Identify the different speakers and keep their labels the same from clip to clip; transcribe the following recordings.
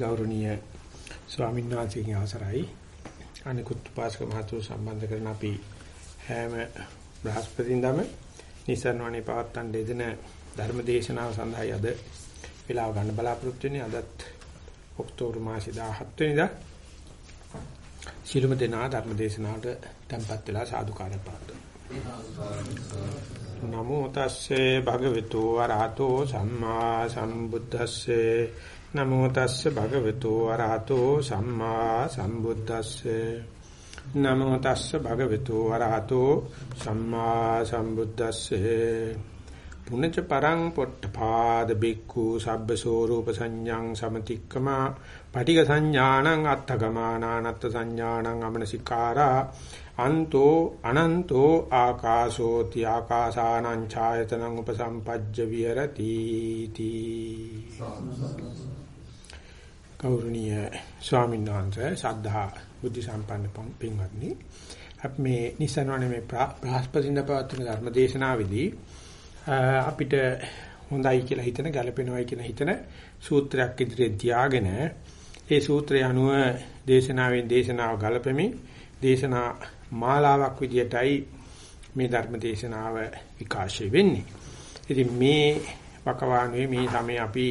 Speaker 1: ගෞරවනීය ස්වාමීන් වහන්සේගේ අවසරයි. අනිකුත් පාසක මහතු සම්බන්ධ කරන අපි හැම බ්‍රහස්පතින්දම නිසන්වනේ පවත්තන් දෙදෙන ධර්ම දේශනාව සඳහායි අද වේලාව ගන්න බලාපොරොත්තු වෙන්නේ. අදත් ඔක්තෝබර් මාසේ 17 වෙනිදා ශිළුම දෙනා ධර්ම දේශනාවට tempත් වෙලා සාදුකාරය පාත්තුමු නමෝ තස්සේ භගවතු වරහතෝ සම්මා සම්බුද්දස්සේ. නමෝ තස්සේ භගවතු වරහතෝ සම්මා සම්බුද්දස්සේ. නමෝ තස්සේ භගවතු වරහතෝ සම්මා සම්බුද්දස්සේ. පුනච පරං පොට්ඨපාද බික්ඛු සබ්බසෝ රූප සංඥං සමතික්කමා පටික සංඥානං අත්තගමානානත්ත් සංඥානං අමනසිකාරා අන්තෝ අනන්තෝ ආකාශෝති ආකාසානං ඡායතනං උපසම්පජ්ජ විහෙරති තී. ගෞරවනීය ස්වාමීන් වහන්සේ සද්ධා බුද්ධ සම්පන්න පින්වත්නි අපි මේ නිසනවනේ මේ බ්‍රහස්පතින්ද පවත්වන ධර්ම දේශනාවේදී අපිට හොඳයි කියලා හිතන ගැළපෙනවයි කියලා හිතන සූත්‍රයක් ඉදිරියෙන් තියාගෙන ඒ සූත්‍රය අනුව දේශනාවෙන් දේශනාව ගලපෙමින් දේශනා මාලාවක් විදියටයි මේ ධර්ම දේශනාව විකාශය වෙන්නේ. ඉතින් මේ වකවානුවේ මේ සමේ අපි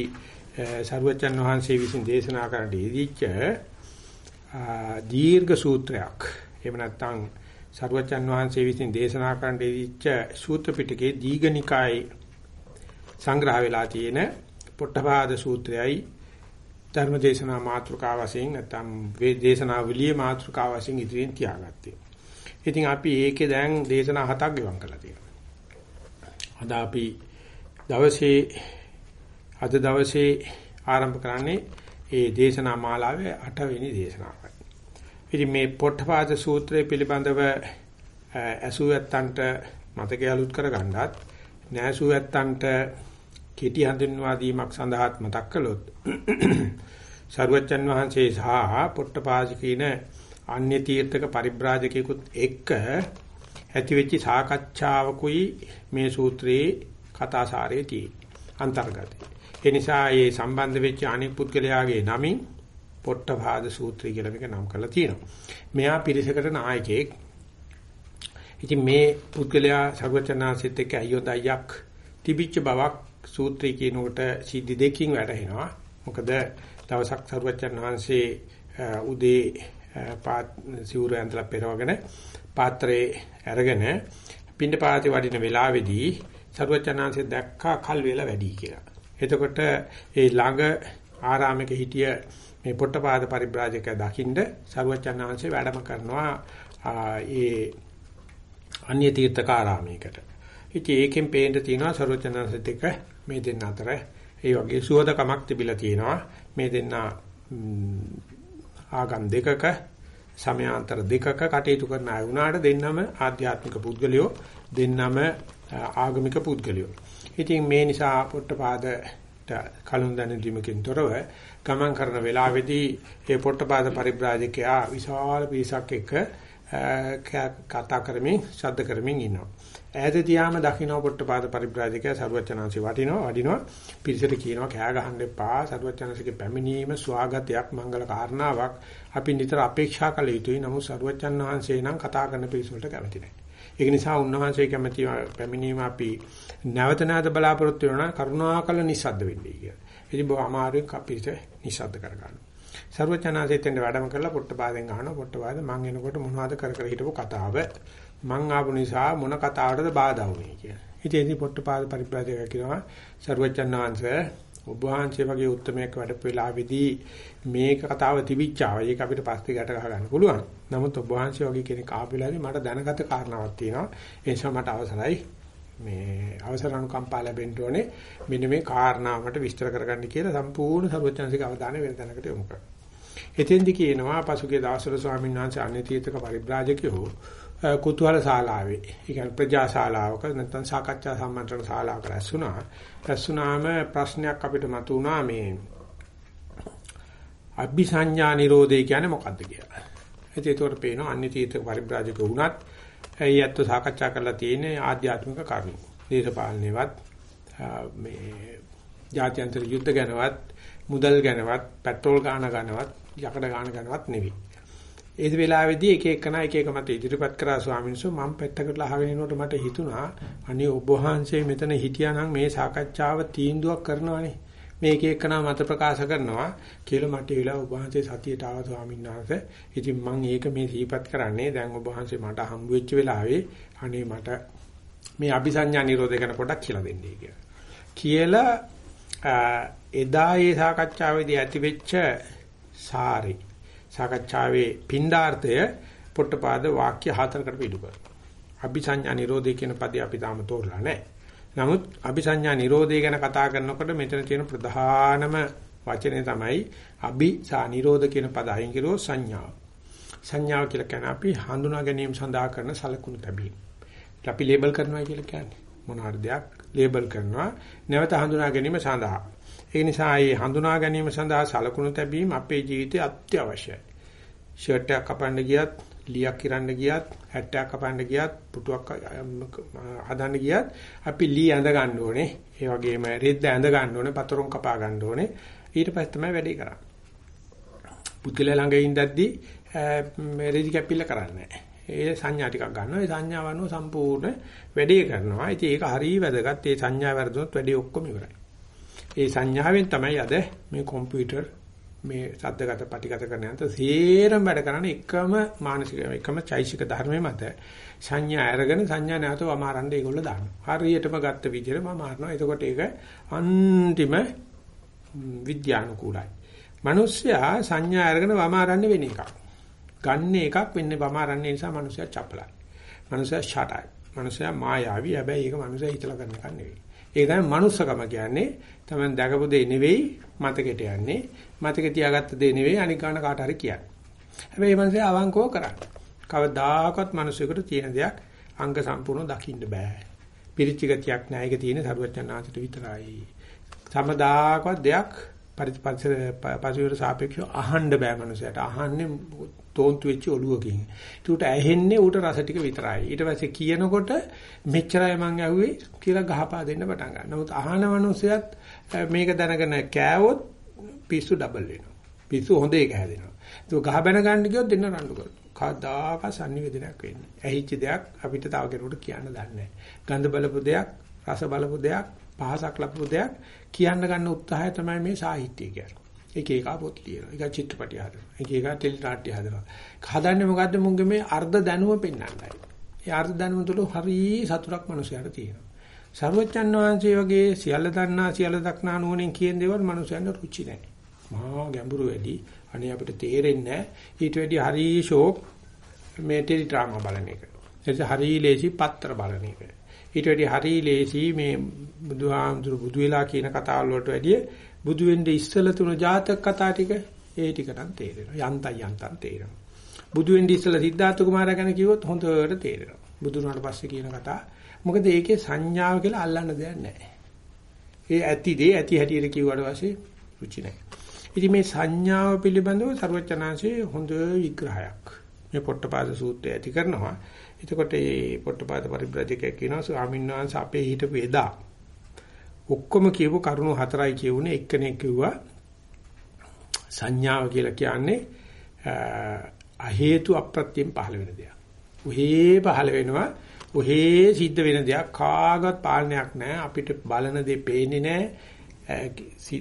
Speaker 1: සරුවචන් වහන්සේ විසින් දේශනා කරන්න යෙදිච්ච දීර්ඝ සූත්‍රයක්. එහෙම නැත්නම් සරුවචන් වහන්සේ විසින් දේශනා කරන්න යෙදිච්ච සූත්‍ර පිටකේ දීඝනිකායේ සංග්‍රහ වෙලා තියෙන පොට්ටපාද සූත්‍රයයි ධර්ම දේශනා මාතෘකාව වශයෙන් නැත්නම් වේ දේශනා විලිය මාතෘකාව වශයෙන් ඉදිරියෙන් තියාගත්තේ. ඉතින් අපි ඒකේ දැන් දේශනා හතක් ගෙවම් කරලා තියෙනවා. අද අපි දවසේ අද දවසේ ආරම්භ කරන්නේ ඒ දේශනා මාලාවේ 8 වෙනි දේශනාවයි. ඉතින් මේ පොට්ටපාද සූත්‍රය පිළිබඳව ඇසුවැත්තන්ට මතකය අලුත් කරගන්නත් නැසුවැත්තන්ට කෙටි හඳුන්වා දීමක් සඳහාත් මතක් කළොත් සරුවච්චන් වහන්සේ සහ පොට්ටපාසිකීන අන්‍ය තීර්ථක පරිබ්‍රාජකයෙකුත් එක්ක ඇතිවෙච්ච සාකච්ඡාවකුයි මේ සූත්‍රයේ කතාසාරයේ තියෙන්නේ අන්තර්ගතයි. ඒ නිසා මේ සම්බන්ධ වෙච්ච අනෙක් පුද්ගලයාගේ නමින් පොට්ටපාද සූත්‍රය කියලා මේක නම් කරලා තියෙනවා. මෙයා පිරිසකට නායකයෙක්. ඉතින් මේ පුද්ගලයා සර්වචනාසිත එක්ක අයියොදයක් තිබිච්ච බවක් සූත්‍රය කියනකොට සිද්ධි දෙකකින් වැටහෙනවා. මොකද දවසක් සර්වචන් වහන්සේ උදේ පාත් සිවුර ඇඳලා පෙරවගෙන පාත්‍රයේ අරගෙන පින්ඩ පාති වඩින වෙලාවේදී සර්වචනාංශය දැක්කා කල් වේලා වැඩි කියලා. එතකොට ඒ ළඟ ආරාමයක හිටිය මේ පොට්ටපාද පරිබ්‍රාජක දකින්ද සර්වචනාංශය වැඩම කරනවා ඒ අන්‍ය තීර්ථකාරාමයකට. ඉතින් ඒකෙන් පේන්න තියෙනවා සර්වචනාංශෙත් එක මේ දෙන්න අතර ඒ වගේ සුවදකමක් තිබිලා තියෙනවා. මේ දෙන්න ආගම් දෙකක සමයාන්තර දෙකක කටයුතු කරන අය වුණාට දෙන්නම ආධ්‍යාත්මික පුද්ගලයෝ දෙන්නම ආගමික පුද්ගලයෝ. ඉතින් මේ නිසා පොට්ටපාදට කලුන් දන දීමකින් තොරව ගමන් කරන වෙලාවේදී මේ පොට්ටපාද පරිබ්‍රාජකයා විශාල පිරිසක් එක්ක කතා කරමින් ශබ්ද කරමින් ඉන්නවා. ඈත තියාම දකින්න පොට්ටපාද පරිබ්‍රාජකයා සරුවචනාංශي වටිනවා වඩිනවා පිරිසට කියනවා කෑ ගහන්න එපා සරුවචනාංශිකේ පැමිණීම ස්වාගතයක් මංගල කාරණාවක් අපි නිතර අපේක්ෂා කළ යුතුයි නමුත් සරුවචන් වහන්සේ නම් කතා කරන පිරිස වලට කැමති නැහැ. ඒක නිසා උන්වහන්සේ කැමති පැමිණීම අපි නැවත නැවත බලාපොරොත්තු වෙනවා කරුණාකල නිස්සද්ද වෙන්නේ කියලා. ඉතින් බොහොම අමාරුවෙන් අපිට නිස්සද්ද කරගන්නවා. සර්වචනාසෙතෙන් වැඩම කරලා පොට්ටපාදෙන් අහනවා පොට්ටපාද මං එනකොට මොනවද කර කර හිටපු කතාව මං ආපු නිසා මොන කතාවටද බාධා වුනේ කියලා. ඉතින් ඉතින් පොට්ටපාද පරිප්‍රාජක කියනවා සර්වචනාංශ ඔබ වහන්සේ වගේ උත්මයක් වැඩපු වෙලාවේදී මේක කතාව තිබිච්චා. ඒක අපිට පස්සේ ගැට ගහ ගන්න පුළුවන්. නමුත් ඔබ වහන්සේ වගේ කෙනෙක් ආපු වෙලාවේ මට දැනගත කාරණාවක් තියෙනවා. ඒ නිසා මට අවසරයි මේ අවසර අනුකම්පා ලැබෙන්න ඕනේ මෙන්න මේ කාරණාවට විස්තර කරගන්න කියලා සම්පූර්ණ සර්වඥාන්සික අවධානය වෙන තැනකට යොමු කරනවා. එතෙන්දි කියනවා පසුගිය දවස්වල ස්වාමීන් වහන්සේ අනිතීතක පරිබ්‍රාජකයෝ කුතුහල ශාලාවේ, ඒ කියන්නේ ප්‍රජා ශාලාවක නැත්නම් සාකච්ඡා සම්මන්ත්‍රණ ශාලාවක රැස්ුණා. රැස්ුණාම ප්‍රශ්නයක් අපිට මතුවුණා මේ අභිසඤ්ඤා නිරෝධය කියන්නේ මොකක්ද කියලා. ඉතින් ඒකට පේනවා අනිතීතක පරිබ්‍රාජක වුණත් ඒ ඇත්ත සාකච්ඡා කරලා තියෙන්නේ ආධ්‍යාත්මික කරුණු. දේශපාලනේවත් මේ ජාත්‍යන්තර යුද්ධ ගැනවත් මුදල් ගැනවත් පෙට්‍රෝල් ගාන ගැනවත් යකඩ ගාන ගැනවත් නෙවෙයි. ඒ වෙලාවේදී එක එකන එක එක මත ඉදිරිපත් කරා ස්වාමීන් වහන්සේ මම පැත්තකට අහගෙන ඉනකොට මට හිතුණා අනේ ඔබ වහන්සේ මෙතන හිටියානම් මේ සාකච්ඡාව තීන්දුවක් කරනවානේ. මේ එක එකන මත ප්‍රකාශ කරනවා කියලා මට ඒ වෙලාව ඔබ වහන්සේ සතියට ආව ස්වාමීන් වහන්සේ. ඉතින් මම ඒක මේ සිහිපත් කරන්නේ දැන් ඔබ වහන්සේ මට හම්බ වෙච්ච වෙලාවේ අනේ මට මේ අபிසඤ්ඤා නිරෝධය ගැන පොඩ්ඩක් කියලා දෙන්නයි කියලා. කියලා එදා ඒ සාකච්ඡාවේදී ඇතිවෙච්ච සාරේ සාකච්ඡාවේ පින්ඩාර්ථය පොට්ටපාද වාක්‍ය හතරකට පිටු කරනවා. අபிසඤ්ඤා නිරෝධය කියන පදේ අපි තාම තෝරලා නැහැ. නමුත් අபிසඤ්ඤා නිරෝධය ගැන කතා කරනකොට මෙතන තියෙන ප්‍රධානම වචනේ තමයි අபிසා නිරෝධ කියන පද අයින් කරෝ සංඥාව. සංඥාව කියලා කියන්නේ අපි හඳුනා ගැනීම සඳහා කරන සලකුණු තැබීම. අපි ලේබල් කරනවා කියලා කියන්නේ මොන හරි දෙයක් ලේබල් කරනවා නැවත හඳුනා ගැනීම සඳහා. ඒ නිසා මේ හඳුනා ගැනීම සඳහා සලකුණු තැබීම අපේ ජීවිතයේ අත්‍යවශ්‍යයි. ෂර්ට් එකක් කපන්න ගියත් ලියක් කිරන්න ගියත්, හැට්ටයක් කපන්න ගියත්, පුටුවක් හදන්න ගියත් අපි ලී ඇඳ ගන්න ඕනේ. ඒ වගේම රෙද්ද ඇඳ ගන්න ඕනේ, පතරොන් කපා ගන්න ඕනේ. ඊට පස්සේ තමයි වැඩේ කරන්නේ. පුද්ගලයා ළඟ ඉඳද්දී රෙදි කැපිල්ල කරන්නේ ඒ සංඥා ටිකක් ගන්නවා. ඒ සංඥාව අනුව සම්පූර්ණ වැඩේ කරනවා. ඉතින් ඒක හරිය වැදගත්. ඒ සංඥා වැරදුනොත් වැඩේ ඔක්කොම ඉවරයි. ඒ සංඥාවෙන් තමයි අද මේ කම්පියුටර් මේ සද්දගත පටිගත කරන යන්ත සේරම වැඩ කරන්නේ එකම මානසික එකම චෛසික ධර්මයේ මත සංඥා අරගෙන සංඥා නැවත වමාරන්න ඒගොල්ලෝ දානවා. හරියටම ගත්ත විදිහට මම මාරනවා. එතකොට ඒක අන්තිම විද්‍යානුකූලයි. මිනිස්සයා සංඥා අරගෙන වමාරන්නේ වෙන එකක්. ගන්න එකක් වෙන්නේ වමාරන්නේ නිසා මිනිස්සයා චපලයි. මිනිස්සයා ෂටයි. මිනිස්සයා මායාවි. හැබැයි ඒක මිනිස්සයා හිතලා කරන එකක් නෙවෙයි. ඒ තමයි මනුස්සකම කියන්නේ තමයි දැකපු දේ නෙවෙයි මතකෙට යන්නේ. මතක තියාගත්ත දේ නෙවෙයි අනික් ගන්න කාට හරි කියන්නේ. හැබැයි මේ මනුස්සයා අවංකව කරන්නේ. කවදාකවත් මිනිසෙකුට තියෙන දෙයක් අංග සම්පූර්ණ දකින්න බෑ. පිරිච්ච ගතියක් නැහැ. ඒක තියෙන සරුවචනාංශට විතරයි. සමදාකවත් දෙයක් පරිපස්සර පසුවර සාපේක්ෂව අහන්න බෑ මනුස්සයට. අහන්නේ තෝන්තු වෙච්ච ඔළුවකින්. ඒකට ඇහෙන්නේ ඌට රස ටික විතරයි. ඊට පස්සේ කියනකොට මෙච්චරයි මං ඇහුවේ කියලා ගහපා දෙන්න පටන් ගන්නවා. නමුත් අහන මනුස්සයත් මේක දැනගෙන කෑවොත් පිස්සු ඩබල් වෙනවා. පිස්සු හොඳ එක හැදෙනවා. ඒක ගහ බැන ගන්න ගියොත් දෙන්න රණ්ඩු කරනවා. කවදාක sannivedanayak වෙන්නේ. ඇහිච්ච දෙයක් අපිට තව කෙනෙකුට කියන්න දන්නේ නැහැ. ගඳ බලපු දෙයක්, රස බලපු දෙයක්, පහසක් ලැබපු දෙයක් කියන්න ගන්න උත්සාහය තමයි මේ සාහිත්‍ය කියන්නේ. එක එක පොත් ලියනවා. එක චිත්‍රපටි හදනවා. එක එක ටෙලි නාට්‍ය හදනවා. හදන්නේ මොකද්ද මුංගේ මේ අර්ධ දැනුම පෙන්වන්නයි. ඒ අර්ධ දැනුම තුළ හරි සතුටක් මනුස්සයාට තියෙනවා. සර්වචන් වහන්සේ වගේ සියල්ල දන්නා සියල්ල දක්නා නුවණින් කියන දේවල් මනුස්සයන්ට රුචි නැහැ. මහා ගැඹුරු වැඩි. අනේ අපිට තේරෙන්නේ ඊට වැඩි හරි ෂෝක් මේ ටෙලි ඩ්‍රාමා බලන එක. එතකොට හරි ලේසි පත්‍ර බලන එක. ඊට වැඩි හරි ලේසි මේ බුදුහාමුදුරු බුදු වෙලා කියන කතාවල් වලට වැඩිය බුදු වෙන්නේ ඉස්සල තුන ජාතක කතා ටික ඒ ටික නම් තේරෙනවා. යන්තම් යන්තම් තේරෙනවා. බුදු වෙන්නේ ඉස්සල සිද්ධාර්ථ කුමාරයා ගැන කිව්වොත් හොඳට තේරෙනවා. බුදු වුණාට පස්සේ කියන කතා. මොකද ඒකේ සංඥාව කියලා අල්ලන්න දෙයක් නැහැ. ඒ ඇති දේ ඇති හැටියට කිව්වට පස්සේ රුචි නැහැ. ඉතින් මේ සංඥාව පිළිබඳව සර්වචනාංශයේ හොඳ විග්‍රහයක් මේ පොට්ටපාද සූත්‍රය ඇති කරනවා. එතකොට මේ පොට්ටපාද පරිබ්‍රජකයා කියනවා ස්වාමීන් වහන්සේ අපේ හිටපු එදා ඔක්කොම කියපු කරුණු හතරයි කියුනේ. එක්කෙනෙක් කිව්වා සංඥාව කියලා කියන්නේ අ හේතු අප්‍රත්‍යයෙන් පහළ වෙන දෙයක්. උහේ පහළ වෙනවා. උහේ සිද්ධ වෙන දෙයක් කාගවත් පාලනයක් නැහැ. අපිට බලන දේ පේන්නේ නැහැ.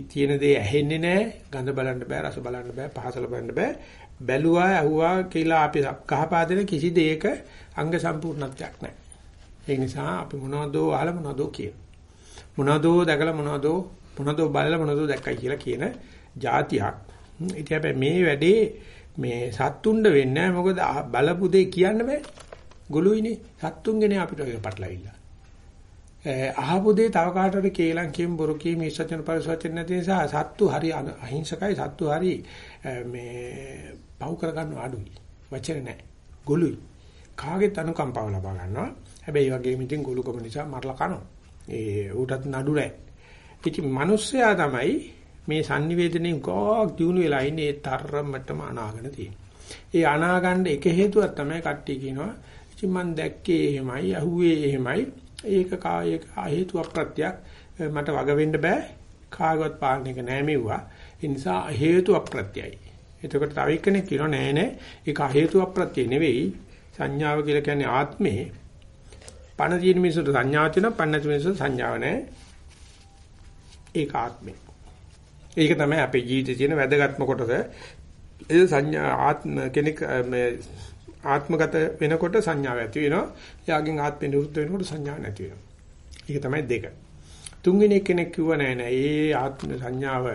Speaker 1: තියෙන දේ ඇහෙන්නේ නැහැ. ගඳ බලන්න බෑ රස බලන්න බෑ පහස බලන්න බෑ. බැලුවා ඇහුවා කියලා අපි කහපාදෙන කිසි දෙයක අංග සම්පූර්ණත්වයක් නැහැ. ඒ නිසා අපි මොනවදෝ අහලා මොනවදෝ කියන මොනවදෝ දැකලා මොනවදෝ මොනවදෝ බලලා මොනවදෝ දැක්කයි කියලා කියන જાතියක් ඉතින් හැබැයි මේ වැඩේ මේ සත්තුණ්ඩ වෙන්නේ නැහැ මොකද බලපු දෙය කියන්න බෑ ගොළුයිනේ සත්තුන්ගේනේ අපිට ඔය පටලවිලා. අහපු දේ තව කාටද කේලම් කියම් බොරු කියම් ඉස්සචන පරිසවචන නැති නිසා සත්තු හරි අහිංසකයි සත්තු හරි මේ පව් කර ගන්න අඩුයි. වචන නැහැ. ගොළුයි. කාගෙත් අනුකම්පාව ලබා ගන්නවා. හැබැයි මේ වගේම ඉතින් ගොළුකම නිසා මරලා කනවා. ඒ ඌටත් නඩු නැහැ. ඉතින් මිනිස්සයා තමයි මේ sannivedanayen ගොක් දිනු වෙලා ඉන්නේ ඒ තරමටම අනාගෙන තියෙන්නේ. ඒ අනාගන්න එක හේතුවක් තමයි කට්ටිය කියනවා ඉතින් මම දැක්කේ එහෙමයි, අහුවේ එහෙමයි. ඒක කායක හේතු අප්‍රත්‍යක් මට වග වෙන්න බෑ. කාගවත් පාලනයක නෑ මෙව්වා. ඒ නිසා හේතු අප්‍රත්‍යයි. එතකොට තව එක්කෙනෙක් කියනවා නෑ නෑ ඒක හේතු අප්‍රත්‍ය නෙවෙයි. සංඥාව කියලා කියන්නේ ආත්මේ. පණ තියෙන මිනිසුන්ට සංඥාවක් තියෙනවා, පණ නැති මිනිසුන්ට සංඥාවක් නෑ. ඒක ආත්මේ. ඒක තමයි අපේ ජීවිතයේ තියෙන වැදගත්ම කොටස. ඒ සංඥා ආත්ම කෙනෙක් මේ ආත්මගත වෙනකොට සංඥාව ඇති වෙනවා. එයාගෙන් ආත්මෙ නිරුද්ධ වෙනකොට සංඥාව නැති වෙනවා. ඒක තමයි දෙක. තුන්වෙනි කෙනෙක් කිව්ව නෑ නෑ ඒ ආත්ම සංඥාව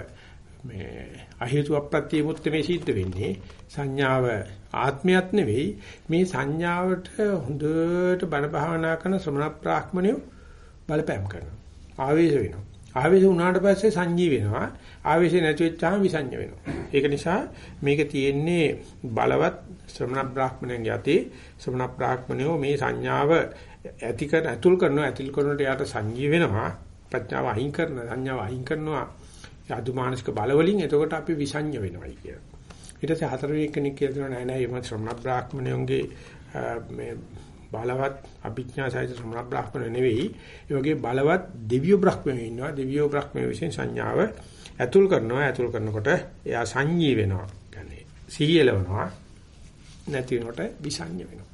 Speaker 1: මේ අහේතු අප්‍රත්‍ය මුත් මේ සිද්ධ වෙන්නේ. සංඥාව ආත්මයක් නෙවෙයි මේ සංඥාවට හොඳට බණ භාවනා කරන ශ්‍රමණ ප්‍රාඥමණය බලපෑම් කරනවා. ආවේශ වෙනවා. ආවේශ වුණාට පස්සේ සංජී වෙනවා. ආවේශය නැති වෙච්චාම විසඤ්ඤ වෙනවා. ඒක නිසා මේක තියෙන්නේ බලවත් ශ්‍රමණ බ්‍රාහ්මණයන් යතේ ශ්‍රමණ බ්‍රාහ්මණයෝ මේ සංඥාව ඇති කර ඇතුල් කරනවා ඇතුල් කරනකොට යාට සංජී වෙනවා. ප්‍රඥාව අහිං කරන සංඥාව අහිං කරනවා. යදු මානසික බලවලින් එතකොට අපි විසඤ්ඤ වෙනවායි කියන. ඊට පස්සේ හතරවෙනි කෙනෙක් කියලා නෑ නෑ මේ ශ්‍රමණ බ්‍රාහ්මණයන්ගේ මේ බලවත් අභිඥා සහිත ශ්‍රමණ බ්‍රාහ්මණ නෙවෙයි. ඒ වගේ බලවත් දිව්‍ය බ්‍රහ්මයෝ ඉන්නවා. දිව්‍ය බ්‍රහ්මයෝ විසින් සංඥාව ඇතුල් කරනවා. ඇතුල් කරනකොට එයා සංඤී වෙනවා. කියන්නේ සිහියලවනවා. නැති වෙනකොට විසඤ්ඤ වෙනවා.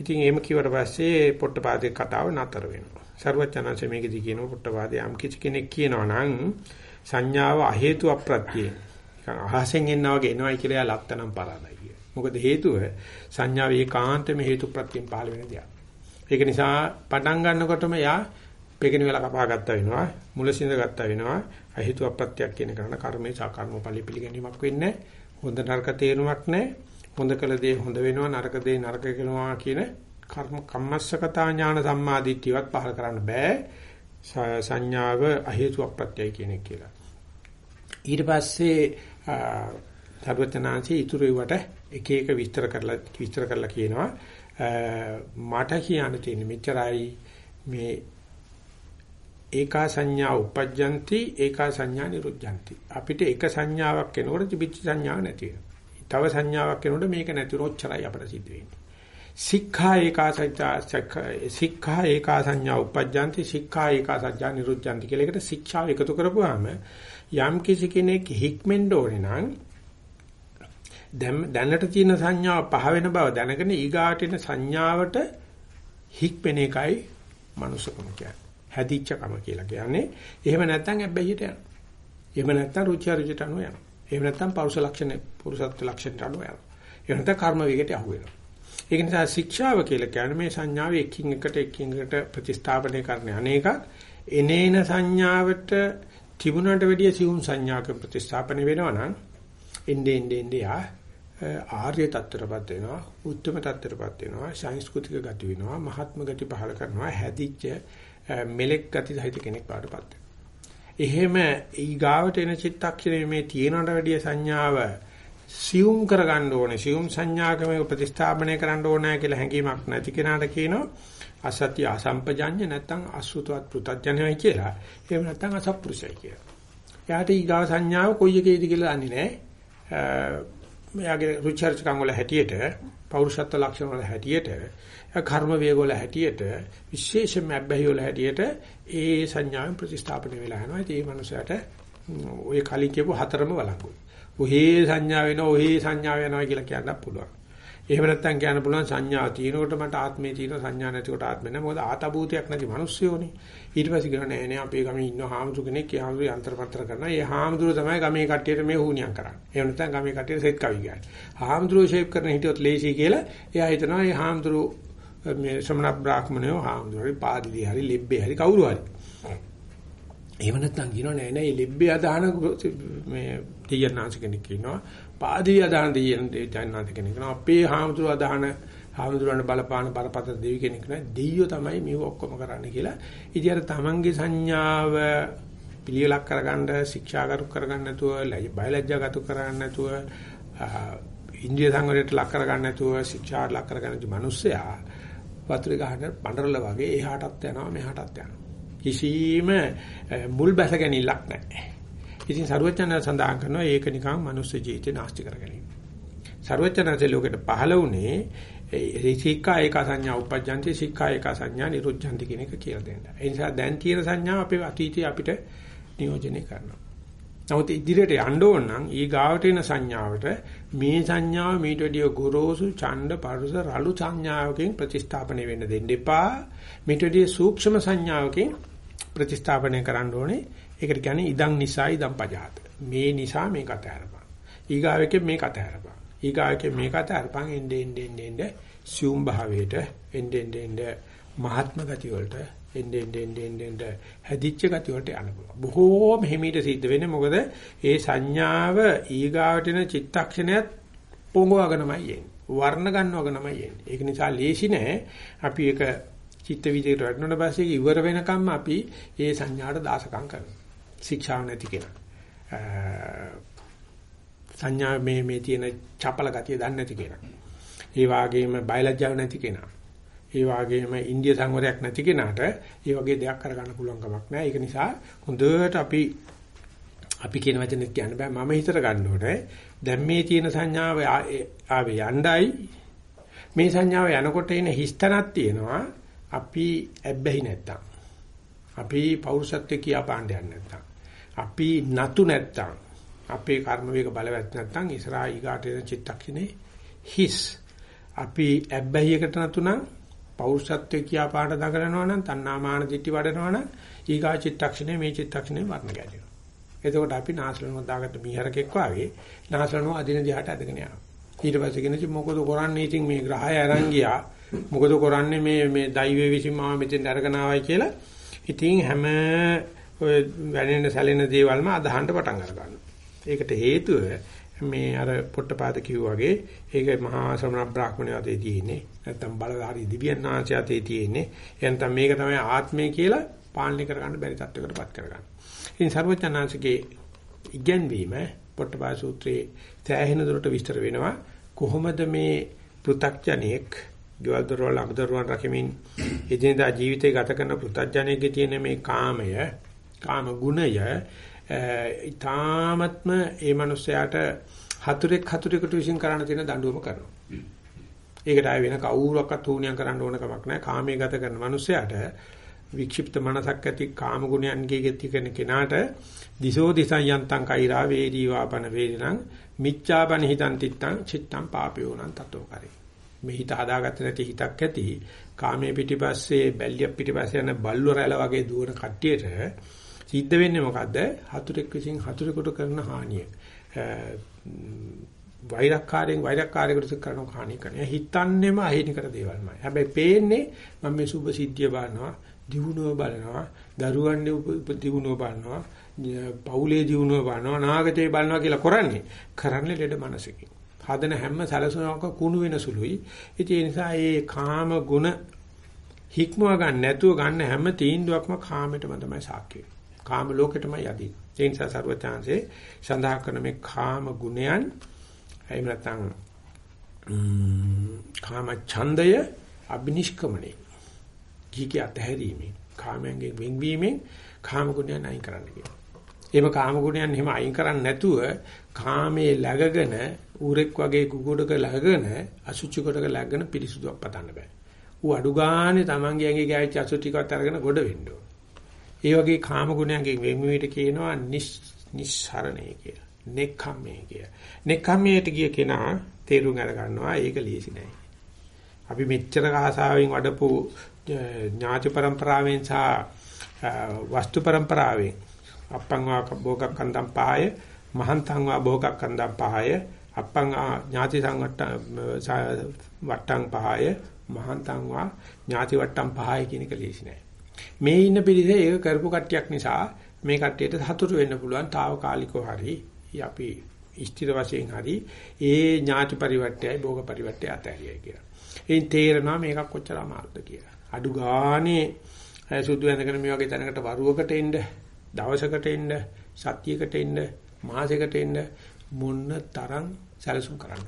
Speaker 1: ඉතින් එහෙම කිව්වට පස්සේ පොට්ටපාදේ කතාව නතර වෙනවා. සර්වඥාන්සේ මේකදී කියනවා පොට්ටපාදේ යම් කිසි කෙනෙක් කියනවා නම් සංඥාව අහේතු අප්‍රත්‍යේ. අහසෙන් එනවා වගේ එනවයි කියලා එයා ලක්තනම් පරාදයි කිය. මොකද හේතුව සංඥාව ඒකාන්තම හේතු ප්‍රත්‍යයෙන් පහළ වෙන දෙයක්. ඒක නිසා පටන් ගන්නකොටම යා පෙකින වෙලා කපා ගත්තා වෙනවා මුල සිඳ ගත්තා වෙනවා අහේතු අප්‍රත්‍යක් කියන කරන කර්මේ සාකර්මඵලි පිළිගැනීමක් වෙන්නේ හොඳ නරක තේරුමක් නැහැ හොඳ කළ දේ හොඳ වෙනවා නරක දේ නරක වෙනවා කියන කර්ම කම්මස්සකතා ඥාන සම්මාදිට්ඨියවත් පහල කරන්න බෑ සංඥාව අහේතු අප්‍රත්‍යයි කියන එක කියලා ඊට පස්සේ සරුවචනාංශයේ ඉතුරු ඒවට එක එක විස්තර කරලා විස්තර කරලා කියනවා. මට කියන්න තියෙන මෙච්චරයි මේ ඒකා සංඥා උපජ්ජಂತಿ ඒකා සංඥා නිරුද්ධಂತಿ. අපිට එක සංඥාවක් එනකොට තිබිච්ච සංඥාවක් නැති තව සංඥාවක් එනකොට මේක නැති රොච්චරයි අපිට සිද්ධ වෙන්නේ. සික්ඛා ඒකා සංඥා සික්ඛා ඒකා සංඥා උපජ්ජಂತಿ සික්ඛා ඒකා සංඥා නිරුද්ධಂತಿ කියලා එකට ශික්ෂාව එකතු කරපුවාම යම් කිසි කෙනෙක් හික්මෙන්න ඕනේ නම් දැනට තියෙන සංඥාව පහ වෙන බව දැනගෙන ඊගාට එන සංඥාවට හික්පෙන එකයි මනුස්සකම කියන්නේ. හැදිච්චකම කියලා කියන්නේ. එහෙම නැත්නම් හැබැයිට යනවා. එහෙම නැත්නම් රුචි අරුචිට අනුව යනවා. එහෙම නැත්නම් පෞරුෂ ලක්ෂණ පුරුෂත්ව ලක්ෂණට අනුව යනවා. එහෙම නැත්නම් කර්ම වේගයට අහු වෙනවා. ඒක නිසා ශික්ෂාව කියලා කියන්නේ මේ සංඥාව එකින් එකට එකින් එකට ප්‍රතිස්ථාපනය කරන අනේක එනේන සංඥාවට තිබුණට වැඩිය සිවුම් සංඥාක ප්‍රතිස්ථාපන වෙනවා නම් එnde ende ende ආර්ය තත්ත්වයටපත් වෙනවා උත්තම තත්ත්වයටපත් වෙනවා සංස්කෘතික ගති වෙනවා මහත්ම ගති පහල කරනවා හැදිච්ච මෙලෙක් ගති සහිත කෙනෙක් බවටපත් එහෙම ඊගාවට එන චිත්තක්ෂණය මේ තියෙනවට වැඩිය සංඥාව සියුම් කරගන්න ඕනේ සියුම් සංඥාකමේ ප්‍රතිස්ථාපනය කරන්න ඕනේ කියලා හැඟීමක් නැති කෙනාට කියනවා අසත්‍ය අසම්පජඤ්ඤ නැත්නම් අසුතවත් පෘතජ්ජනයි කියලා. එහෙම නැත්නම් අසත්පුරුෂයි කියලා. එයාට ඊගාව සංඥාව කොයි එකේද කියලා දන්නේ නැහැ. මෙයාගේ රුචර්චකම් වල හැටියට පෞරුෂත්ව ලක්ෂණ වල හැටියට කර්ම වේග වල හැටියට විශේෂයෙන්ම අබ්බැහි වල හැටියට ඒ සංඥාවෙන් ප්‍රතිස්ථාපනය වෙලා යනවා. ඒ මනුස්සයාට ඔය කලින් කියපු හතරම වළංගුයි. ඔහේ සංඥා වෙනවා, ඔහේ සංඥා වෙනවා කියලා කියන්නත් පුළුවන්. එහෙම නැත්නම් කියන්න පුළුවන් සංඥා තියෙනකොට මට ආත්මේ තියෙන සංඥා නැතිකොට ආත්මේ නැහැ. මොකද ආතබූතයක් නැති මිනිස්සුයෝනේ. ඊට පස්සේ කියනවා නෑ නෑ අපේ ගමේ ඉන්න හාමුදුර කෙනෙක් ඒ හාමුදුර යන්ත්‍රපත්‍ර කරනවා. ඒ හාමුදුර තමයි ගමේ කට්ටියට මේ හුණියම් කරන්නේ. එහෙම නැත්නම් ගමේ කට්ටියට සෙත් කවි කියන්නේ. හාමුදුරුවෝ ෂේප් කරන හිටියොත් ලේසි කියලා එයා හිතනවා මේ හාමුදුරුවෝ මේ ශ්‍රමණ බ්‍රාහ්මණයෝ හාමුදුරුවෝ පාදිලි හරි ලෙබ්බේ හරි කවුරු හරි. එහෙම නැත්නම් කියනවා නෑ නෑ මේ ලෙබ්බේ අදහන මේ දෙයන්නාංශ කෙනෙක් ඉන්නවා. පාදිලි අදහන දෙයන්නාංශ කෙනෙක් ඉන්නවා. අපේ හාමුදුරුවෝ අදහන හාමුදුරන් බලපාන බරපතල දෙවි කෙනෙක් නෑ දෙයියෝ තමයි මේව ඔක්කොම කරන්නේ කියලා. ඉතින් අර තමන්ගේ සංඥාව පිළිවෙලක් කරගන්න, ශික්ෂාගත කරගන්න නැතුව, බයලජ්ජාගත කරගන්න නැතුව, ඉන්දිය සංවරයට ලක් කරගන්න නැතුව, ශික්ෂාට ලක් කරගන්න නැති මිනිස්සයා වතුරේ ගහන බඬරල වගේ එහාටත් යනවා මෙහාටත් යනවා. කිසිම මුල් බැස ගැනීමක් නැහැ. ඉතින් ਸਰවචන සඳහන් කරනවා ඒක නිකන් මනුස්ස ජීවිතේ නාස්ති කරගැනීම. ਸਰවචනසේ ලෝකෙට පහළ වුණේ ඍෂිකා ඒක සංඥා උපජ්ජන්ති සික්ඛා ඒක සංඥා නිරුද්ධන්ති කියන එක කියලා දෙන්න. ඒ නිසා දැන් තියෙන සංඥා අපේ අතීතයේ අපිට නියෝජනය කරනවා. නමුත් ඉදිරියට යන්න ඕන නම් ඊ ගාවට එන සංඥාවට මේ සංඥාව මීට වැඩිය ගොරෝසු ඡණ්ඩ පරුස රළු සංඥාවකින් ප්‍රතිස්ථාපනය වෙන්න දෙන්න එපා. මීට වැඩිය සූක්ෂම සංඥාවකින් ප්‍රතිස්ථාපනය කරන්න ඕනේ. ඒකට කියන්නේ ඉදන් නිසා ඉදන් පජාත. මේ නිසා මේක අතහැරපන්. ඊගාවෙකෙන් මේක අතහැරපන්. ඊගාවෙකෙන් මේක අතහැරපන් එන්නේ එන්නේ එන්නේ සියුම් භාවයට එන්නේ එන්නේ මහත්ම ගති වලට එන්නේ එන්නේ එන්නේ හැදිච්ච ගති වලට යන්න පුළුවන්. බොහෝම හිමීට සිද්ධ වෙන්නේ මොකද ඒ සංඥාව ඊගාවට එන චිත්තක්ෂණයත් පොඟවගෙනමයි එන්නේ. වර්ණ ගන්නවගෙනමයි එන්නේ. ඒක නිසා ලේසි නෑ. අපි ඒක චිත්ත විදියට වටනට පස්සේ ඉවර වෙනකම්ම අපි ඒ සංඥාට දාසකම් කරනවා. ශික්ෂාව නැති කෙනා. සංඥා මේ මේ තියෙන චපල ගතිය දන්නේ නැති කෙනා. ඒ වාගේම බයලජ්ජාව නැති කෙනා. ඒ වගේම ඉන්දිය සංවරයක් නැති කෙනාට ඒ වගේ දෙයක් කරගන්න පුළුවන් කමක් නැහැ. ඒක නිසා හොඳට අපි අපි කියන වචනෙත් කියන්න බෑ. මම හිතර ගන්න ඕනේ. දැන් මේ තියෙන සංඥාව ආවේ යණ්ඩයි මේ සංඥාව යනකොට එන හිස්තනක් තියෙනවා. අපි ඇබ්බැහි නැත්තම්. අපි පෞරුෂත්වයේ කියා පාණ්ඩයක් නැත්තම්. අපි නතු නැත්තම්. අපේ කර්ම වේග බලවත් නැත්තම් ඉස්සරහා ඊගාට එන චිත්තක්ෂණේ හිස්. අපි ඇබ්බැහියකට නතු නම් පෞරුෂත්වයේ කියා පාඩ දඟලනවා නම් තණ්හාමාන දිට්ටි වඩනවා නම් ඊගා චිත්තක්ෂණය මේ චිත්තක්ෂණය වර්ණ ගැටෙනවා. එතකොට අපි නාසලනුව දාගත්ත මීහරකෙක් වාගේ නාසලනුව අදින දිහාට අදගෙන යනවා. ඊට පස්සේ කෙනෙක් මොකද කරන්නේ ඉතින් මේ ග්‍රහය අරන් ගියා. මොකද කරන්නේ මේ මේ දෛවයේ විසින් මාව මෙතෙන් අරගෙන ආවයි කියලා. ඉතින් හැම ඔය වැනෙන සැලෙන දේවල්ම අදහන්න පටන් ගන්නවා. ඒකට හේතුව මේ අර පොට්ටපාද කිව්වා වගේ ඒක මහා ශ්‍රමණ බ්‍රාහ්මණය අතේ තියෙන්නේ නැත්තම් බලධාරී දිව්‍යන් වහන්සේ අතේ තියෙන්නේ. එහෙනම් මේක තමයි ආත්මය කියලා පාලනය කරගන්න බැරි තත්වයකටපත් කරගන්න. ඉතින් ਸਰවඥාන්සේගේ ඉගැන්වීම පොට්ටපා සූත්‍රයේ තැහෙන දුරට විස්තර වෙනවා කොහොමද මේ පෘ탁ජනෙක් ගවදරවල අගදරවන් රකිමින් එදිනදා ජීවිතය ගත කරන පෘ탁ජනෙක්ගේ තියෙන මේ කාමය කාම ගුණය ඊ타ත්ම ඒ මනුස්සයාට හතුරෙක් හතුරෙකුට විසින් කරන්න තියෙන දඬුවම කරනවා. ඒකට ආය වෙන කවුරක්වත් උණියම් කරන්න ඕන කමක් නැහැ. කාමයේ ගත කරන මනුස්සයාට වික්ෂිප්ත මනසක් ඇති කාම ගුණයන්ගේ ගති කරන කෙනාට දිසෝ දිසං යන්තං කෛරා වේදී වාපන වේදිනං මිච්ඡාපන හිතං තිත්තං චිත්තං පාපයෝනං තතෝ කරේ. මේ හිත හදාගත්තේ නැති හිතක් ඇති කාමයේ පිටිපස්සේ බැල්ලිය පිටිපස්සේ යන බල්ලෝ රැළ වගේ දුවන කට්ටියට සිද්ධ වෙන්නේ මොකද්ද? හතුරෙක් විසින් හතුරෙකුට කරන හානිය. වෛරක්කාරයෙන් වෛරක්කාරයෙකුට කරන හානිය කරන. හිතන්නේම අහිනිකර දේවල්මයි. හැබැයි පේන්නේ මම මේ සුභ සිද්ධිය බලනවා, දිනුව බලනවා, දරුවන්ගේ දිනුව බලනවා, පවුලේ දිනුව බලනවා, නාගතේ බලනවා කියලා කරන්නේ. කරන්නේ ලෙඩ මනසකින්. හදන හැම සැලසුමක කුණු වෙන සුළුයි. ඒ නිසා මේ කාම ගුණ හික්මව ගන්න නැතුව ගන්න හැම තීන්දුවක්ම කාමයටම තමයි සාක්ෂි වෙන්නේ. කාම ලෝකෙටමයි යදී. ඒ නිසා සර්වචාන්සේ සඳහන් කරන මේ කාම ගුණයන් එහෙම නැත්නම් කාම ඡන්දය අබිනිෂ්ක්‍මණය. කීකේ අතහැරීමේ කාමයෙන් වෙන්වීමෙන් කාම ගුණයන් අයින් කරන්න කියනවා. එහෙම කාම ගුණයන් එහෙම අයින් කරන්නේ නැතුව කාමයේ läගගෙන ඌරෙක් වගේ කුකුඩක läගගෙන අසුචි කොටක läගගෙන පිරිසුදුවක් පතන්න බෑ. ඌ අඩු ගානේ Tamange ඇඟේ ගෑවිච්ච අසුචිකවත් අරගෙන ගොඩ වෙන්න ඕන. ඒ වගේ කාම ගුණයන්ගෙන් වෙන්වීමට කියනවා නිස්සරණේ කියලා. නෙක්ඛම්මේ කිය. නෙක්ඛම්මේට ගිය කෙනා තේරුම් අර ගන්නවා ඒක ලේසි නෑ. අපි මෙච්චර ආසාවෙන් වඩපු ඥාති પરම්පරාවෙන් සහ වස්තු પરම්පරාවෙන් අපංවා භෝගක් කන්දම් පහය මහන්තංවා භෝගක් කන්දම් පහය අපං ඥාති සංවට්ට වට්ටම් පහය මහන්තංවා ඥාති වට්ටම් පහය කියන එක ලේසි නෑ. මේ ඉන්න පිළිසෙ ඒක කරපු කට්ටියක් නිසා මේ කට්ටියට සතුටු වෙන්න පුළුවන් తాවකාලිකව හරි අපි ස්ථිර වශයෙන් හරි ඒ ඥාති පරිවර්තයයි භෝග පරිවර්තය අතහැරියයි කියලා. එයින් තේරෙනවා මේක කොච්චර අමාරුද කියලා. අඩු ගානේ සුදු ඇඳගෙන මේ වගේ තැනකට වරුවකට එන්න, දවසකට එන්න, සතියකට එන්න, මාසයකට එන්න මොන්න තරම් සැලසුම් කරන්න.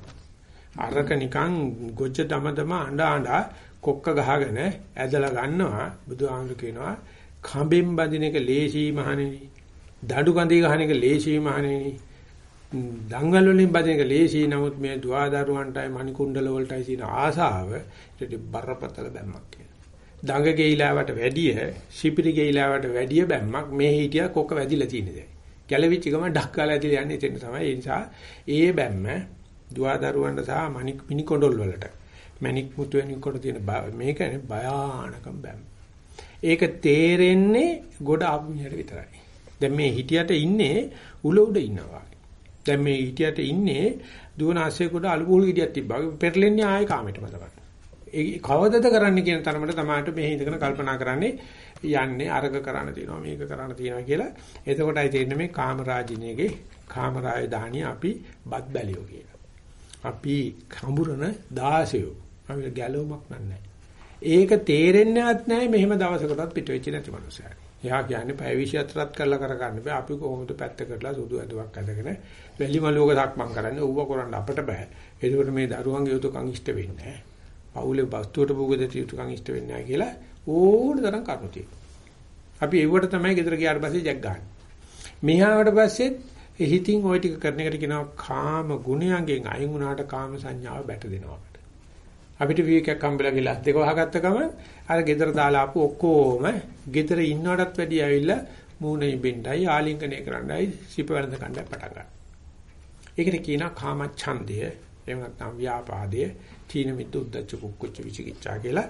Speaker 1: අරක නිකන් ගොජ්ජ දම දම අඬ අඬ කොක්ක ගහගෙන ඇදලා ගන්නවා බුදුහාමුදුර කියනවා කඹෙන් බඳින එක ලේසි මහණෙනි. දඩු කඳේ ගහන එක ලේසි මහණෙනි. දංගල් වලින් බදින එක ලේසි නමුත් මේ දුආදරුවන්ටයි මණිකුණ්ඩල වලටයි තියෙන ආසාව ඊට බරපතල බැම්මක් කියලා. දඟ ගෙයිලාවට වැඩිය, ශිපිරි ගෙයිලාවට වැඩිය බැම්මක් මේ හිටියා කොක වැදිලා තියෙන දැන්. ගැලවිච්ච ගම ඩක්කාලා ඇතිලා යන්නේ එතන තමයි. ඒ නිසා ඒ බැම්ම දුආදරුවන්ට සහ මණික් මිනිකොණ්ඩල් වලට මණික් මුතු වෙනකොට තියෙන මේක භයානකම් බැම්ම. ඒක තේරෙන්නේ ගොඩ ආපු මිනිහට විතරයි. දැන් මේ හිටියට ඉන්නේ උල උඩ ඉන්නවා. දැන් මේ හිටියට ඉන්නේ දුවන ආසයකට අලුපුහුළු ගෙඩියක් තිබ්බා. පෙරලෙන්නේ ආයේ කාමයටම තමයි. ඒ කවදද කරන්න කියන තරමට තමයි මේ ඉඳගෙන කල්පනා කරන්නේ යන්නේ අර්ග කරන්න තියෙනවා මේක කරන්න තියෙනවා කියලා. එතකොටයි තේරෙන්නේ මේ කාමරාජිනියගේ කාමරාය දාහණිය අපි බත් බැලියෝ කියලා. අපි කඹුරන 16 අපිට ගැලවමක් නැහැ. ඒක තේරෙන්නේවත් නැහැ මෙහෙම දවසකටත් පිට වෙච්ච නැති මනුස්සයෙක්. එයා කියන්නේ පැය 24ක් කරලා කරගන්න බෑ. අපි කොහොමද පැත්ත කරලා සුදු ඇදුවක් අදගෙන වැලි මලුවක සක්මන් කරන්නේ. ඌව කරන්න අපට බෑ. ඒකෝට මේ දරුවන්ගේ යුතුයකම් ඉෂ්ට වෙන්නේ නැහැ. පවුලේ වස්තුවට භෝගද යුතුයකම් ඉෂ්ට වෙන්නේ නැහැ කියලා ඕන තරම් කරුණු තියෙනවා. අපි ඒවට තමයි ගෙදර ගියාට පස්සේ ජග් ගන්න. මෙහාට පස්සෙත් හිතින් ওই ටික කරන එකට කියනවා කාම ගුණයන්ගෙන් අයින් වුණාට කාම සංඥාව බැට දෙනවා. අපිට විවේකයක් හම්බෙලා ගිහලා දෙක වහගත්ත ගම අර ගෙදර දාලා ආපු ඔක්කොම ගෙදර ඉන්නවටත් වැඩිය ඇවිල්ලා මූණේ බින්ඩයි ආලිංගනය කරන්නයි සිප වැළඳ කණ්ඩායම් පටන් ගන්නවා. ඒකට කියනවා කාම ඡන්දය එහෙම නැත්නම් ව්‍යාපාදය තීන මිද්ද උද්දච්ච කුක්කුච්ච විචිකිච්ඡා කියලා.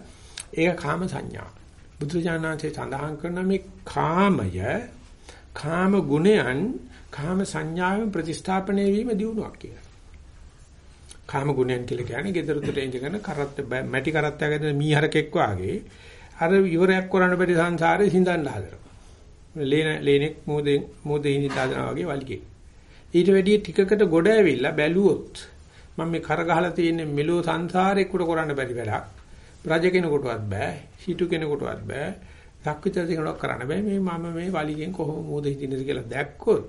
Speaker 1: ඒක කාම සංඥා. බුදුජානනාංශේ සඳහන් කරන මේ කාමය කාම ගුණයන් කාම සංඥාවෙන් ප්‍රතිස්ථාපනය වීම දියුණුවක් කියලා. කාම ගුණයන් කියලා කියන්නේ gedara තුට ඉඳගෙන කරත් මැටි කරත්තයක් ඇදලා මීහරකෙක් වාගේ අර ඉවරයක් කරන්න බැරි සංසාරේ සිඳන්න හදනවා. ලේන ලේනෙක් මොදෙන් මොදේ හිඳ දානවා වගේ වලිගේ. ඊට වැඩිය ටිකකට ගොඩ ඇවිල්ලා බැලුවොත් මම මේ කර ගහලා තියෙන මෙලෝ සංසාරේකට කරන්න බැරි වැඩක්. රජ කෙනෙකුටවත් බෑ, හිටු කෙනෙකුටවත් බෑ, සක්විතර කෙනෙකුට කරන්න බෑ. මේ මම මේ වලිගෙන් කොහොම මොදේ හිටින්නද කියලා දැක්කොත්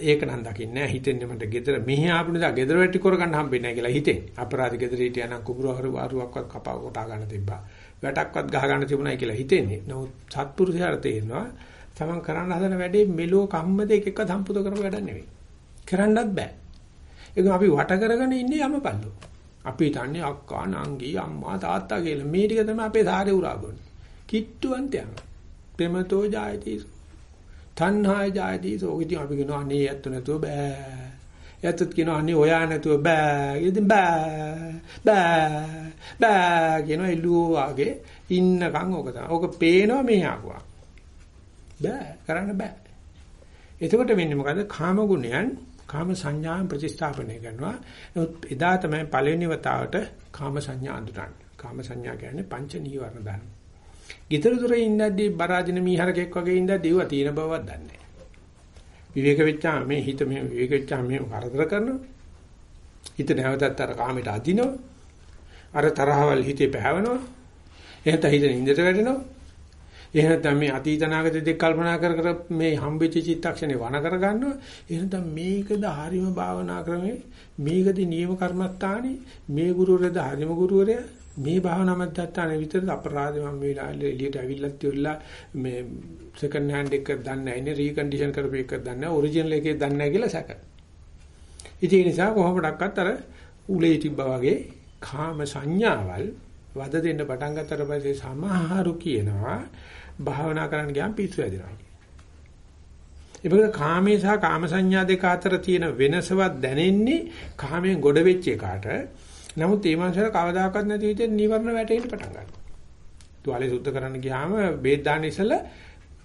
Speaker 1: ඒක නම් දකින්නේ නැහැ හිතෙන්නේ මට ගෙදර මෙහි ආපු නිසා ගෙදර වැටි කරගන්න හම්බෙන්නේ නැහැ කියලා හිතෙන්නේ. අපරාධ ගෙදර හිටියා නම් කුඹුර හරු අරුවක්වත් කපා කොටා ගන්න තිබ්බා. වැටක්වත් ගහ ගන්න තිබුණයි කියලා හිතෙන්නේ. නමුත් සත්පුරුෂයාට තේරෙනවා තමන් කරන්න හදන වැඩේ මෙලෝ කම්මද එක එක සම්පූර්ණ කරපු වැඩක් නෙවෙයි. කරන්නත් බෑ. ඒක අපි වට කරගෙන ඉන්නේ යමපල්ලෝ. අපි හිතන්නේ අක්කා නංගි අම්මා තාත්තා කියලා මේ ටික තමයි අපේ සාරේ උරාගන්නේ. කිට්ටුවන්තයන්. ප්‍රමතෝ ජායති තණ්හාය ජායති සෝගිතිය අපි කියනවා අනේ ඇත්ත නැතුව බෑ. ඇත්තත් කියනවා අනේ ඔයා නැතුව බෑ. ඉතින් බෑ. බෑ. බෑ කියනවා එළුවෝ වාගේ ඉන්නකම් ඕක තමයි. ඕක පේනවා මේ ආකුවා. බෑ කරන්න බෑ. එතකොට වෙන්නේ මොකද? කාම ගුණයන් කාම සංඥාන් ප්‍රතිස්ථාපනය කරනවා. එදා තමයි පළවෙනි වතාවට කාම සංඥා අඳුරන්නේ. කාම සංඥා කියන්නේ පංච නීවරණ ධර්ම. ගෙදර දොරේ ඉඳද්දී බරාජින මීහරකෙක් වගේ ඉඳද්දී ඒවා තියෙන බවවත් දන්නේ නැහැ. විවේක වෙච්චාම මේ හිත මේ විවේක වෙච්චාම මේ කරදර කරනවා. හිත නැවතත් අර කාමයට අදිනවා. අර තරහවල් හිතේ පැහැවෙනවා. එහෙනම් හිත නින්දට වැටෙනවා. එහෙනම් මේ අතීත නාගත දෙක කල්පනා කර කර මේ හම්බෙච්ච චිත්තක්ෂණේ වණ කර ගන්නවා. එහෙනම් මේකද හරිම භාවනා ක්‍රමේ මේකද නියම කර්මස්ථානේ මේ ගුරුවරයාද හරිම ගුරුවරයා මේ භාවනා මධ්‍යස්ථානේ විතර අපරාධ මම මේ වෙලාවේ එළියට ඇවිල්ලත් ඉවරලා මේ සෙකන්ඩ් හෑන්ඩ් එක දන්නේ නැහැ නේ රීකන්ඩිෂන් කරපු එක දන්නේ නැහැ ඔරිජිනල් එකේ දන්නේ නැහැ කියලා සැක. ඉතින් ඒ නිසා කොහොමඩක්වත් අර උලේ තිබ්බා වගේ කාම සංඥාවල් වද දෙන්න පටන් ගත්තට පස්සේ සමහරු කියනවා භාවනා කරන්න ගියාම පිස්සු හැදෙනවා කියලා. ඒක කාමේ සහ කාම සංඥා දෙක අතර තියෙන වෙනසවත් දැනෙන්නේ කාමයෙන් ගොඩ වෙච්ච එකාට. නමුත් මේ මනසට කවදාකවත් නැති විදිහට නිවර්ණ වැටෙන්න පටන් ගන්නවා. තුවාලේ සුද්ධ කරන්න ගියාම බේත් දාන්න ඉස්සලා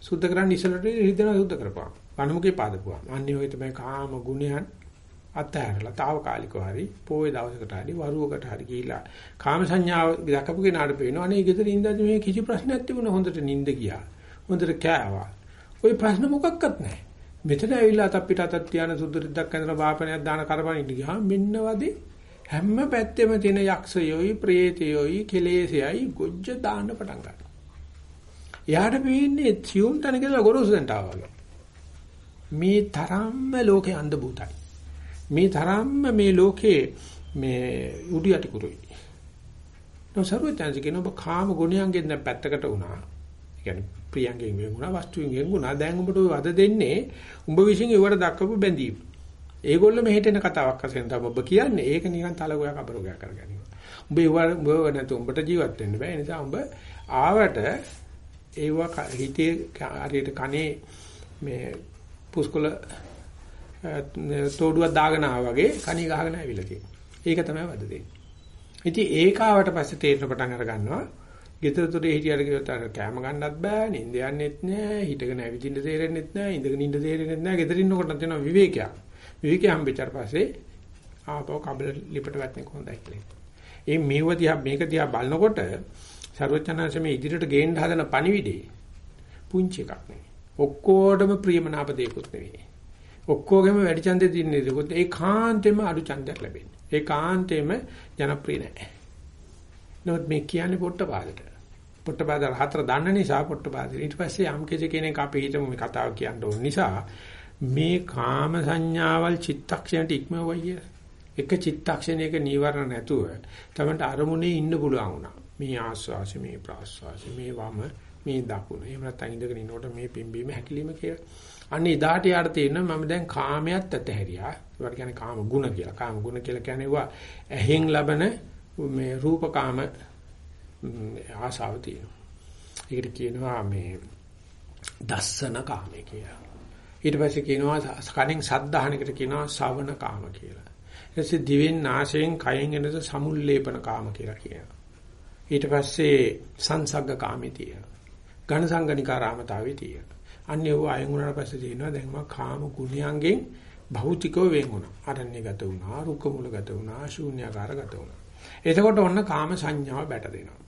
Speaker 1: සුද්ධ කරන්න ඉස්සලට හිතන සුද්ධ කරපුවා. කණමුකේ පාදපුවා. අන්නේ ඔය තමයි කාම ගුණයන් අතහැරලා తాවකාලිකව හරි පොයේ දවසකට හරි වරුවකට හරි ගිහිලා කාම සංඥාව දකපු කෙනාට පේනවා අනේ ගෙදර ඉඳන් මේ කිසි ප්‍රශ්නයක් තිබුණා හොඳට නිින්ද ගියා හොඳට කෑවා ওই ප්‍රශ්න මොකක්වත් නැහැ මෙතන ඇවිල්ලා අත අපිට අතක් තියාන සුදුරිද්දක් ඇඳලා වාපනයක් දාන කරපණින්න ගියා මෙන්න වදී හැම පැත්තෙම තියෙන යක්ෂයෝයි ප්‍රේතයෝයි කෙලෙසයයි ගොජ්ජ දාන්න පටන් ගන්නවා. එයාට පේන්නේ තියුම් තැනකද ගොරෝසුන්ට ආවා වගේ. මේ තරම්ම ලෝකේ අන්ධ භූතයි. මේ තරම්ම මේ ලෝකේ මේ උඩු යටි කුරුයි. නොසරුවචන්ස කියන ඔබ කාම ගුණයන්ගෙන් දැන් පැත්තකට වුණා. ඒ කියන්නේ ප්‍රියංගෙන් වෙන් වුණා, වස්තුවෙන් වෙන් වුණා. දැන් උඹට වද දෙන්නේ උඹ විසින් ඒවට දක්වපු බැඳීම. ඒගොල්ලෝ මෙහෙට එන කතාවක් අසෙන් තමයි ඔබ කියන්නේ. ඒක නිකන් තලගොයක් අපරෝගයක් කරගන්නවා. උඹ ඒව උඹ නැතු උඹට ජීවත් වෙන්න බෑ. ඒ නිසා උඹ ආවට ඒව හිතේ හරියට කනේ මේ පුස්කොළ තෝඩුවක් දාගෙන ආවා වගේ කණි ගහගෙන ඇවිල්ලා තියෙනවා. ඒක තමයි වද දෙන්නේ. ඉතින් ඒකාවට පස්සේ තේරෙන පටන් අර ගන්නවා. ගෙදර දොරේ හිටියට කිව්වොත් අර කැම ගන්නත් බෑ, නිින්ද යන්නෙත් නෑ, හිටගෙන ඇවිදින්න තේරෙන්නෙත් නෑ, ඉඳගෙන ඉන්න තේරෙන්නෙත් නෑ. ගෙදර ඉන්නකොට තියෙනවා විවේකයක්. විවේකය හම්බෙච්චාට පස්සේ ආපහු කබල ලිපට වැටෙන්නේ කොහොඳයි කියලා. ඒ මේව දිහා මේක දිහා බලනකොට ਸਰවචනංශමේ ඉදිරියට ගේන්න හදන පණිවිඩේ පුංචි එකක් නෙවෙයි. ඔක්කොටම ප්‍රියමනාප දෙයක්වත් නෙවෙයි. ඔක්කොගෙම වැඩි ඡන්දෙ දින්නේ ඒකත් ඒ කාන්තෙම අඩු ඡන්දයක් ලැබෙන්නේ. ඒ කාන්තෙම ජනප්‍රිය නැහැ. නමුත් මේ කියන්නේ පොට්ටපාදට. පොට්ටපාද හතර දන්න නිසා පොට්ටපාද ඊට පස්සේ යම් කෙනෙක් අපි හිතමු මේ කතාව කියන්න ඕන නිසා මේ කාම සංඥාවල් චිත්තක්ෂණයට ඉක්මවයි එක චිත්තක්ෂණයක නීවරණ නැතුව තමයි අරමුණේ ඉන්න පුළුවන් වුණා. මේ ආස්වාසි මේ ප්‍රාස්වාසි මේ වම මේ දකුණ. එහෙම නැත්නම් ඉඳගෙන ඉන්නකොට මේ පිම්බීම හැකිලිම කියලා. අන්න එදාට යාට තේරෙනවා මම දැන් කාමයට ඇතහැරියා. ඒවට කියන්නේ කාම ගුණ කියලා. කාම ගුණ කියලා කියන්නේ වා ඇහෙන් ලබන මේ රූපකාම ආසාව තියෙනවා. ඒකට කියනවා මේ දස්සන කාමය කියලා. ඊට පස්සේ කියනවා කණෙන් සද්ද අහන එකට කියනවා ශවණ කාම කියලා. ඊට පස්සේ දිවෙන් නාසයෙන් කයෙන් එනද සමුල්ලේපන කාම කියලා කියනවා. ඊට පස්සේ සංසග්ග කාමේ තියෙනවා. ඝන සංගනිකාරාමතාවේ තියෙනවා. අන්නේ ਉਹ අයන් වුණාට පස්සේ තියෙනවා දැන් මම කාම ගුණයන්ගෙන් භෞතිකව වෙන් වුණා. අරණ්‍යගත වුණා, රුක්ක මුලගත වුණා, ශූන්‍යකාරගත වුණා. එතකොට ඔන්න කාම සංඥාව බැට දෙනවා.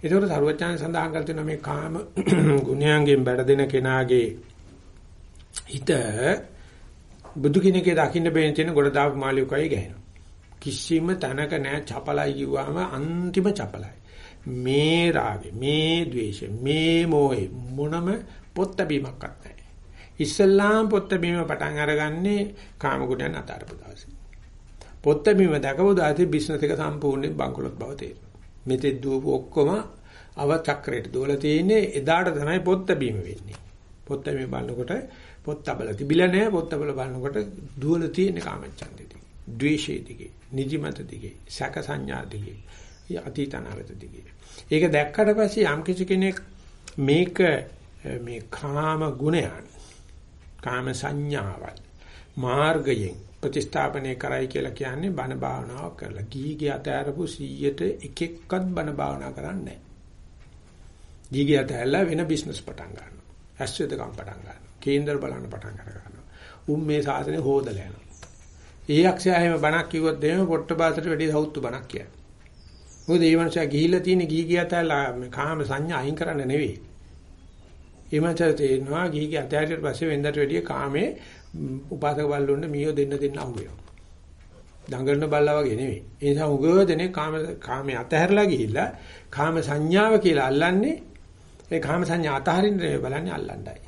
Speaker 1: එතකොට සරුවචාන් සඳහන් කර තියෙනවා මේ කාම ගුණයන්ගෙන් බැට දෙන කෙනාගේ හිත බුදු කෙනෙක්ගේ දකින්න බේන තියෙන ගොඩ දාපු මාළියකයි ගහනවා. කිසිම තැනක නෑ චපලයි කිව්වම අන්තිම චපලයි. මේ රාගේ, මේ ද්වේෂය, මේ මොහේ මොනම පොත් බැීමක්වත් නැහැ. ඉස්ලාම් පොත් බැීම පටන් අරගන්නේ කාම ගුණයන් අතාරපු දවසේ. පොත් බැීම දැකපු දාතේ බිස්නස් එක සම්පූර්ණයෙන් බංකොලොත් බව තේරෙනවා. මෙතෙ දුවපු ඔක්කොම අව චක්‍රයට දුවලා තියෙන්නේ එදාට තමයි පොත් බැීම වෙන්නේ. පොත් බැීම බලනකොට පොත් තබල තිබිලා නැහැ පොත් තබල බලනකොට දුවල තියෙන කාමච්ඡන්දෙදී. ද්වේෂයේ දිගේ, නිදිමත දිගේ, සැක සංඥා දිගේ, අතීතනාගත දිගේ. ඒක දැක්කට පස්සේ යම් කිසි කෙනෙක් මේක මේ කාම ගුණයන් කාම සංඥාවල් මාර්ගයෙන් ප්‍රතිස්ථාපනය කරයි කියලා කියන්නේ බණ භාවනාව කරලා ගීගේ අතෑරපු 100ට එක එක්කත් බණ භාවනා කරන්නේ නැහැ. ගීගේ අතෑරලා වෙන බිස්නස් පටන් ගන්නවා. ඇස්වෙදකම් පටන් ගන්නවා. කේන්දර බලන්න පටන් ගන්නවා. උන් මේ සාසනේ හොදලා යනවා. ඒ අක්ෂයා එහෙම බණක් කිව්වොත් එහෙම පොට්ටපාසට වැඩි සෞත්තු බණක් කියන්නේ. මොකද මේ මනුස්සයා ගිහිල්ලා තියෙන ගීගේ අතෑරලා කාම සංඥා අයින් කරන්න නෙවෙයි. එමන්චර තේරෙනවා ගිහිගේ අතහැරියට පස්සේ වෙන්දට වැඩිය කාමේ උපාසක බල්ලොන්න මියෝ දෙන්න දෙන්න අහුවෙනවා. දඟලන බල්ලා වගේ නෙවෙයි. ඒ නිසා උගව දෙනේ කාම කාමේ අතහැරලා ගිහිල්ලා කාම සංඥාව කියලා අල්ලන්නේ ඒ කාම සංඥා අතහරින්න බලන්නේ අල්ලන්නයි.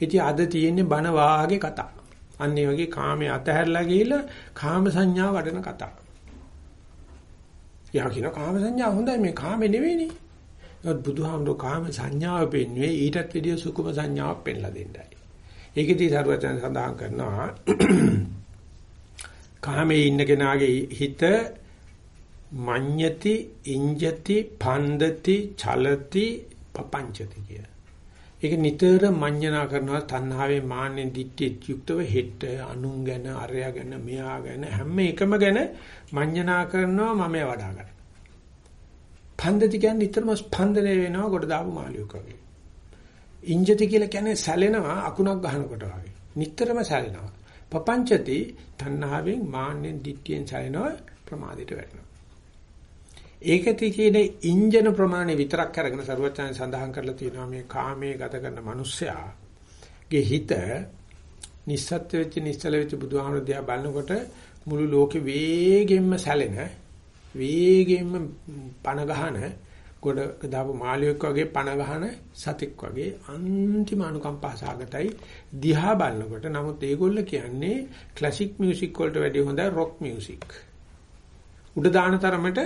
Speaker 1: ඉතින් අද තියෙන්නේ බන වාගේ කතා. අන්න ඒ වගේ කාමයේ අතහැරලා ගිහිල්ලා කාම සංඥා වඩන කතා. යා කියන කාම සංඥා හොඳයි මේ කාමේ නෙවෙයිනේ. ඒත් බුදුහාමුදුරු කාම සංඥාව පෙන්වුවේ ඊටත් වැඩිය සුකුම සංඥාවක් පෙන්ලා දෙන්නයි. ඒකෙදී සරුවචන සඳහන් කරනවා කාමේ ඉන්න කෙනාගේ හිත මඤ්ඤති ඉංජති පන්දති චලති පපංචති කිය. ඒක නිතර මඤ්ඤණා කරනවා තණ්හාවේ මාන්නෙන් දිට්ඨිය යුක්තව හෙට අනුන් ගැන අරයා ගැන මෙයා ගැන හැම එකම ගැන මඤ්ඤණා කරනවා මම වඩා ගන්න. පන්දති කියන්නේ නිතරම ස්පන්දනය වෙනවා කොට දාපු මාළියෙක් වගේ. ඉංජති කියලා කියන්නේ සැලෙනවා අකුණක් ගහනකොට වගේ. නිතරම සැලෙනවා. පපංචති තණ්හාවෙන් මාන්නෙන් දිට්ඨියෙන් සැලෙනවා ප්‍රමාදයට වැටෙනවා. ඒකති කියන ඉන්ජන ප්‍රමාණය විතරක් අරගෙන සරුවචාන් සඳහන් කරලා තියෙනවා මේ කාමයේ ගත කරන මිනිස්සයාගේ හිත නිස්සත්ත්ව වෙච්ච නිස්සල වෙච්ච බුදුහාමුදුරුවෝ දිහා බලනකොට මුළු ලෝකෙ වේගෙන්ම සැලෙන වේගෙන්ම පණ ගහන ගොඩ දාපු මාළියෙක් වගේ පණ ගහන සතෙක් වගේ අන්තිම අනුකම්පා සාගතයි දිහා බලනකොට නමුත් ඒගොල්ල කියන්නේ ක්ලාසික් මියුසික් වලට වැඩිය හොඳයි රොක් මියුසික් උඩ දාන තරමට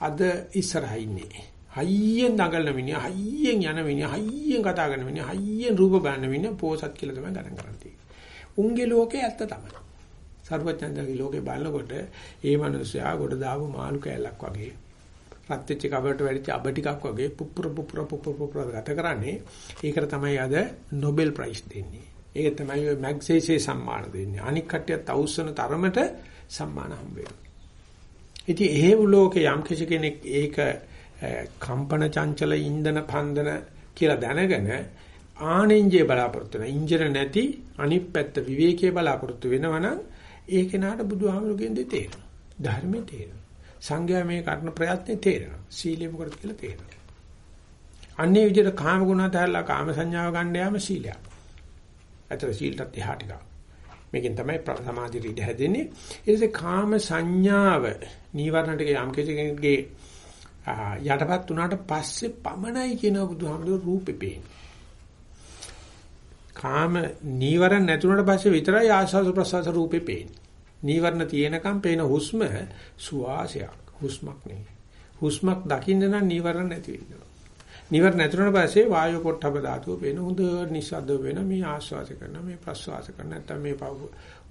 Speaker 1: අද ඉස්සරහා ඉන්නේ. හයියෙන් දඟලන මිනිහා, හයියෙන් යන මිනිහා, හයියෙන් කතා කරන මිනිහා, හයියෙන් රූප බලන මිනිහා පෝසත් කියලා තමයි ගණන් කරන්නේ. උන්ගේ ලෝකේ ඇත්ත තමයි. සර්වඥන්දගේ ලෝකේ බලනකොට ඒ මනුස්සයා කොට දාපු මාළු කෑල්ලක් වගේ රත් වෙච්ච කබරට වැඩිච්ච අබ ටිකක් වගේ පුපුර පුපුර පුපුර පුපුර ගත කරන්නේ. ඒකට තමයි අද නොබෙල් ප්‍රයිස් දෙන්නේ. ඒක තමයි ඔය මැග්සේසේ සම්මාන දෙන්නේ. අනික් කට්ටියත් අවුස්සන තරමට සම්මාන හම්බ වෙනවා. ඉතින් එහෙව් ලෝකේ යම් කෙනෙක් ඒක කම්පන චංචල ඉන්ධන පන්දන කියලා දැනගෙන ආනෙන්ජේ බලාපොරොත්තු වෙන ඉන්ජන නැති අනිත් පැත්ත විවේකයේ බලාපොරොත්තු වෙනවනම් ඒ කෙනාට බුදුහාමුදුරගෙන් දෙ තේරෙනවා. ධර්මයේ තේරෙනවා. සංඝයා මේ කරන ප්‍රයත්නේ තේරෙනවා. සීලෙ මොකටද කියලා තේරෙනවා. අන්නේ විදිහට කාම ගුණ තැරලා කාම සංඥාව ගන්න යාම සීලයක්. අතර සීලටත් එහා ටිකක්. මේකෙන් තමයි සමාධි රීඩ හැදෙන්නේ. ඊට කාම සංඥාව නීවරණ ටික යම් කෙනෙකුගේ යටපත් වුණාට පස්සේ පමණයි කියන බුදුහාමුදුරුවෝ රූපේ පේන්නේ. කාම නීවරණ නැතුණට පස්සේ විතරයි ආස්වාද ප්‍රසවාස රූපේ පේන්නේ. නීවරණ තියෙනකම් පේන හුස්ම සුවාසයක්. හුස්මක් නෙවෙයි. හුස්මක් දකින්න නම් නීවරණ නැති වෙන්න නිවර නැතුණට පස්සේ වායු පොට්ටබ ධාතුව වෙන හොඳ නිස්සද්ද වෙන මේ ආශ්වාස කරන මේ ප්‍රශ්වාස කරන නැත්නම් මේ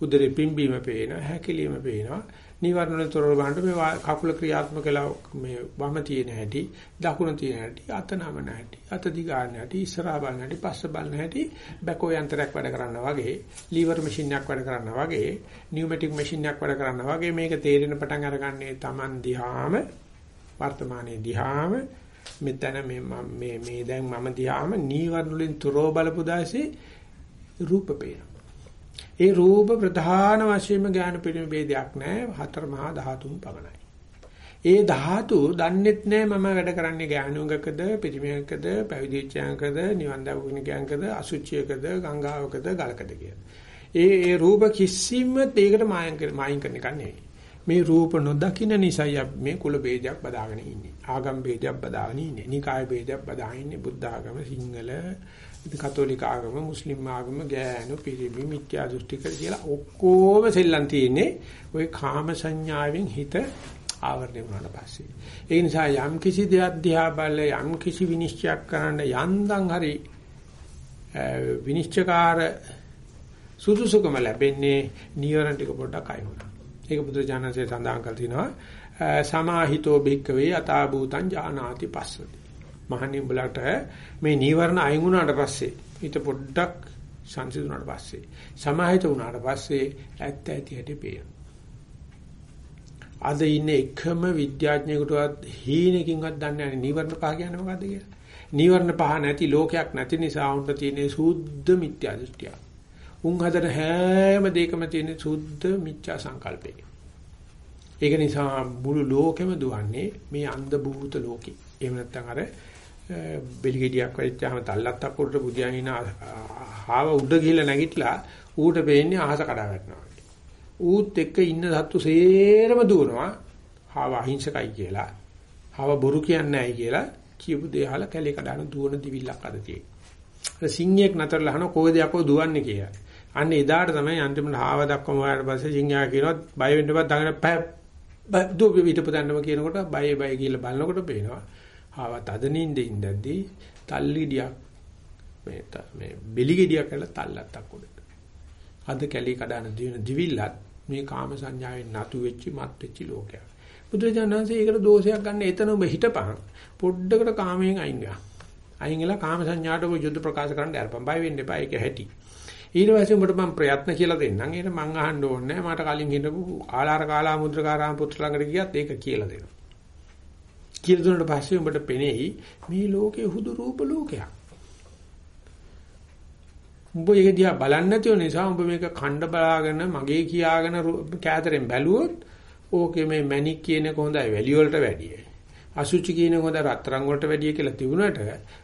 Speaker 1: උදරේ පිම්බීම පේන හැකිලිම පේනවා නිවර්ණ තොරව බලන්න මේ කකුල ක්‍රියාත්මක කළා මේ වම තියෙන හැටි දකුණ තියෙන හැටි අත නමන හැටි අත දිගාන හැටි ඉස්සරහා බලන හැටි පස්ස බලන හැටි බැකෝ යන්ත්‍රයක් වැඩ කරනවා වගේ ලීවර් මැෂින් එකක් වැඩ කරනවා වගේ නියුමැටික් මැෂින් එකක් වැඩ කරනවා වගේ මේක තේරෙන පටන් අරගන්නේ Taman දිහාම වර්තමානයේ දිහාම මෙතන මේ මේ මේ දැන් මම දිහාම නීවරණ වලින් තොරව බලපු දාසේ රූප පේනවා. ඒ රූප ප්‍රධාන වශයෙන්ම ඥාන පිළිම ભેදයක් නැහැ හතර මහා ධාතුන් පමණයි. ඒ ධාතු දන්නෙත් නැහැ මම වැඩ කරන්නේ ඥානුගකද, පිටිමයකද, පැවිදිච්ඡාංකද, නිවන් දවුණ ඥානකද, අසුචියකද, ගංගාවකද, ගලකද කියලා. ඒ ඒ රූප කිසිම දෙයකට මායම් මායින් කරන එක නෙවෙයි. මේ රූප නොදකින්න නිසායි මේ කුල ભેදයක් බදාගෙන ඉන්නේ. ආගම් ભેදයක් බදාගෙන ඉන්නේ. නිකාය ભેදයක් බදාගෙන ඉන්නේ. බුද්ධ ආගම සිංහල කතෝලික ආගම, මුස්ලිම් ආගම, ගෑනු, පිරිමි, මිත්‍යා දෘෂ්ටික කියලා ඔක්කොම සෙල්ලම් තියෙන්නේ ওই කාම සංඥාවෙන් හිත ආවරණය වුණාට පස්සේ. ඒ නිසා යම් කිසි දෙයක් දිහා බල යම් කිසි විනිශ්චයක් කරන්න යන්දම් හරි විනිශ්චයකාර සුදුසුකම ලැබෙන්නේ නියරණ ටික පොඩ්ඩක් අයිවුණා. ඒක බුදුරජාණන්සේ සඳහන් කර තිනවා සමාහිතෝ භික්කවේ අතා භූතං ජානාති පස්සති. මහණනි උඹලට මේ නීවරණ අයින් වුණාට පස්සේ හිත පොඩ්ඩක් සංසිඳුණාට පස්සේ සමාහිත වුණාට පස්සේ ඇත්ත ඇති හැටි පේනවා. අද ඉන්නේ එකම විද්‍යාඥයෙකුටවත් හීනකින්වත් දන්නේ නැහැ නීවරණ පහ කියන්නේ මොකද්ද කියලා. නීවරණ පහ නැති ලෝකයක් නැති නිසා උන්ට තියෙන සුද්ධ මිත්‍යා දෘෂ්ටිය. උන් හදන හැම දෙයකම තියෙන සුද්ධ මිත්‍යා සංකල්පය. ඒක නිසා මුළු ලෝකෙම දුවන්නේ මේ අන්ධ භූත ලෝකේ. එහෙම නැත්නම් අර බෙලිගෙඩියක් වෙච්චාම තල්ලත්තක් උඩට බුදියානින හාව උඩ ගිහිල්ලා නැගිටලා ඌට පේන්නේ අහස කඩා වැටෙනවා. ඌත් එක්ක ඉන්න සත්තු සේරම දුවනවා. හාව අහිංසකයි කියලා. හාව බොරු කියන්නේ නැහැ කියලා කියපු දේ අහලා කැලේ කඩන දුවන දිවිල්ලක් අද තියෙන්නේ. සිංහයෙක් නතරලා අහන කොහෙද යකෝ දුවන්නේ කියලා. අන්න එදාට තමයි අන්තිමට හාව දක්වම ආවට පස්සේ සිංහයා කියනවා බය වෙන්න එපා දඟන පැ දුව පිටපතන්නම කියනකොට බය බය කියලා බලනකොට පේනවා. ආවත් අද නිින්දේ ඉඳද්දී තල්ලිඩියක් මේ මේ බෙලිගෙඩියක් කරලා තල්ලත්තක් උඩට. අද කැලී කඩන දින දිවිල්ලත් මේ කාම සංඥාවෙන් නතු වෙච්ච මත් වෙච්ච ලෝකයක්. බුදුරජාණන්සේ ඒකට දෝෂයක් ගන්න එතන ඔබ හිටපන් පොඩ්ඩකට කාමයෙන් අයින් ගා. අයින් වෙලා කාම සංඥාට ඔබ යුද්ධ ප්‍රකාශ කරන්න අරපන් බය වෙන්න එපා ඒක හැටි. ඊට පස්සේ උඹට මම ප්‍රයත්න කියලා දෙන්නම්. ඒක මං අහන්න ඕනේ මට කලින් හිටපු ආලාර කාලා මුද්‍රකාරාම පුත්‍ර ළඟට ගියත් ඒක කියලා දෙනවා. කියලා දුන්නාට පස්සේ උඹට පෙනෙයි මේ ලෝකේ හුදු රූප ලෝකයක්. උඹ ඒක දිහා බලන්නේ නැතිව නිසා උඹ මේක ඛණ්ඩ බලාගෙන මගේ කියාගෙන කෑතරෙන් බැලුවොත් ඕකේ මේ මැණික් කියන එක හොඳයි වැලිය වලට වැඩිය. අසුචි කියන එක හොඳ රත්තරන් වලට වැඩිය කියලා තිබුණාට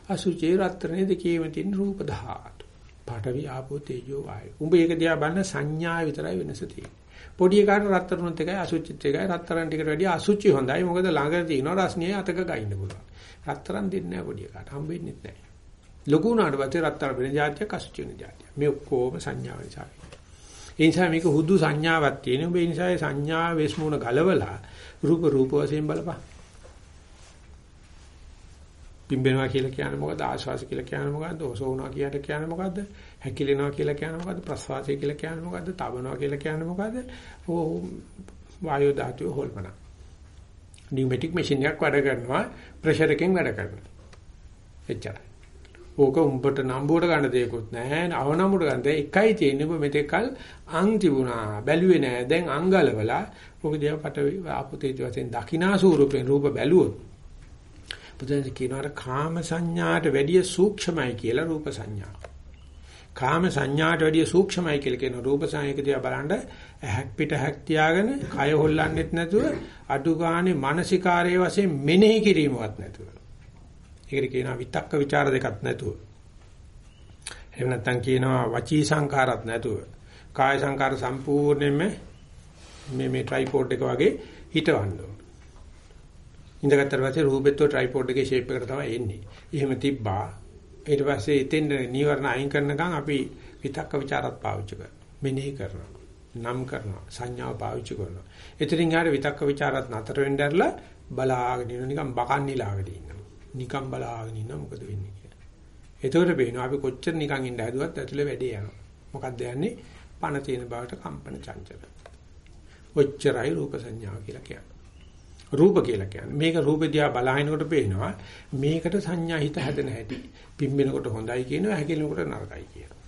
Speaker 1: අසුචි රත්තරනේ දෙකේම තියෙන රූප ධාතු. පාඨවි ආපෝ තේජෝ වායු. උඹ ඒක දිහා බලන සංඥා විතරයි වෙනස තියෙන්නේ. පොඩි එකාට රත්තරන්ත් එකයි අසුචිත් එකයි රත්තරන් ටිකට වැඩිය අසුචි හොඳයි. මොකද ළඟ තියෙනවා රස්නියේ අතක ගයින්න පුළුවන්. රත්තරන් දෙන්නේ නැහැ පොඩි එකාට. හම්බෙන්නේ නැහැ. ලොකු උනාට පස්සේ රත්තරන් වෙන જાතියක් අසුචි වෙන જાතියක්. මේ ඔක්කොම සංඥා නිසා. ඒ නිසා මේක හුදු සංඥාවක් තියෙන. ඔබ ඒ නිසා සංඥා වේස්මුණ ගලවලා රූප රූප වශයෙන් බලපන්. පිම්බෙනවා කියලා කියන්නේ මොකද්ද? ආශ්වාස කියලා කියන්නේ මොකද්ද? ඔසවනවා කියලා කියන්නේ මොකද්ද? හැකිලෙනවා කියලා කියන්නේ මොකද්ද? ප්‍රශ්වාසය කියලා කියන්නේ මොකද්ද? තබනවා කියලා කියන්නේ මොකද්ද? ඕ වායු ධාතුව හොල්මන. නියුමැටික් මැෂින් එකක් වැඩ කරනවා ප්‍රෙෂර් එකෙන් වැඩ කරනවා. එච්චරයි. ඕක උඹට නම්බුවට ගන්න දෙයක්වත් නැහැ. අවනම්බුවට ගන්න දෙයක් එකයි තියෙන්නේ. ඔබ මෙතෙක්කල් අං තිබුණා. බැලුවේ නැහැ. දැන් අංගලවලා ඔක දිහා පට ආපුතේ වශයෙන් දකිනා ස්වරූපෙන් රූප බැලුවොත් බුදුන් කියනවා කාම සංඥාට වැඩිය සූක්ෂමයි කියලා රූප සංඥා. කාම සංඥාට වැඩිය සූක්ෂමයි කියලා කියන රූප සංයක දිහා බලනද ඇහක් පිට ඇහක් තියාගෙන කය හොල්ලන්නෙත් නැතුව අඩු ගානේ මානසිකාරයේ වශයෙන් මෙනෙහි කිරීමවත් නැතුව. ඒකට කියනවා විතක්ක ਵਿਚාර දෙකක් නැතුව. එහෙම නැත්නම් කියනවා වචී සංකාරත් නැතුව. කාය සංකාර සම්පූර්ණයෙන්ම මේ මේ ට්‍රයිපෝඩ් එක වගේ හිටවන්න ඕන. ඉඳගත්තර පස්සේ රූපෙත්ව ට්‍රයිපෝඩ් එකේ shape එකට තමයි එන්නේ. එහෙම තිබ්බා ඊට පස්සේ එතෙන් නීවරණ අයින් කරනකම් අපි විතක්ක ਵਿਚාරත් පාවිච්චි කරනවා. මෙනෙහි කරනවා. නම් කරනවා. සංඥාව පාවිච්චි කරනවා. එතනින් ඊට විතක්ක ਵਿਚාරත් නතර වෙන්න ඇරලා බලාගෙන ඉන්න නිකන් බකන්නිලාගෙන ඉන්නවා. නිකන් බලාගෙන ඉන්න මොකද වෙන්නේ කියලා. එතකොට පේනවා අපි කොච්චර නිකන් ඉඳ හැදුවත් ඇතුලේ වැඩේ යනවා. මොකක්ද යන්නේ? පණ තියෙන බවට කම්පන චංචල. ඔච්චරයි රූප සංඥාව කියලා කියන්නේ. රූප කියලා කියන්නේ. මේක රූප දිහා බලහිනකොට පේනවා මේකට සංඥා හිත හැදෙන හැටි. පිම්බෙනකොට හොඳයි කියනවා, හැකිලෙනකොට නරකයි කියනවා.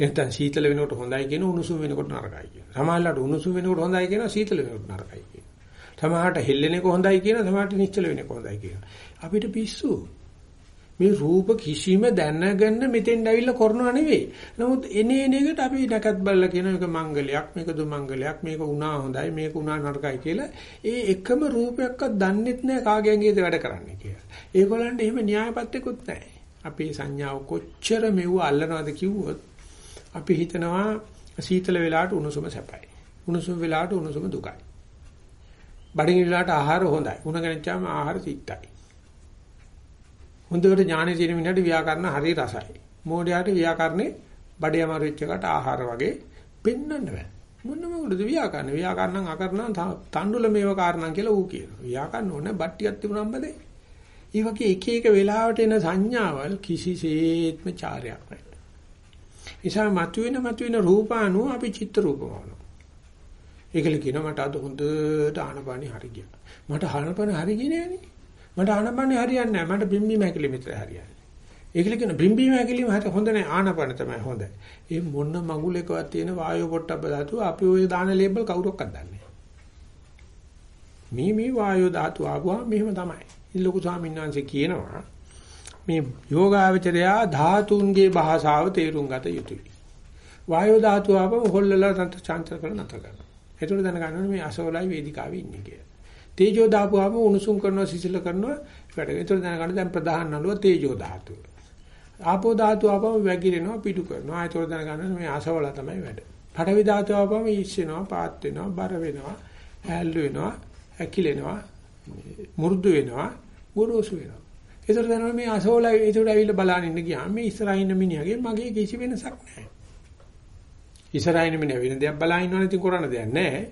Speaker 1: එහෙනම් සීතල වෙනකොට හොඳයි කියනවා, උණුසුම් වෙනකොට නරකයි කියනවා. සමහරවිට උණුසුම් වෙනකොට හොඳයි කියනවා, සීතල වෙනකොට නරකයි කියනවා. සමහරට හෙල්ලෙන එක හොඳයි කියනවා, සමහරට නිශ්චල වෙන එක හොඳයි කියනවා. අපිට පිස්සු. මේ රූප කිසිම දැනගන්න මෙතෙන් ඇවිල්ලා කරනව නෙවෙයි. නමුත් එනේ එනේකට අපි නැකත් බලලා කියන එක මංගලයක්, මේක දුමංගලයක්, මේක උනා හොඳයි, මේක උනා නරකයි කියලා. ඒ එකම රූපයක්වත් දන්නෙත් නැහැ කාගෙන්ගේද වැඩ කරන්නේ කියලා. ඒගොල්ලන්ට එහෙම න්‍යායපත්‍යකුත් නැහැ. අපේ සංඥාව කොච්චර මෙව අල්ලනවද කිව්වොත් අපි හිතනවා සීතල වෙලාවට උණුසුම සැපයි. උණුසුම වෙලාවට උණුසුම දුකයි. බඩගිනි වෙලාවට ආහාර හොඳයි. උණ ගැනීමචාම ආහාර තිත්තයි. හොඳට ඥානෙ තියෙන මිනිහට ව්‍යාකරණ හරි රසයි. මෝඩයාට ව්‍යාකරණේ බඩේ අමාරු වෙච්ච එකට ආහාර වගේ පෙන්වන්න බෑ. මොන මොකටද ව්‍යාකරණ? ව්‍යාකරණ අකරණ තණ්ඩුල මේව කාරණා කියලා ඌ කියනවා. ව්‍යාකරණ ඕනේ බට්ටියක් තිබුණාම බදේ. ඒ වගේ එක එක වෙලාවට එන සංඥාවල් කිසිසේත්ම චාරයක් නැහැ. නිසා මතුවෙන මතුවෙන රූපාණු අපි චිත්ත රූපමවනවා. ඒකල කියනවා මට අද හොඳට ආනපානි හරි ගියා. මට ආනපානි හරි ගියේ නෑනේ. මට ආනපනේ හරියන්නේ නැහැ. මට බිම්බීම හැකිලිම විතරයි හරියන්නේ. ඒකල කියන බිම්බීම හැකිලිම හරි හොඳ නැහැ. ආනපන තමයි හොඳ. ඒ මොන මගුලකවත් තියෙන වායෝ පොට්ටබ්බ ධාතුව අපි ওই දාන ලේබල් කවුරක්වත් දන්නේ මේ මේ වායෝ ධාතු ආවම මෙහෙම තමයි. ලොකු ස්වාමීන් වහන්සේ කියනවා මේ යෝගාවචරයා ධාතුන්ගේ භාෂාව තේරුම් ගත යුතුයි. වායෝ ධාතුව ආවම හොල්ලලා තන්ත්‍ර චාන්තර කරන නැතර කරනවා. ඒතකොට දැනගන්න මේ අසවලයි වේදිකාවේ ඉන්නේ කියලා. තේජෝ දාපුවාම උණුසුම් කරනවා සිසිල කරනවා වැඩ. ඒතර දැනගන්න දැන් ප්‍රධාන නළුව තේජෝ ධාතුව. ආපෝ ධාතුව ආපම වැగిරෙනවා පිටු කරනවා. ඒතර දැනගන්න මේ ආසවල තමයි වැඩ. පඨවි ධාතුව ආපම ඊශ්වෙනවා පාත් වෙනවා බර වෙනවා හැල්ලු වෙනවා ඇකිලෙනවා මුරුදු වෙනවා ගොරෝසු වෙනවා. ඒතර දැනගන්න මේ ආසවල ඒතර ඇවිල්ලා බලන්න ඉන්න ගියාම මේ ඉස්සරහින් ඉන්න මිනිහගේ මගේ කිසි වෙනසක් නැහැ. ඉස්සරහින් මිනිහ වෙන දෙයක් බලා ඉන්නවනේ ඉතින් කරන්න දෙයක් නැහැ.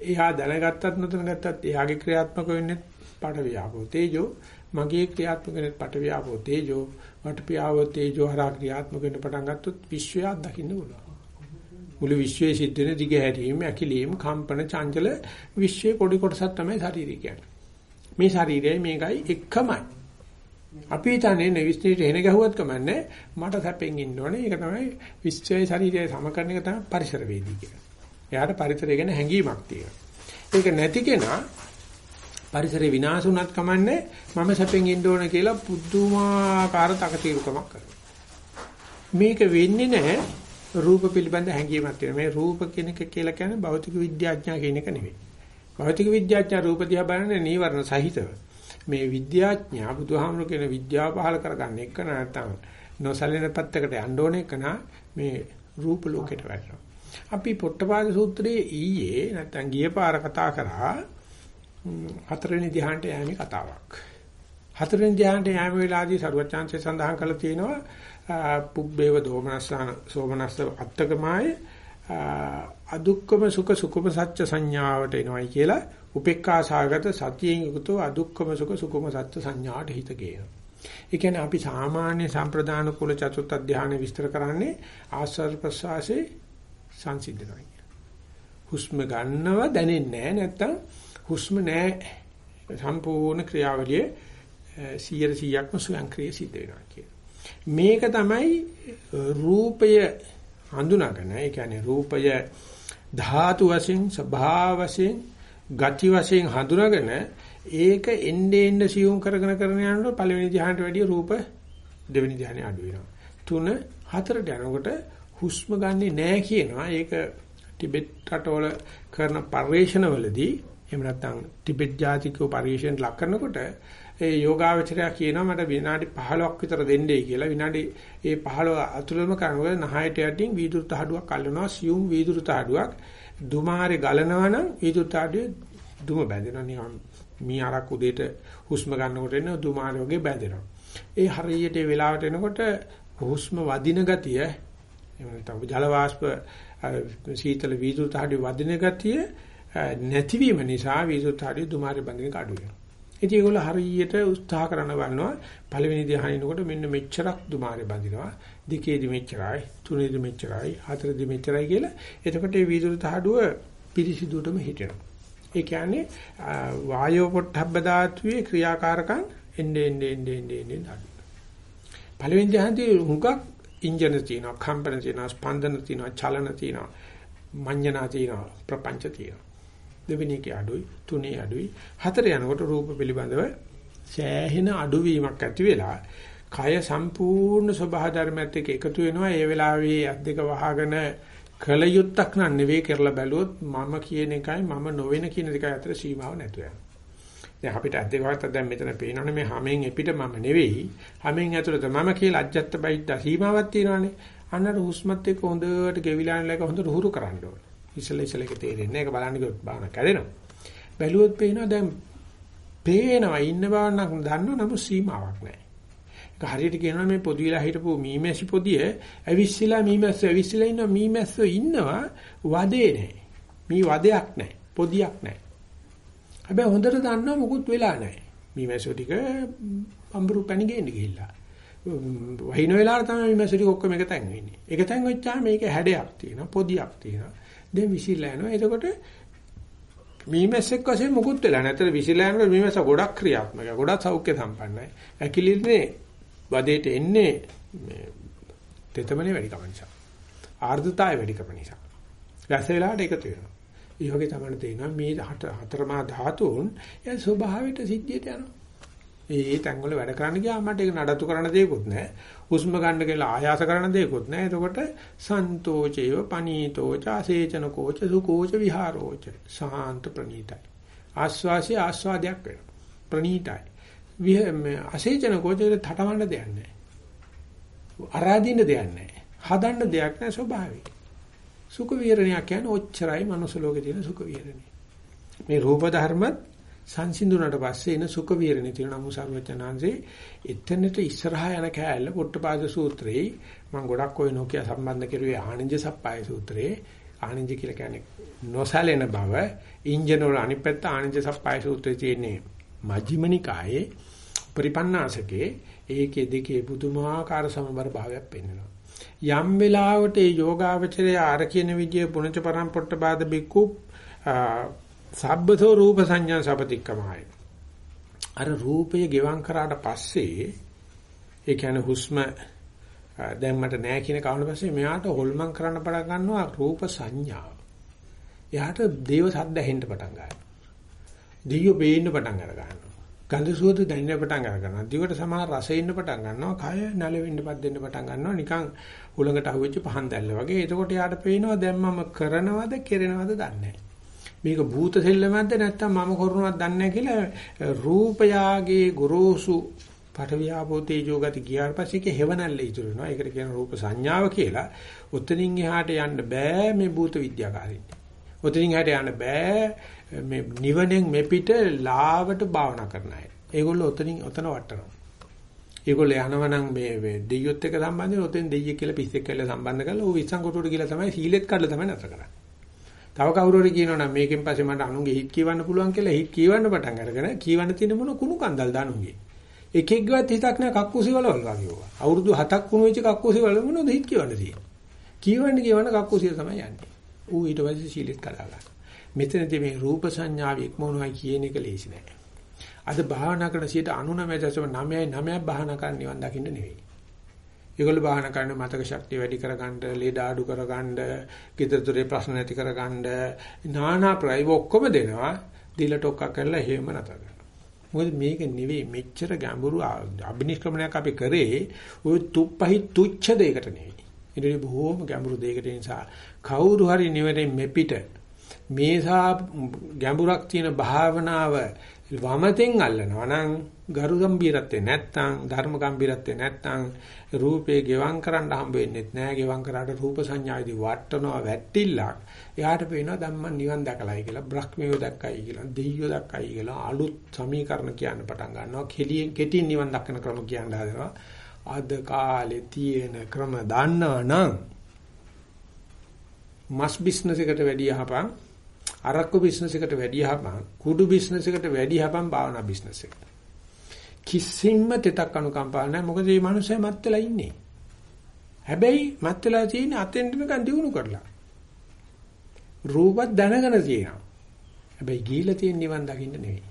Speaker 1: එයා දැනගත්තත් නොදැනගත්තත් එයාගේ ක්‍රියාත්මක වෙන්නේ පඨවි ආපෝ තේජෝ මගේ ක්‍රියාත්මක වෙන්නේ පඨවි ආපෝ තේජෝ පඨවි ආපෝ තේජෝ හරහා ක්‍රියාත්මක වෙන්න පටන් ගත්තොත් විශ්වය අත්දකින්න පුළුවන්. මුළු විශ්වයේ සිද්ධ වෙන දිග හැරීම, ඇකිලීම, කම්පන, චංචල විශ්වයේ පොඩි කොටසක් තමයි ශරීරය කියන්නේ. මේ ශරීරයයි මේකයි එකමයි. අපි හිතන්නේ නෙවිස්නීට එන ගැහුවත් කමන්නේ මට සැපෙන් ඉන්න ඕනේ. ඒක තමයි විශ්වයේ ශරීරය සමකරන එක තමයි පරිසර වේදී කියන්නේ. එයාට පරිසරය ගැන හැඟීමක් තියෙනවා. ඒක නැති කෙනා පරිසරේ විනාශ වුණත් කමන්නේ මම සැපෙන් ඉන්න ඕන කියලා පුදුමාකාර තකතිරුකමක් කරනවා. මේක වෙන්නේ නැහැ රූප පිළිබඳ හැඟීමක් තියෙන. මේ රූප කෙනෙක් කියලා කියන්නේ භෞතික විද්‍යාඥයා කියන එක නෙවෙයි. භෞතික විද්‍යාඥයා රූප දිහා බලන්නේ නීවරණ සහිතව. මේ විද්‍යාඥයා බුදුහාමුදුරු කියන විද්‍යාව පහල කරගන්න එක නැත්නම් නොසලින පැත්තකට යන්න ඕනේ කන මේ රූප ලෝකෙට වැටෙනවා. අපි පොට්ටපාද සූත්‍රයේ ඊයේ නැත්නම් ගිය පාර කතා කරා හතරවෙනි ධ්‍යානට යෑමේ කතාවක්. හතරවෙනි ධ්‍යානට යෑම වෙලාවේදී සරුවචාන්සේ සඳහන් කළා තියෙනවා පුබ්බේව දෝමනස්සන සෝමනස්ස අත්තකමයි අදුක්කම සුඛ සුඛම සත්‍ය සංඥාවට එනවයි කියලා උපේක්ඛා සාගත සතියෙන් යුක්තව අදුක්කම සුඛ සුඛම සත්‍ය සංඥාට හිත ගේනවා. ඒ කියන්නේ අපි සාමාන්‍ය සම්ප්‍රදාන කුල චතුත් අධ්‍යාන විස්තර කරන්නේ ආස්වාද ප්‍රසවාසයේ සංසිද්ධනයි. හුස්ම ගන්නව දැනෙන්නේ නැහැ නැත්තම් හුස්ම නැහැ සම්පූර්ණ ක්‍රියාවලිය 100%ක්ම ස්වයංක්‍රීය සිද්ධ වෙනවා කියන. මේක තමයි රූපය හඳුනාගෙන ඒ කියන්නේ රූපය ධාතු වශයෙන් ස්වභාව වශයෙන් ගති වශයෙන් හඳුනාගෙන ඒක එන්නේ එන්නේ සියුම් කරගෙන කරගෙන යනකොට පළවෙනි ධ්‍යානට වැඩිය රූප දෙවෙනි ධ්‍යානෙ අඩු වෙනවා. තුන හතරට යනකොට හුස්ම ගන්නෙ නැහැ කියනවා. ඒක ටිබෙට් රටවල කරන පර්යේෂණවලදී එහෙම නැත්නම් ටිබෙට් ජාතිකෝ පරිශෙන් ලක් කරනකොට ඒ යෝගාවචරය කියනවා මට විනාඩි 15ක් විතර දෙන්නයි කියලා. විනාඩි ඒ 15 අතුලම කරනකොට නහයට යටින් වීදුරු තහඩුවක් අල්ලනවා සියුම් වීදුරු තහඩුවක් දුමාරේ ගලනවා නම් වීදුරු තහඩුවේ දුම බැඳෙනවා. නිකන් මී අරක් උදේට හුස්ම ගන්නකොට එන දුමාරේ වගේ බැඳෙනවා. ඒ හරියට ඒ වෙලාවට එනකොට හුස්ම වදින ගතිය එහෙම නැත්නම් ජල වාෂ්ප සීතල වීදුරු තහඩුවේ වදින ගතිය නැතිවීම නිසා විසුද්ධාරිය දුමාරේ බඳින කඩු වෙනවා. ඉතින් ඒගොල්ලෝ හරියට උත්සාහ කරන බලනවා පළවෙනි ධ්‍යානිනකොට මෙන්න මෙච්චරක් දුමාරේ බඳිනවා. දෙකේදි මෙච්චරයි, තුනේදි මෙච්චරයි, හතරේදි මෙච්චරයි කියලා. එතකොට මේ විසුද්ධාඩුව පිරිසිදුටම හිටිනවා. ඒ කියන්නේ වායෝ පොට්ටබ්බ ධාතුවේ ක්‍රියාකාරකම් එන්නේ එන්නේ එන්නේ එන්නේ එන්නේ පළවෙනි ධ්‍යානදී හුඟක් ඉන්ජන තියෙනවා, කම්පන තියෙනවා, ස්පන්දන තියෙනවා, චලන තියෙනවා, මඤ්ඤණා තියෙනවා, ප්‍රපංච තියෙනවා. දෙවෙනි එකේ අඩුයි තුනේ අඩුයි. හතර යනකොට රූප පිළිබඳව සෑහෙන අඩුවීමක් ඇති වෙලා කය සම්පූර්ණ ස්වභාව ධර්මයත් එක්ක එකතු වෙනවා. ඒ වෙලාවේ අත් දෙක වහගෙන කල යුත්තක් නන් නෙවෙයි කරලා බැලුවොත් මම කියන එකයි මම නොවන කියන දෙක අතර සීමාව නැතු වෙනවා දැන් අපිට අත් දෙක වහත් දැන් මෙතන පේනවනේ මේ හැමෙන් එපිට මම නෙවෙයි හැමෙන් ඇතුළත මම කියලා අජ්ජත් බයිද්ද සීමාවක් තියෙනවනේ අන්නර හුස්මත් එක්ක හොඳට ගෙවිලාන ලක හොඳට හුරු කරන්න ඕනේ ඉසල ඉසල එක තේරෙන්නේ නැහැ. ඒක බලන්න ගියොත් බාන කැඩෙනවා. බැලුවොත් පේනවා දැන් පේනවා ඉන්න බව නම් දන්නව නමුත් සීමාවක් නැහැ. ඒක හරියට කියනවා මේ පොදි විලා හිටපු මීමැසි පොදිය ඇවිස්සලා මීමැස්ස ඇවිස්සලා ඉන්නවා මීමැස්සෝ ඉන්නවා වදේ නැහැ. මී වදයක් නැහැ. පොදියක් නැහැ. හැබැයි හොඳට දන්නවා මොකුත් වෙලා නැහැ. මීමැස්සෝ ටික අඹරු පැණි ගේන්න ගිහිල්ලා. වහින වෙලාවට තමයි මීමැස්සෝ ටික ඔක්කොම එක තැන් වෙන්නේ. එක තැන් වෙච්චාම මේක හැඩයක් තියෙනවා, පොදියක් තියෙනවා. දැන් විසිරලා යනවා. එතකොට මීමැස්සෙක් වශයෙන් මුකුත් වෙලා නැතර විසිරලා යනකොට මීමැස්ස ගොඩක් ක්‍රියාත්මකයි. ගොඩක් සෞඛ්‍ය සම්පන්නයි. ඇකිලින්නේ වදේට එන්නේ මේ තෙතමනේ වැඩි කම නිසා. ආර්ධතාවය වැඩි කම නිසා. රස වෙලාවට එකතු වෙනවා. ඒ වගේ තමයි තේනවා මේ හතරමා ධාතුන් ඒ ස්වභාවයට සිද්ධියට යනවා. ඒ තැන්වල වැඩ කරන්න ගියාම මට ඒක නඩත්තු කරන්න දෙයක්වත් නැහැ. හුස්ම ගන්න කියලා ආයාස කරන්න දෙයක්වත් නැහැ. එතකොට සන්තෝචේව පනීතෝච ආසේචන කෝච සුකෝච විහාරෝච සාන්ත ප්‍රණීතයි. ආස්වාසිය ආස්වාදයක් වෙනවා. ප්‍රණීතයි. ආසේචන කෝචේ තටමඬ දෙයක් නැහැ. අරාදීන දෙයක් නැහැ. හදන්න දෙයක් නැහැ ස්වභාවයි. සුඛ විහරණයක් කියන්නේ ඔච්චරයි මනුස්ස ලෝකේ තියෙන සුඛ විහරණය. මේ රූප ධර්මත් සංසිඳුණට පස්සේ එන සුඛ විහරණේ තියෙන නමු සර්වචනාංශේ එතනට ඉස්සරහා යන කෑල්ල පොට්ටපාද සූත්‍රයේ මම ගොඩක් ওই නොකිය සම්බන්ධ කරුවේ ආනන්ද සප්පාය සූත්‍රයේ. ආනන්ද කියලා කියන්නේ නොසැලෙන බව. ඉන්ජින වල අනිත් පැත්ත ආනන්ද සප්පයි සූත්‍රයේ තියෙන්නේ මජ්ක්‍ධිමනිකායේ පරිපන්නාසකේ ඒකේ දෙකේ පුදුමාකාර සමබර භාවයක් පෙන්වනවා යම් වෙලාවට ඒ යෝගාවචරය ආර කියන විදිය පුණජ පරම්පොට්ට බාද බික්කු සබ්බතෝ රූප සංඥා සපතික්කමයි අර රූපය ගෙවම් කරාට පස්සේ ඒ කියන්නේ හුස්ම දැන් මට නෑ කියන කවුන පස්සේ මෙයාට හොල්මන් කරන්න පටන් ගන්නවා රූප සංඥාව. එයාට දේව සද්ද ඇහෙන්න පටන් ගන්නවා. දියෝ බේන්න පටන් අර ගන්නවා. ගන්ධ සුවඳ දැනෙන්න පටන් අර ගන්නවා. දිවට සමහර රස ඉන්න පටන් ගන්නවා. කය නැලෙන්නපත් දෙන්න පටන් ගන්නවා. නිකන් හුලඟට අහුවෙච්ච පහන් දැල්ල වගේ. එතකොට යාට පේනවා දැන් මම කරනවද කෙරෙනවද දන්නේ මේක භූත සෙල්ලමක්ද නැත්නම් මම කරනවද දන්නේ කියලා රූපයාගේ ගුරුසු පටවියාපෝ තේජෝ ගති ගියාට පස්සේ ඒක හෙවණල්ල ඉතුරු වෙනවා. ඒකට කියන රූප සංඥාව කියලා. උතනින් එහාට යන්න බෑ මේ භූත විද්‍යාකාරින්. උතනින් එහාට යන්න බෑ මේ නිවනෙන් මෙපිට ලාවට භාවනා කරන අය. ඒගොල්ලෝ උතනින් උතන වටනවා. ඒගොල්ලෝ යනවනම් මේ දෙයියොත් එක්ක සම්බන්ධ වෙන උතෙන් දෙයියෙක් කියලා පිස්සෙක් කියලා සම්බන්ධ කරලා ඌ විස්සන් කොටුවට කියලා තමයි සීලෙත් කඩලා තමයි නතර කරන්නේ. තව කවුරු හරි කියනවනම් මේකෙන් පස්සේ මට අනුන්ගේ හිත් කියවන්න පුළුවන් කියලා හිත් කියවන්න පටන් අරගෙන කියවන්න තියෙන මොන කුණු කන්දල් දානුගේ. එකෙක්වත් හිතක් නැහැ කක්කුසි වලවල් වගේ වුණා. අවුරුදු 7ක් වුණ වෙච්ච කක්කුසි වල මොනවද හිත කියවන්න තියෙන්නේ. කියවන්න කියවන්න කක්කුසිය තමයි යන්නේ. ඌ ඊට පස්සේ සීලෙත් කඩා ගන්න. මෙතනදී මේ රූප සංඥාව ඉක්මවනවා කියන එක ලේසි නෑ. අද භාවනා කරන 99.9යි 9ක් භාවනා කරන්න නිවන් දකින්න නෙවෙයි. ඒගොල්ලෝ භාවනා කරන මතක ශක්තිය වැඩි කරගන්න, ලේඩ අඩු කරගන්න, කිතරතුරේ ප්‍රශ්න නැති කරගන්න, නානා ප්‍රයෝග ඔක්කොම දෙනවා. දීලා ටොක්ක කරලා හේම නැතර. මොකද මේක නෙවෙයි මෙච්චර ගැඹුරු අභිනිෂ්ක්‍රමණයක් අපි කරේ ওই තුප්පහි තුච්ඡ දෙයකට නෙවෙයි. ඊට බොහෝම ගැඹුරු දෙයකට නිසා කවුරු හරි නිවැරදි මෙපිට මේසා ගැඹුරක් තියෙන භාවනාව වමතෙන් අල්ලනවා. නම් ගරු ගම්බීරත්වේ නැත්තම් ධර්ම ගම්බීරත්වේ නැත්තම් රූපේ ගෙවම් කරන්න හම්බ වෙන්නේ නැහැ ගෙවම් කරාට රූප සංඥාවේදී වටනවා වැට්ටිල්ලක්. එයාට පේනවා දැන් මම නිවන් දැකලායි කියලා බ්‍රහ්මියෝ දැක්කයි කියලා දෙයියෝ දැක්කයි කියලා අලුත් සමීකරණ කියන්න පටන් ගන්නවා. කෙලියෙන් කෙටින් නිවන් දක්වන ක්‍රම කියන්න හදනවා. අද කාලේ තියෙන ක්‍රම දන්නවනම් මස් බිස්නස් එකට වැඩිය හපන් අරක්කු බිස්නස් එකට වැඩිය හපන් කුඩු බිස්නස් එකට වැඩිය හපන් භාවනා බිස්නස් එකට කිසිම තෙතක් අනුකම්පා නැහැ මොකද මේ මිනිස්සයා මත් වෙලා ඉන්නේ හැබැයි මත් වෙලා තියෙන්නේ අතෙන් නිකන් දිනු කරලා රූපත් දැනගෙන තියෙනවා. හැබැයි ගිහිලා තියෙන නිවන් දකින්න නෙවෙයි.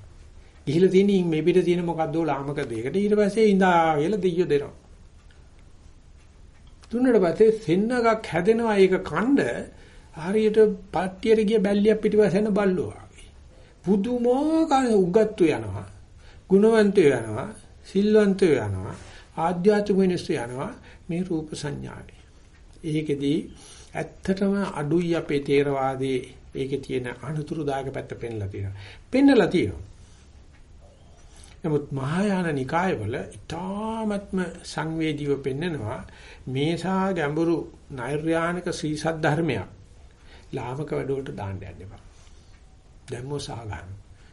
Speaker 1: ගිහිලා තියෙන මේ පිට තියෙන මොකද්ද ලාමක දෙයකට ඊට පස්සේ ඉඳා කියලා දෙයියෝ දෙනවා. තුනට පස්සේ සෙන්නගක් හැදෙනවා ඒක කණ්ඩ හරියට පට්ටියට ගිය බැල්ලියක් පිටිපස්සෙන් බල්ලෝ වගේ. පුදුමාකාර උගත්තු යනවා. ගුණවන්තය යනවා. සිල්වන්තය යනවා. ආධ්‍යාත්මික මිනිස්සු යනවා මේ රූප සංඥාවේ. ඒකෙදී ඇත්තටම අඩුයි අපේ තේරවාදයේ ඒකේ තියෙන අනුතුරුදායක පැත්ත පෙන්ලා තියෙනවා. පෙන්නලා තියෙනවා. නමුත් මහායාන නිකායවල ඊ타ත්ම සංවේදීව පෙන්නනවා මේසා ගැඹුරු නෛර්යානික ශ්‍රී සද්ධර්මයක් ලාමක වැඩවලට දාන්න යන්න එපා. දැම්මෝ සාගහන.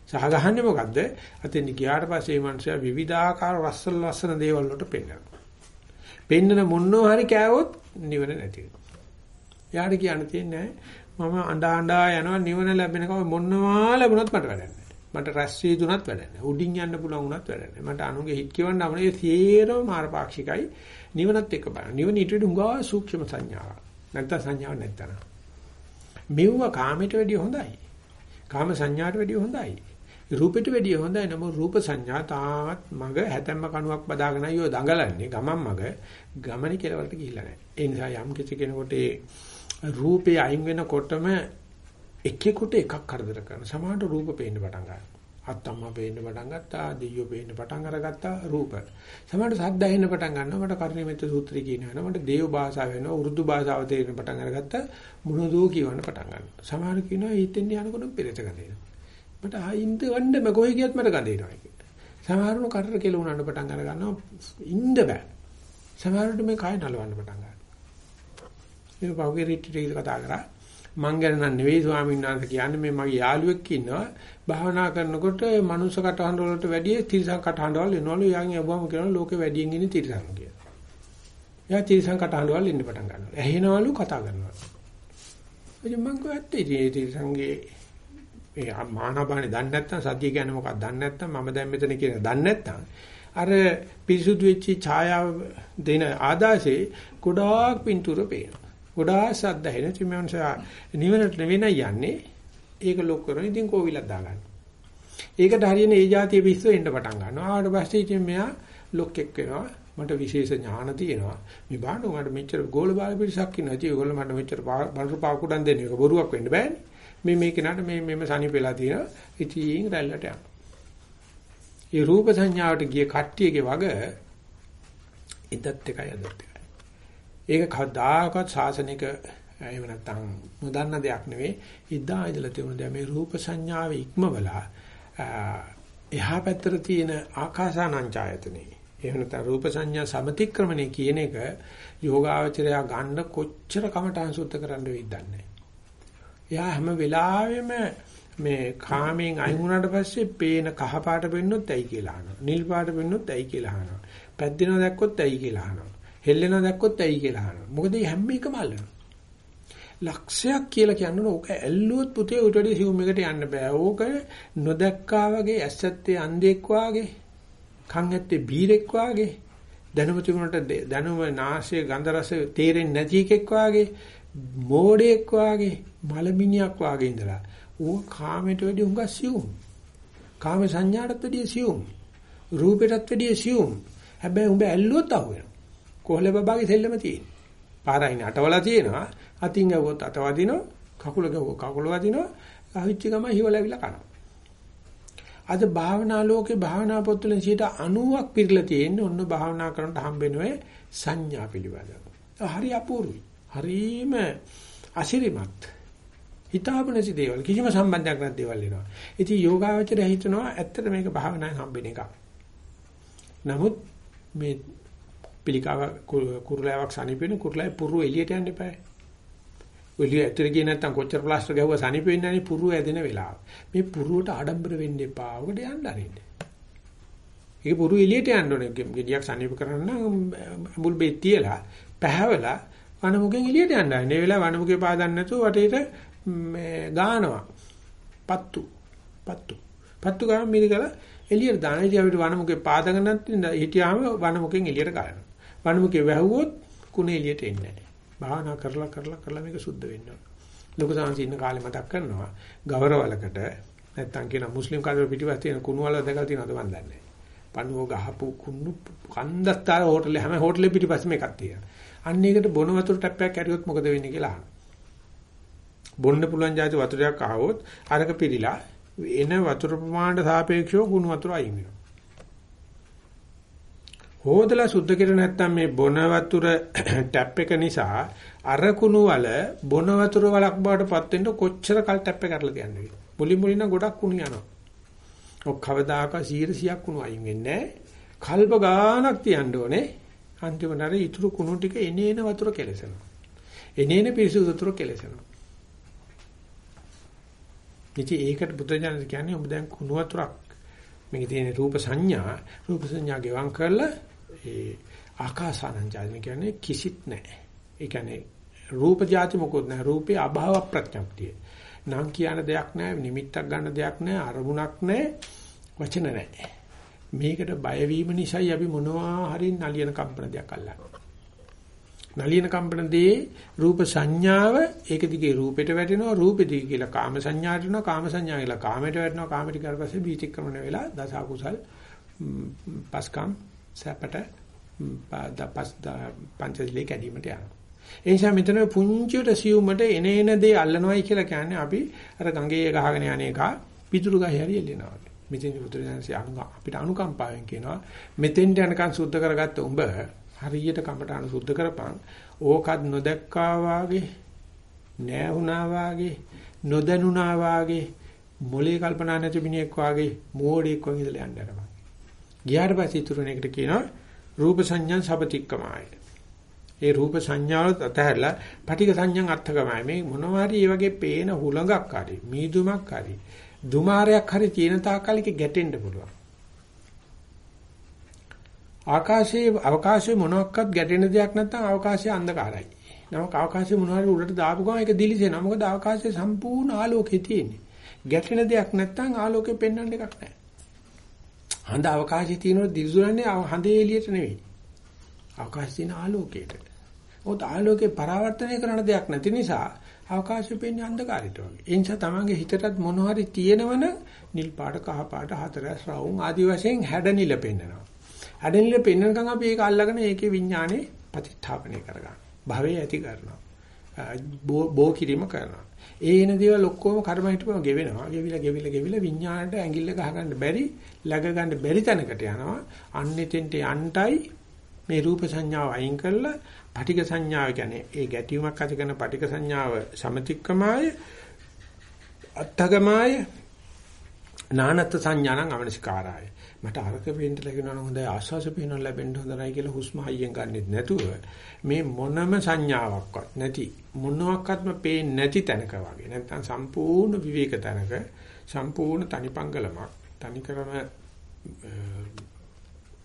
Speaker 1: සාගහන්නේ මොකද්ද? අතෙන් ගියාට පස්සේ මේ මනුස්සයා විවිධාකාර රස්සල් ලස්සන දේවල් වලට පෙන්නනවා. පෙන්නන මොනවා හරි කෑවොත් නිවන නැති වෙනවා. එයාට කියන්න තියෙන්නේ මම අඬා අඬා යනවා නිවන ලැබෙනකම මොනවා ලැබුණත් මට වැඩක් මට රැස් වී දුනත් වැඩක් උඩින් යන්න පුළුවන් උනත් වැඩක් මට අනුගේ හිට කියවන්න අපේ සියරම මාරපාක්ෂිකයි නිවනත් එක්ක බලන්න. නිවන ඊට උඟා සූක්ෂම සංඥාවක්. නැත්නම් සංඥාවක් නැත්තන. මෙව්ව කාමයට වැඩිය හොඳයි. කාම සංඥාට වැඩිය හොඳයි. රූපෙට වැඩිය හොඳයි නම රූප සංඥා තාමත් මග හැතැම්ම කණුවක් බදාගෙන අයියෝ දඟලන්නේ ගමන් මග ගමනේ කෙලවලට ගිහිල්ලා නැහැ. ඒ නිසා යම් කිසි කෙනෙකුට ඒ රූපේ අයින් වෙනකොටම එකෙකුට එකක් කරදර කරන සමහරට රූප පේන්න පටන් ගන්නවා. අත්තම්මා පේන්න පටන් ගත්තා, දෙයියෝ පේන්න පටන් අරගත්තා රූප. සමහරට සද්ද ඇහෙන්න පටන් ගන්නවා. මට කර්ණිමෙත් සූත්‍රය කියනවා. මට දේව භාෂාව වෙනවා, උර්දු භාෂාව තේරෙන්න පටන් අරගත්තා. මොනදෝ කියවන්න පටන් ගන්නවා. සමහර කියනවා හිතෙන් යනකොට පෙරේත ගඳේනවා. මට ආයින්ද වන්න කොහෙ ගියත් මට ගඳේනවා කියලා. සමහරව කරට කෙලුණාට පටන් අර ගන්නවා. ඉන්න බෑ. සමහරවිට මේ කය නලවන්න පටන් ගන්නවා. ඒක පහුගිය රිට්‍රීට් එක කතා කරා. මං ගැන නම් නෙවෙයි ස්වාමීන් වහන්සේ කියන්නේ මේ මගේ යාළුවෙක් ඉන්නවා භාවනා කරනකොට මනුස්ස කටහඬ වලට වැඩිය තිරිසන් කටහඬවල් එනවලු යන් යවම කියනවා ලෝකෙ වැඩියෙන් ඉන්නේ තිරිසන් කියලා. එයා තිරිසන් කටහඬවල් ඉන්න පටන් ගන්නවා. ඇහෙනවලු කතා කරනවා. ඉතින් මං කිව්වා ඉතින් සංගේ මේ මානබානේ දන්නේ නැත්නම් සතිය කියන්නේ මොකක්ද දන්නේ නැත්නම් මම දැන් මෙතන කියන දන්නේ නැත්නම් අර පිරිසුදු වෙච්ච ඡායාව දෙන ආදාසේ ගොඩාක් පින්තූර පේනවා. ගොඩාක් සද්ද හෙන චිමන්සා නිවනට වෙන යන්නේ ඒක ලොක් කරන ඉතින් කෝවිලක් දාගන්න. ඒකට හරියන ඒ જાතිය පිස්සු එන්න පටන් ගන්නවා. ආවට පස්සේ ඉතින් මෙයා ලොක් එක් වෙනවා. මට විශේෂ ඥාන තියෙනවා. මේ බාණ්ඩ මට මෙච්චර ගෝල බාල පිරිසක් ඉන්නවා. ඉතින් ඒගොල්ලෝ මට මෙච්චර බල්රු පාකුඩන් දෙන එක බොරුවක් වෙන්න බෑනේ. මේ මේ කෙනාට මේ මෙම සනිපෙලා තියෙනවා. ඉතින් රැල්ලට යනවා. ඒ රූප සංඥාවට ගිය කට්ටියගේ වග ඉදත් එකයි අදත් එකයි. ඒක කවදාකවත් සාසනික එහෙම නැත්නම් නොදන්න දෙයක් නෙවෙයි. ඉදා ඉදලා තියුණු දේ මේ රූප සංඥාව ඉක්මවලා එහා පැත්තට තියෙන ආකාසානංචායතනෙ. එහෙම නැත්නම් රූප සංඥා සමතික්‍රමණය කියන එක යෝගාවචරය ගන්න කොච්චර කමටහන් සුද්ධ කරන්න වෙයිද දන්නේ. එයා හැම වෙලාවෙම මේ කාමයෙන් අයින් වුණාට පස්සේ පේන කහ පාට වෙන්නොත් ඇයි කියලා අහනවා. නිල් පාට වෙන්නොත් ඇයි කියලා අහනවා. පැද්දෙනවා දැක්කොත් ඇයි කියලා අහනවා. හෙල්ලෙනවා දැක්කොත් ඇයි කියලා අහනවා. මොකද මේ හැම එකම අල්ලනවා. ලක්ෂයක් කියලා කියන්නේ ඕක ඇල්ලුවොත් පුතේ උට වැඩි සිවුම් එකට යන්න බෑ. ඕක නොදැක්කා වගේ ඇස්සත්තේ අන්ධෙක් වාගේ, කන් ඇත්තේ බීරෙක් වාගේ, දැනුම තිබුණට දැනුම නාසයේ ගන්ධ රස තේරෙන්නේ නැති එකෙක් වාගේ, මෝඩෙක් වාගේ, මලමිනියක් වාගේ ඉඳලා ඌ කාමයට වැඩි හුඟක් සිවුම්. කාම සංඥාටත් වැඩි සිවුම්. රූපයටත් වැඩි සිවුම්. හැබැයි උඹ ඇල්ලුවොත් අහුවෙනවා. කොහොල බබාගේ සෙල්ලම තියෙන්නේ. පාරයින් අටවලා තියෙනවා. අතින් ගවුවොත් අත වදිනවා. කකුල ගවුවොත් කකුල වදිනවා. අහිච්ච ගම හිවලවිලා කනවා. අද භාවනා ලෝකේ භාවනා පොත්වලින් 90ක් පිළිලා තියෙන්නේ ඔන්න භාවනා කරනට හම්බෙන්නේ සංඥා පිළිබඳව. හරි අපූර්වයි. හරිම අසිරිමත්. හිතාපු නැති දේවල් කිසිම සම්බන්ධයක් නැති දේවල් එනවා. ඉතින් යෝගාවචරය හිතනවා ඇත්තට මේක භාවනාවෙන් හම්බෙන එකක්. නමුත් මේ පිළිකාව කුරුලාවක් සනීපෙන කුරුලායි පුරු එළියට යන්න එපා. ඔලිය ඇතුලේ ගියේ නැත්තම් කොච්චර ප්ලාස්ටර් ගැහුවා සනීප වෙන්නේ නැහැ පුරු ඇදෙන වෙලාව. මේ පුරුවට ආඩම්බර වෙන්න එපා. ඔකට යන්න අරින්න. ඒක පුරු එළියට යන්න ඕනේ. ගෙඩියක් සනීප කරන්න මුල් බෙත් තියලා පැහැවලා වනමුගෙන් එළියට යන්න. මේ වෙලාව වනමුගේ පාදන්න නැතුව වටේට මේ ගානවා. පත්තු. පත්තු. පත්තු ගාම මිරිකලා එළියට දාන ඉතින් අපිට වනමුගේ පාදගෙන නැත්නම් හිටියාම වනමුකෙන් එළියට ගන්නවා. වනමුකේ වැහුවොත් කුණ එළියට එන්නේ නැහැ. භාවනා කරලා කරලා කරලා මේක සුද්ධ වෙන්න ඕන. ලොකු සංසි ඉන්න කාලේ මතක් කරනවා ගවරවලකට නැත්තම් කියන මුස්ලිම් කාලේ පිටිපස්ස තියෙන කුණු වල දැකලා තියෙනවද මන් දන්නේ නැහැ. පණුව ගහපු කුණු කන්දස්තර හෝටලේ හැම හෝටලේ පිටිපස්සෙම එකක් තියෙනවා. අන්න ඒකට බොන වතුර ටැප්පයක් ඇරියොත් මොකද වෙන්නේ කියලා අහනවා. බොන්න පුළුවන් જાති වතුරයක් ආවොත් අරක පිරීලා එන වතුර ප්‍රමාණයට සාපේක්ෂව කුණු වතුර අයින් වෙනවා. හොදලා සුද්ධ කෙර නැත්තම් මේ බොන වතුර ටැප් එක නිසා අර කුණු වල බොන වතුර වලක් බවට පත් වෙන්න කොච්චර කල් ටැප් එක කරලා තියන්නේ. මුලින් මුලින් නම් ගොඩක් කුණු යනවා. ඔක් කවදාක 100ක් කුණු අයින් වෙන්නේ නැහැ. කල්ප ගාණක් තියන්න ඕනේ. අන්තිමට අර ඉතුරු කුණු ටික එනේන වතුර කෙලසෙනවා. එනේන පිරිසුදු වතුර කෙලසෙනවා. ඉතින් ඒකට බුදුජානක කියන්නේ ඔබ දැන් කුණු වතුරක් මේකේ තියෙන රූප සංඥා රූප සංඥා ගෙවම් කරලා ඒ ආකාසානංජාන කියන්නේ කිසිත් නැහැ. ඒ කියන්නේ රූප જાති මොකොත් නැහැ. රූපේ අභාව ප්‍රඥප්තිය. නම් කියන දෙයක් නැහැ, නිමිත්තක් ගන්න දෙයක් නැහැ, අරමුණක් නැහැ, වචන නැහැ. මේකට බය වීම නිසායි අපි මොනවා හරි නලියන කම්පන දෙයක් අල්ලන්නේ. නලියන කම්පනදී රූප සංඥාව ඒක දිගේ රූපෙට වැටෙනවා රූපෙ දිගේ කියලා කාම සංඥාට වෙනවා කාම සංඥා කියලා කාමයට වැටෙනවා කාමයට ඊට පස්සේ බීතික්‍රමණ වෙලා දස අකුසල් පස්කම් සැපට පස් පංචශීලයේ කැඩීමට යනවා. ඒ නිසා මෙතන පුංචියට සියුමට එන එන දේ අල්ලනවයි කියලා කියන්නේ අපි අර ගඟේ ගහගෙන යන එක පිටුරු ගහේ හරි එල්ලෙනවා. මෙතෙන් පුදුරයන්සි අපිට අනුකම්පාවෙන් කියනවා මෙතෙන්ට යනකන් සුද්ධ කරගත්ත උඹ හරියට කමටහන සුද්ධ කරපන්. ඕකත් නොදැක්කා වාගේ නෑහුණා වාගේ නොදැනුණා වාගේ මොලේ කල්පනා නැති මිනිහෙක් වාගේ මෝඩෙක් වගේ ඉඳලා යන්න යනවා. ගියාට පස්සේ ඉතුරුන එකට කියනවා රූප සංඥා සබතික්කමයි. ඒ රූප සංඥාවලත් අතහැරලා පටික සංඥා අර්ථකමයි. මේ මොනවා හරි මේ වගේ පේන හුලඟක් හරි මීදුමක් හරි දුමාරයක් හරි තියෙන තාකලික ගැටෙන්න පුළුවන්. ආකාශයේ අවකාශයේ මොනක්වත් ගැටෙන දෙයක් නැත්නම් අවකාශය අන්ධකාරයි. නමුත් අවකාශයේ මොනවාරි උඩට දාපු ගමන් ඒක දිලිසෙනවා. මොකද අවකාශයේ සම්පූර්ණ ආලෝකය තියෙන්නේ. ගැටෙන දෙයක් නැත්නම් ආලෝකය පෙන්වන්න එකක් නැහැ. හඳ අවකාශයේ තියෙනකොට දිලිසුරන්නේ හඳේ එළියට නෙවෙයි. අවකාශයේ තියෙන ආලෝකයට. ඔත ආලෝකේ පරාවර්තනය කරන දෙයක් නැති නිසා අවකාශය පෙන්නේ අන්ධකාරයට වගේ. ඒ නිසා තමන්ගේ හිතටත් මොන හරි තියෙනවන නිල් පාට කහ පාට හතරස් රවුම් ආදි වශයෙන් හැඩනිල පෙන්නනවා. හැඩනිල පෙන්නනකම් අපි ඒක අල්ලගෙන ඒකේ විඥානේ ප්‍රතිස්ථාපනය කරගන්නවා. භවයේ ඇති කරනවා. බෝ කිරීම කරනවා. ඒ එන දේවල් ඔක්කොම කර්ම හිටපම ගෙවෙනවා. ගෙවිලා ගෙවිලා ගෙවිලා විඥාණයට ඇඟිල්ල ගහගන්න බැරි, läග ගන්න බැරි තැනකට යනවා. අන්නෙතෙන්ට යන්ටයි මේ රූප සංඥාව අයින් කරලා පටික සංඥාව කියන්නේ ඒ ගැටීමක් ඇති කරන පටික සංඥාව සමතික්කමාය අත්තගමාය නානත් සංඥානං අවනසිකාරාය මට අරක වෙන්න ලැබෙනවා නම් හොඳයි ආස්වාස පේනවා ලැබෙන්න හොඳයි කියලා හුස්ම හයියෙන් ගන්නෙත් නැතුව මේ මොනම සංඥාවක්වත් නැති මොනවාක්වත්ම පේන්නේ නැති තැනක වගේ නැත්නම් සම්පූර්ණ විවේක තැනක සම්පූර්ණ තනිපංගලමක් තනිකරම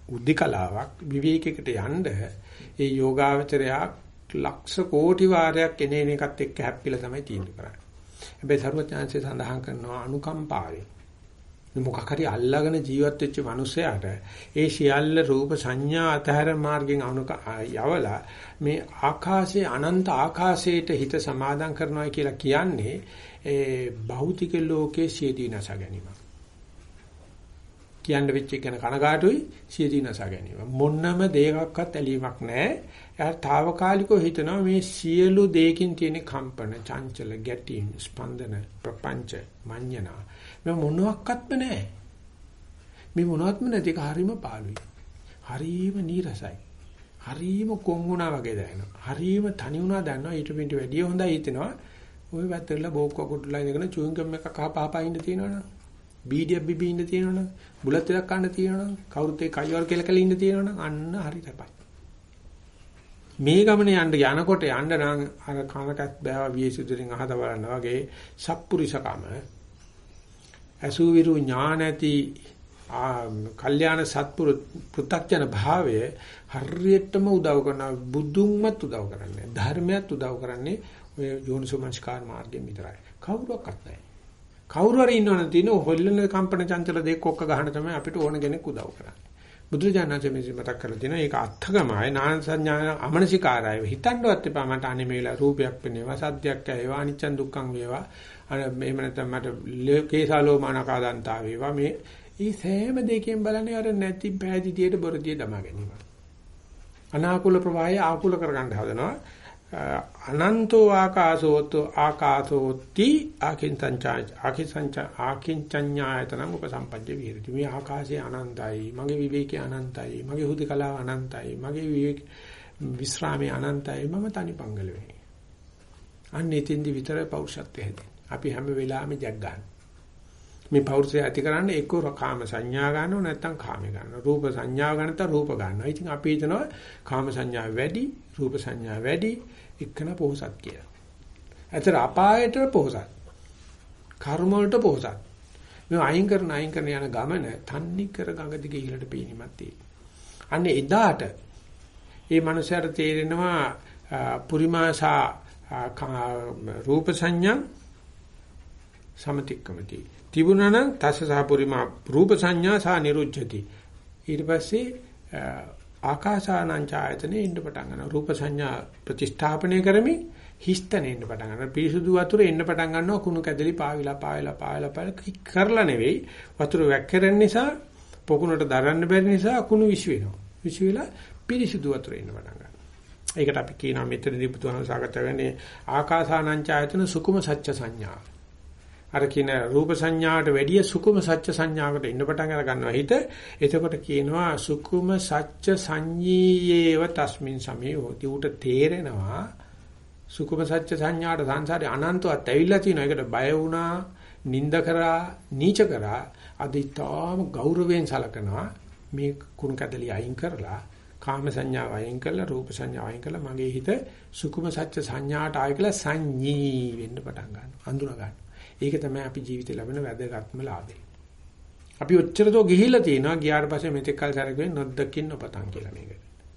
Speaker 1: උද්දිකලාවක් විවේකයකට යන්න ඒ යෝගාවචරයා ලක්ෂ කෝටි වාරයක් එනේන එකත් එක්ක හැප්පිලා තමයි තීන්දුව කරන්නේ. හැබැයි සර්වඥාන්සේ සඳහන් කරනවා අනුකම්පාවෙන්. මොකක් හරි අල්ලාගෙන ජීවත් වෙච්ච මිනිසයාට ඒ සියල්ල රූප සංඥා අතහැර මාර්ගෙන් අනුක යවලා මේ ආකාශයේ අනන්ත ආකාශයට හිත සමාදම් කරනවා කියලා කියන්නේ ඒ භෞතික ලෝකයේ සියදී නැස ගැනීම. කියන්න වෙච්ච එක ගැන කනගාටුයි සියදී නැස ගැනීම. මොන්නම දෙයක්වත් ඇලීමක් නැහැ. එයා తాවකාලිකව හිතනවා මේ සියලු දෙයකින් තියෙන කම්පන, චංචල, ගැටීම්, ස්පන්දන, ප්‍රපංච, මඤ්ඤණා මේ මොනවත්ක්වත්ම නැහැ. මේ මොනවත්ම නැති එක හරීම පාළුයි. හරීම නීරසයි. හරීම කොන් වුණා වගේ දැනෙනවා. හරීම තනි වුණා දැනනවා ඊට පිට වැඩිය හොඳයි හිතෙනවා. ওই වැත්තේලා බෝක්ක කොටුලා ඉඳගෙන චුයින්ගම් එකක් කහ පහපා ඉන්න තියෙනවනේ. බීඩියක් බිබී ඉන්න තියෙනවනම් බුලත් එකක් කන්න තියෙනවනම් කවුරුත් ඒ කයිවල් කෙල කෙල ඉන්න තියෙනවනම් අන්න හරි තපයි. මේ ගමනේ යන්න යනකොට යන්න නම් අර කනටත් බෑව වියසුදුරින් අහද බලන්න වගේ සත්පුරුෂකම අසුවිරු ඥාන ඇති කල්යාණ සත්පුරු පෘ탁ජන භාවය හරියටම උදව් කරන බුදුන්මත් උදව් කරන්නේ ධර්මයක් උදව් කරන්නේ ඔය යෝනිසෝමනස්කාර මාර්ගයෙන් විතරයි. කවුරක්වත් නැහැ. කවුරු හරි ඉන්නවනම් තියෙන හොල්ලන කම්පන චංචල දෙක කොක්ක ගන්න තමයි අපිට ඕන කෙනෙක් උදව් කරන්නේ. බුදුරජාණන්සේ මේ මතක් කරලා තියෙනවා. ඒක අත්ථගමයි නාන සංඥා අමනසිකාරය හිතන්නවත් එපා. මට අනේ මේලා රූපයක් පෙනේවා සද්දයක් ඇේවා අනිච්චන් දුක්ඛං වේවා. අර එහෙම නැත්නම් මට කේසාලෝමානකා දන්තා වේවා. මේ ඒ සෑම දෙකෙන් බලන්නේ අර නැති පෑදිතියට බොරදිය දමා ගැනීම. අනාකූල ප්‍රවාහය ආකූල කරගන්න හදනවා. අනන්තෝ ආකාශෝතෝ ආකාශෝති ආකින්චංචාය ආකින්චංච ආකින්චඤ්ඤායතන උපසම්පජ්ජ විහෙරති. මේ ආකාශයේ අනන්තයි මගේ විවේකයේ අනන්තයි මගේ හුදකලාව අනන්තයි මගේ විවේක විස්රාමයේ අනන්තයි. මම තනිපංගල වෙන්නේ. අන්න එතෙන්දි විතර පෞරුෂත්වය හැදෙන්නේ අපි හැම වෙලාවෙම ජග් ගන්න මේ පෞරුෂය ඇති කරන්න එක්ක කාම සංඥා ගන්නව නැත්නම් කාම ගන්නවා රූප සංඥා ගන්නත රූප ගන්නවා ඉතින් අපි හිතනවා කාම සංඥා වැඩි රූප සංඥා වැඩි එක්කන පොහසත් කියලා. ඇතර අපායට පොහසත්. කර්ම වලට පොහසත්. මේ අයින් කරන අයින් කරන යන ගමන තන්නි කර ගඟ දිගේ ඉහළට පීනීමක් තියෙනවා. අන්න එදාට මේ මනුස්සයාට තේරෙනවා පුරිමාසා රූප සංඥා සමතික්කමති. තිබුණා නම් තස්ස සහ පුරිමා රූප සංඥා සහ නිරුච්ඡති. ඊට පස්සේ ආකාසානං ඡායතනෙ ඉන්න පටන් ගන්නවා. රූප සංඥා ප්‍රතිස්ථාපනය කරමින් හිස්තනෙ ඉන්න පටන් ගන්නවා. පිරිසුදු වතුර එන්න පටන් ගන්නවා. කුණු කැදලි පාවිලා පාවිලා පාවිලා පාවිලා කරලා නෙවෙයි. වතුර වැක්කරන නිසා පොකුණට දරන්න බැරි නිසා කුණු විශ් වෙනවා. විශ් වෙලා පිරිසුදු වතුර එන්න පටන් ගන්නවා. ඒකට අපි කියනවා මෙතනදී පුතුහම සාකච්ඡා කරන්නේ ආකාසානං ඡායතන සුකුම සත්‍ය සංඥා. අර කියන රූප සංඥාවට වැඩිය සුකුම සත්‍ය සංඥාවකට ඉන්න පටන් අර ගන්නවා හිත. එතකොට කියනවා සුකුම සත්‍ය සංඤීයේව තස්මින් සමේ හොති උට තේරෙනවා සුකුම සත්‍ය සංඥාට සංසාරේ අනන්තවත් ඇවිල්ලා තිනවා. ඒකට බය වුණා, නිନ୍ଦ කරා, නීච කරා. අද ඊටාම ගෞරවයෙන් සලකනවා මේ කුණු කැදලි අයින් කරලා කාම සංඥාව අයින් කරලා රූප සංඥාව අයින් කරලා මගේ හිත සුකුම සත්‍ය සංඥාට ආය කියලා සංඤී වෙන්න පටන් ගන්නවා. අඳුන ගන්නවා. ඒක තමයි අපි ජීවිතේ ලැබෙන වැදගත්ම ලාභය. අපි ඔච්චරතෝ ගිහිල්ලා තියෙනවා ගියාට පස්සේ මෙතෙක් කල් සැරකුවේ නොදකින් නොපතන් කියලා මේක.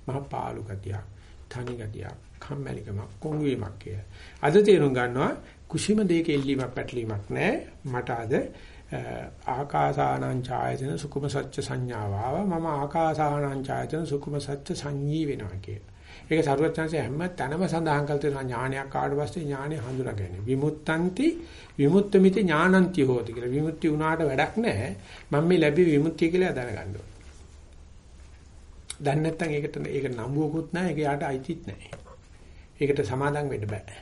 Speaker 1: මහා පාළු ගතියක්, තනි ගතියක්, කම්මැලිකමක්, කොංගුවීමක් කියලා. අද තේරුම් ගන්නවා කුසිම දෙයක එල්ලීමක් පැටලීමක් නැහැ. මට අද ආකාසානං ඡායතන සුකුම සත්‍ය සංඥාව ආවා. මම ආකාසානං ඡායතන සුකුම සත්‍ය සංඤී වෙනවා කියලා. ඒක සරුවචාන්සේ හැම තැනම සඳහන් කළ තියෙනවා ඥානයක් ආවට පස්සේ ඥානෙ හඳුනාගන්නේ. විමුක්තන්ති විමුක්තമിതി ඥානන්ති හෝති කියලා. විමුක්ති වුණාට වැඩක් නැහැ. මම මේ ලැබි විමුක්තිය කියලා දැනගන්න ඕනේ. දැන් නැත්තම් ඒකට ඒක නම්බුවකුත් නැහැ. ඒක යාට අයිතිත් නැහැ. ඒකට සමාදම් වෙන්න බෑ.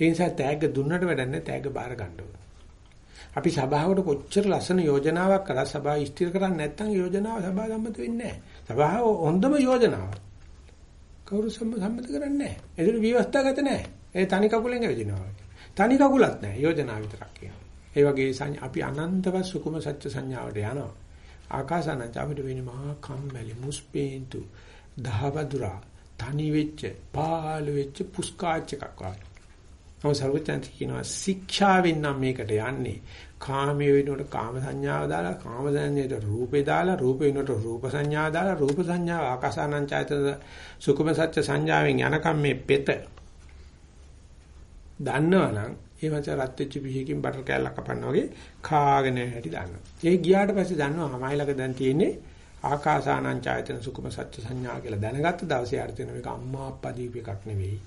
Speaker 1: ඒ නිසා තෑග්ග දුන්නට වැඩක් නැහැ. තෑග්ග බාර ගන්න ඕනේ. අපි සභාවට කොච්චර ලස්සන යෝජනාවක් කරා සභාව ස්ථිර කරන්නේ නැත්නම් යෝජනාව සභාව සම්මත වෙන්නේ නැහැ. සභාව හොඳම යෝජනාවක්. කවුරු සම්මත කරන්නේ නැහැ. ඒකට විවස්ථාගත නැහැ. ඒ තනි කකුලෙන් ඇවිදිනවා. තනි කකුලක් නැහැ. යෝජනා විතරක් කියනවා. ඒ වගේ අපි අනන්තවත් සුකුම සත්‍ය සංඥාවට යනවා. ආකාසානංච අපිට වෙන්නේ මහා කම්මැලි මුස්පේන්තු දහවදුරා තනි වෙච්ච පාළු වෙච්ච පුස්කාච් එකක් වගේ. නමුත් සර්වඥාන්ති කියනවා ශික්ෂාවෙන් නම් මේකට යන්නේ. කාමයේ වෙනුවට කාම සංඥාව දාලා කාම සංඥාවට රූපේ දාලා රූපේ වෙනුවට රූප සංඥාව දාලා රූප සංඥාව ආකාසානං චෛතන සුකුම සත්‍ය සංඥාවෙන් යනකම් මේ පෙත දන්නවනම් ඒ මත රත් වෙච්ච පිහකින් බටර් කෑල්ලක් කපනවා වගේ කාගෙන හැටි දන්නවා. ඒ ගියාට පස්සේ දන්නවා මමයිලක දැන් තියෙන්නේ ආකාසානං චෛතන සුකුම සත්‍ය සංඥා කියලා දැනගත්ත දවසේ අර තියෙන මේක අම්මා අප්පා දීප එකක් නෙවෙයි.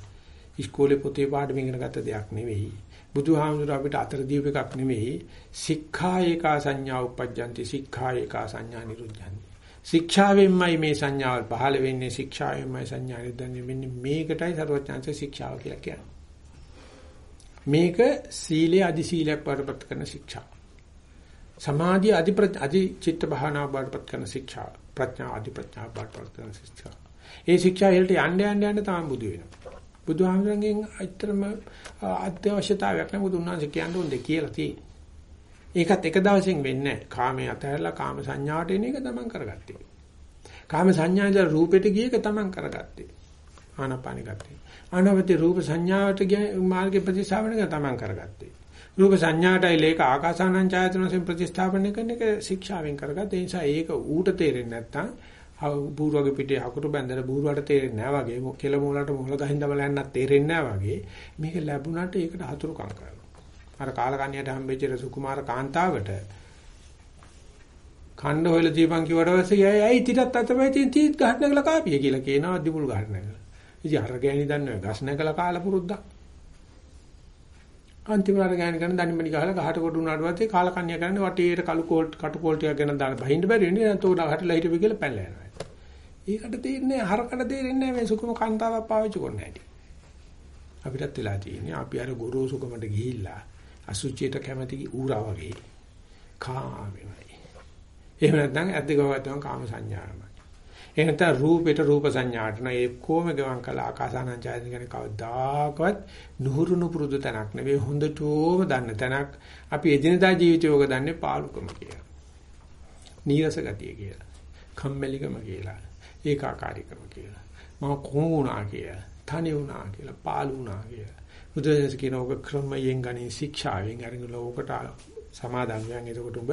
Speaker 1: ඉස්කෝලේ පොතේ පාඩම ඉගෙන ගත්ත දෙයක් නෙවෙයි. බුදුහාමුදුර අපිට අතර දීප එකක් නෙවෙයි. සික්ඛා ඒකා සංඥා උපජ්ජන්ති සික්ඛා ඒකා සංඥා නිරුද්ධන්ති. ශික්ෂාවෙන්මයි මේ සංඥාවල් පහළ වෙන්නේ ශික්ෂාවෙන්මයි සංඥා නිරුද්ධන්නේ මෙන්න මේකටයි සරුවචාන්සේ ශික්ෂාව කියලා කියන්නේ. මේක සීලයේ අදි සීලයක් වඩපත් කරන ශික්ෂා. සමාධිය අදි අදි චිත්ත භාවනාව වඩපත් කරන ශික්ෂා. ප්‍රඥා අදි ප්‍රඥා වඩපත් කරන ශික්ෂා. ඒ ශික්ෂා වලට යන්න යන්න යන්න තමයි බුදු වෙනවා. බුදුහාමරගෙන් අත්‍තරම අත්‍යවශ්‍යතාවයක් නෑ බුදුන් වහන්සේ කියන්න ඕනේ කියලා තියෙන්නේ. ඒකත් එක දවසින් වෙන්නේ නැහැ. කාමයේ අතහැරලා කාම සංඥාවට එන එක තමන් කරගත්තේ. කාම සංඥාද රූපෙට ගිය එක තමන් කරගත්තේ. ආනාපානෙ ගත්තේ. ආනාපති රූප සංඥාවට ගිය මාර්ග ප්‍රතිස්ථාපනය තමන් කරගත්තේ. රූප සංඥාටයි ලේක ආකාසානං ඡායතන වශයෙන් ප්‍රතිස්ථාපනය කරන එක ශික්ෂාවෙන් කරගත්ත. ඒ නිසා ඒක ඌට තේරෙන්නේ නැත්තම් බූරුවගේ පිටේ අකුරු බැඳලා බූරුවට තේරෙන්නේ නැහැ වගේ. කෙල මූලට මුල ගහින් දමලා යන්නත් තේරෙන්නේ නැහැ වගේ. මේක ලැබුණාට ඒකට හතුරුකම් කරනවා. අර කාලකන්‍යයට හම්බෙච්ච සුකුමාර කාන්තාවට ඛණ්ඩ හොයල දීපන් කිව්වට පස්සේ ඇයි තිටත් අතමයි තියෙන තීත් ගහන්න නැගලා කාපිය? කියලා කියනවා දිමුල් ගහන්න නැගලා. ඉතින් අර ගෑණි දන්නේ ගස් නැගලා කාලා පුරුද්දක්. අන්තිමට ගෑණි කරන දණිමණි ගහලා ගහට කොට උනාට පස්සේ කාලකන්‍ය කරන්නේ වටේට කළු කෝල්ට් කටු කෝල්ට් ටිකක් ගෙන දාලා බහින්න බැරි වෙන්නේ. නැත්නම් උඩ ගහට ලහිට වෙ කියලා පැනලා යනවා. ඒකට තේරෙන්නේ හරකට තේරෙන්නේ මේ සුකුම කාන්තාවක් පාවිච්චි කරන්න හැටි. අපිටත් වෙලා තියෙන්නේ අපි අර ගුරු සුකමට ගිහිල්ලා අසුචියට කැමති ඌරා වගේ කාමෙමයි. එහෙම නැත්නම් ඇද්දගවතම කාම සංඥාමයි. එහෙම නැත්නම් රූපෙට රූප සංඥාට නෑ කොහොම ගවන් කළ ආකාසානං ඡායතන කියන කවදාකවත් නුහුරු නුපුරුදු තැනක් නෙවෙයි හොඳටම දන්න තැනක් අපි එදිනදා ජීවිතයෝග දන්නේ පාලුකම කියලා. නීරස ගතිය කියලා. කම්මැලිකම කියලා. ඒකාකාරීකම කියලා. මම කොහොම වුණා කියලා, තනි වුණා කියලා, පාළු වුණා කියලා. බුදුදහම කියන ඕක ක්‍රමයෙන් ගන්නේ ශික්ෂාවෙන් අරගෙන ලෝකට සමාදන් වෙන. එතකොට උඹ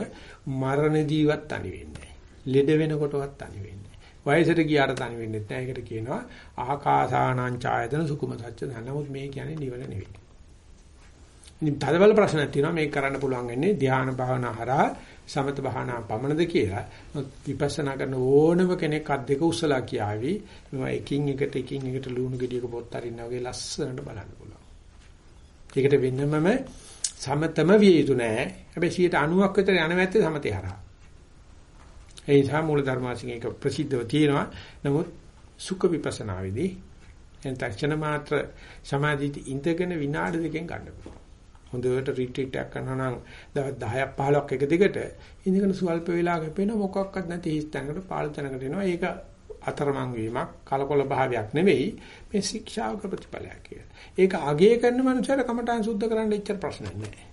Speaker 1: මරණදීවත් තනි වෙන්නේ ලෙඩ වෙනකොටවත් තනි වෙන්නේ වයසට ගියාට තනි වෙන්නේ නැහැ. ඒකට කියනවා ආකාසානං ඡායතන සුකුම සත්‍ය. නමුත් මේ කියන්නේ නිවන නෙවෙයි. ඉතින් තදබල ප්‍රශ්නයක් තියෙනවා මේක කරන්න පුළුවන් වෙන්නේ ධ්‍යාන භාවනා හරහා සමත භාවනා පමණද කියලා විපස්සනා කරන ඕනම කෙනෙක් අත් දෙක උස්සලා කියාවි මේවා එකින් එකට එකින් එකට ලුණු ගෙඩියක පොත් අරින්න වගේ ලස්සනට බලන්න පුළුවන්. ඒකට වෙන්නමම සමතම විය යුතු නෑ. හැබැයි 90ක් විතර යන වැත්තේ සමතේ හරහා. ඒ නිසා මූල ධර්මාසින් එක ප්‍රසිද්ධව තියෙනවා. නමුත් සුඛ විපස්සනාවේදී එතන ක්ෂණ මාත්‍ර සමාධිය ඉඳගෙන විනාඩි දෙකෙන් ගන්න පුළුවන්. හොඳට රිට්‍රීට් එකක් කරනවා නම් දවස් 10ක් 15ක් එක දිගට ඉඳගෙන සුවල්ප වෙලාවක පේන මොකක්වත් නැති හිස් තැනකට පාළු තැනකට එනවා. ඒක අතරමං වීමක් කලකොල භාවයක් නෙවෙයි මේ ශික්ෂාවක ප්‍රතිඵලයක් කියලා. ඒක අගය කරන මනුස්සයර කමටහන් සුද්ධ කරන්න ඉච්චර ප්‍රශ්නයක් නැහැ.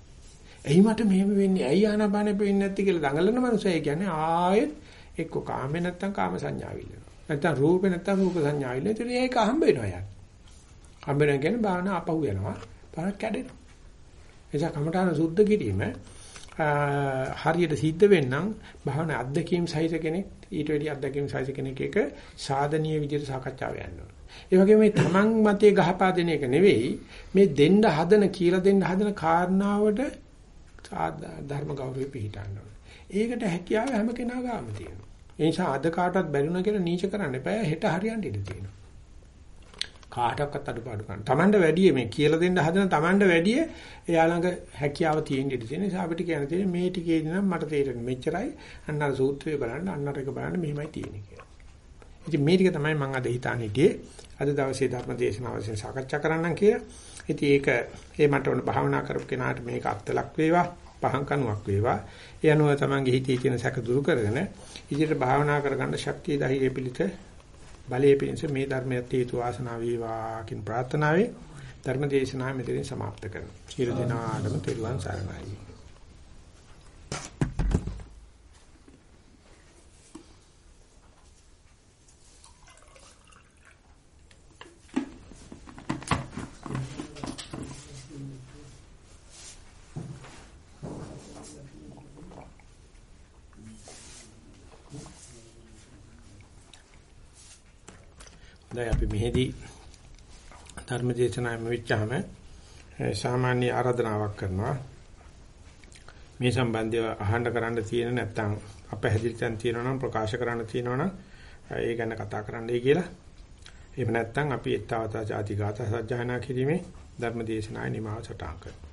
Speaker 1: එයි මට මෙහෙම වෙන්නේ ඇයි ආනාපානෙ පෙන්නේ නැති කියලා දඟලන මනුස්සය කියන්නේ ආයෙත් එක්ක කාමේ නැත්තම් කාම සංඥාවිල්ල. නැත්තම් රූපේ නැත්තම් රූප සංඥාවිල්ල. ඒතර ඒක හම්බ වෙනවා යන්නේ. හම්බ වෙනවා කියන්නේ භාවනා අපහු යනවා. පාර කැඩෙනවා. එසා කමඨාන සුද්ධ කිරීම හරියට සිද්ධ වෙන්නම් භාවනා අත්දැකීම් සහිත කෙනෙක් ඊට වැඩි අත්දැකීම් සහිත කෙනෙක් එක සාධනීය විදිහට සාකච්ඡාව යන්න ඕන. ඒ වගේම මේ තමන් මතේ ගහපා දෙන එක නෙවෙයි මේ දෙන්න හදන කියලා දෙන්න හදන කාරණාවට ධර්ම ගෞරවය පිහිටන්න ඕන. ඒකට හැකියාව හැම කෙනා ගාම තියෙනවා. ඒ නිසා අද කාටවත් බැරිුණා කියලා නීච කරන්න එපා. හෙට හරියන්න ඉඩ තියෙනවා. කාටවත් අඩුපාඩු ගන්න. Tamanට වැඩිය මේ කියලා දෙන්න හදන Tamanට වැඩිය එයා ළඟ හැකියාව තියෙන ඉඩ තියෙන නිසා අපිට කියන්න තියෙන්නේ මේ ටිකේදී නම් මට තේරෙන්නේ මෙච්චරයි. අන්න අර සූත්‍රය බලන්න අන්න අර එක බලන්න මෙහෙමයි තියෙන්නේ කියලා. ඉතින් මේ ටික තමයි මම අද හිතාන හිටියේ. අද දවසේ ධර්ම දේශනාව වශයෙන් සාකච්ඡා කරන්නම් කියලා. ඉතින් ඒක ඒ මට උන භාවනා කරපු කෙනාට මේක අත්ලක් වේවා. පහන් කනුවක් වේවා. ඒ අනුව තමන්ගේ හිතේ තියෙන සැක දුරු කරගෙන ඉදිරියට භාවනා කරගන්න ශක්තිය ධෛර්යය පිළිත බලයේ පිණිස මේ ධර්මයට හේතු වාසනා වේවා කියන ප්‍රාර්ථනාවේ ධර්ම දේශනාව මෙතනින් સમાપ્ત කරනවා. සියලු දෙනාටම තෙරුවන් සරණයි. ධර්ම දේශනාවෙම වෙච්චාම සාමාන්‍ය ආරාධනාවක් කරනවා. මේ සම්බන්ධව අහන්න කරන්න තියෙන නැත්නම් අපහැදිලිතන් තියෙනවා නම් ප්‍රකාශ කරන්න තියෙනවා නම් ඒ ගැන කතා කරන්නයි කියලා. එහෙම නැත්නම් අපි ඊතාවතා ಜಾති ගාථා සජ්ජායනා කිරීමේ ධර්ම දේශනාවේ නිමාව සටහන් කරනවා.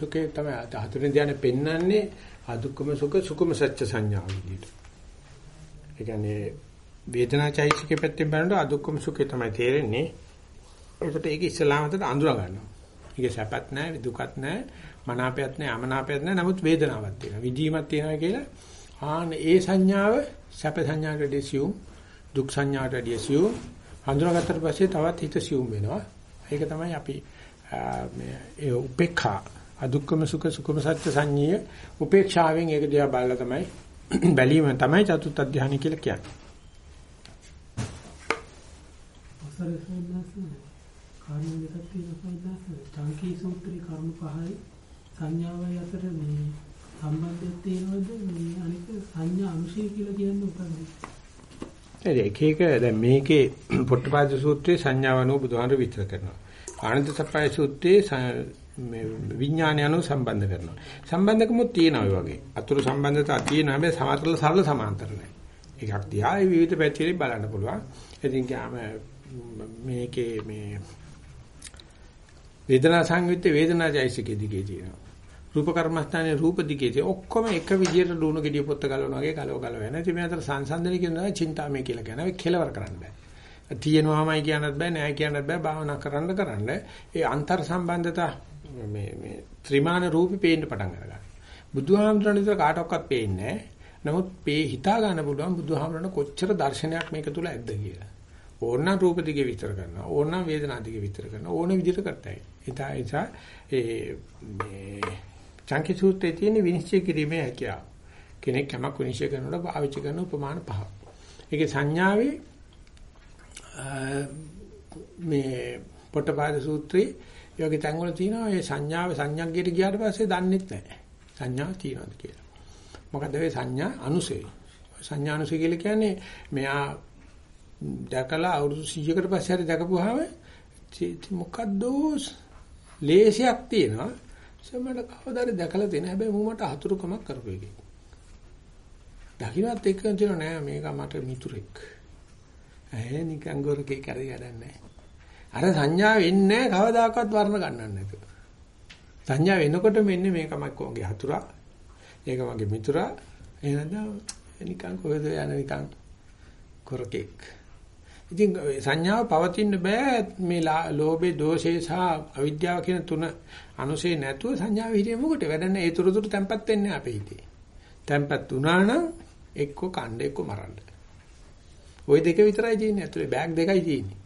Speaker 1: සුඛේ තමයි හතරෙන් ධානය පෙන්වන්නේ අදුක්කම සුඛ සුඛම සත්‍ය සංඥාව විදිහට. ඒ කියන්නේ වේදනා චෛසිකේ පැත්තෙන් බලනකොට අදුක්කම සුඛේ තමයි තේරෙන්නේ. ඒකට ඒක ඉස්ලාමතට අඳුර ගන්නවා. ඒක සැපත් නැහැ, දුකත් නැහැ, මනාපයත් නැහැ, අමනාපයත් නැහැ. නමුත් වේදනාවක් තියෙනවා. විදීමක් තියෙනවා කියලා ආන ඒ සංඥාව සැප සංඥාට දෙසියුම්, දුක් සංඥාට දෙසියුම් හඳුනාගත්තට පස්සේ තවත් හිත සියුම් වෙනවා. ඒක තමයි අපි මේ ඒ උපේක්ඛා අදුක්කම සුඛ සුඛම සත්‍ය සංඤීය උපේක්ෂාවෙන් ඒක දිහා බලලා තමයි බැලීම තමයි චතුත් අධ්‍යාන කියලා කියන්නේ.
Speaker 2: සංඥාවයි අතර මේ සම්බන්ධයක් තියෙනවද මේ අනික සංඥා අංශය කියලා කියන්නේ මොකක්ද?
Speaker 1: ඒක එක දැන් මේකේ පොට්ටපාද සූත්‍රයේ සංඥාවනෝ බුදුහාමර විස්තර කරනවා. ආනන්ද සප්පයි සූත්‍රයේ මේ විඥානය අනුව සම්බන්ධ කරනවා. සම්බන්ධකමුත් තියෙනවා ඒ වගේ. අතුරු සම්බන්ධතා තියෙනවා හැබැයි සමතරල සරල සමාන්තර නැහැ. එකක් දිහා ඒ විවිධ පැතිවලින් බලන්න පුළුවන්. ඉතින් ගාම මේකේ මේ වේදනා සංයුත්තේ වේදනා ජයසිකේ දිගේ තියෙනවා. රූප කර්මස්ථානයේ රූප දිගේ තියෙන ඔක්කොම එක විදියට ලුණු ගෙඩිය පොත්ත ගලවනවා වගේ ගලව ගලව යන. ඉතින් මේ අතර සංසන්දනය කියනවා චින්තාමය කියලා කියනවා. කෙලවර කරන්න බෑ. තියෙනවාමයි කියන්නත් බෑ නෑ කියන්නත් බෑ භාවනා කරන්න කරන්න ඒ අන්තර් සම්බන්ධතා මේ මේ ත්‍රිමාන රූපේ පේන්න පටන් ගන්නවා බුදුහාමරණ විතර කාටවත් පේන්නේ නමුත් පේ හිතා ගන්න පුළුවන් බුදුහාමරණ කොච්චර දර්ශනයක් මේක තුල ඇද්ද කියලා. ඕනනම් රූප දිගේ විතර කරනවා. ඕනනම් වේදනා දිගේ විතර කරනවා. ඕන විදිහට කරතයි. ඒතා ඒසා ඒ මේ චංකි සූත්‍රයේ තියෙන විනිශ්චය කිරීමේ හැකියාව. කෙනෙක් යමක් විනිශ්චය කරනකොට පාවිච්චි කරන උපමාන පහ. ඒකේ සංඥාවේ මේ පොට්ටපාද සූත්‍රයේ යෝගී තංගවල තියෙනවා මේ සංඥාව සංඥාග්ගයට ගියාට පස්සේ දන්නෙත් නැහැ. සංඥාව තියෙනවද කියලා. මොකද ඒ සංඥා අනුසය. සංඥා අනුසය කියලා කියන්නේ මෙයා දැකලා අවුරුදු 100කට පස්සේ හරි දැකපුවාම මොකද්ද ලේසියක් තියෙනවා. සමහර කවදාද දැකලා තියෙන හැබැයි මම මට අතුරුකමක් කරපු එකේ. දකින්නත් එක්ක කියනවා නෑ මේක මට මිතුරෙක්. ඇහැ නිකන් ගොරකේ කරේ යඩන්නේ අර සංඥා වෙන්නේ කවදාකවත් වර්ණ ගන්නන්න නැතුව. සංඥා වෙනකොට මෙන්නේ මේක මගේ හතුරා. ඒක මගේ මිතුරා. එහෙනම් නිකන් කොහෙද යන නිකන් ගොරකෙක්. ඉතින් සංඥාව පවතින්න බෑ මේ ලෝභේ දෝෂේ සහ අවිද්‍යාව කියන තුන අනුසේ නැතුව සංඥාව හිතේ මොකට වැඩන්නේ ඒ තුරතුරු තැම්පත් වෙන්නේ අපේ හිතේ. තැම්පත් වුණා නම් එක්ක කණ්ඩ එක්ක මරන්න. ওই දෙක විතරයි තියෙන්නේ. ඇතුලේ බෑග් දෙකයි තියෙන්නේ.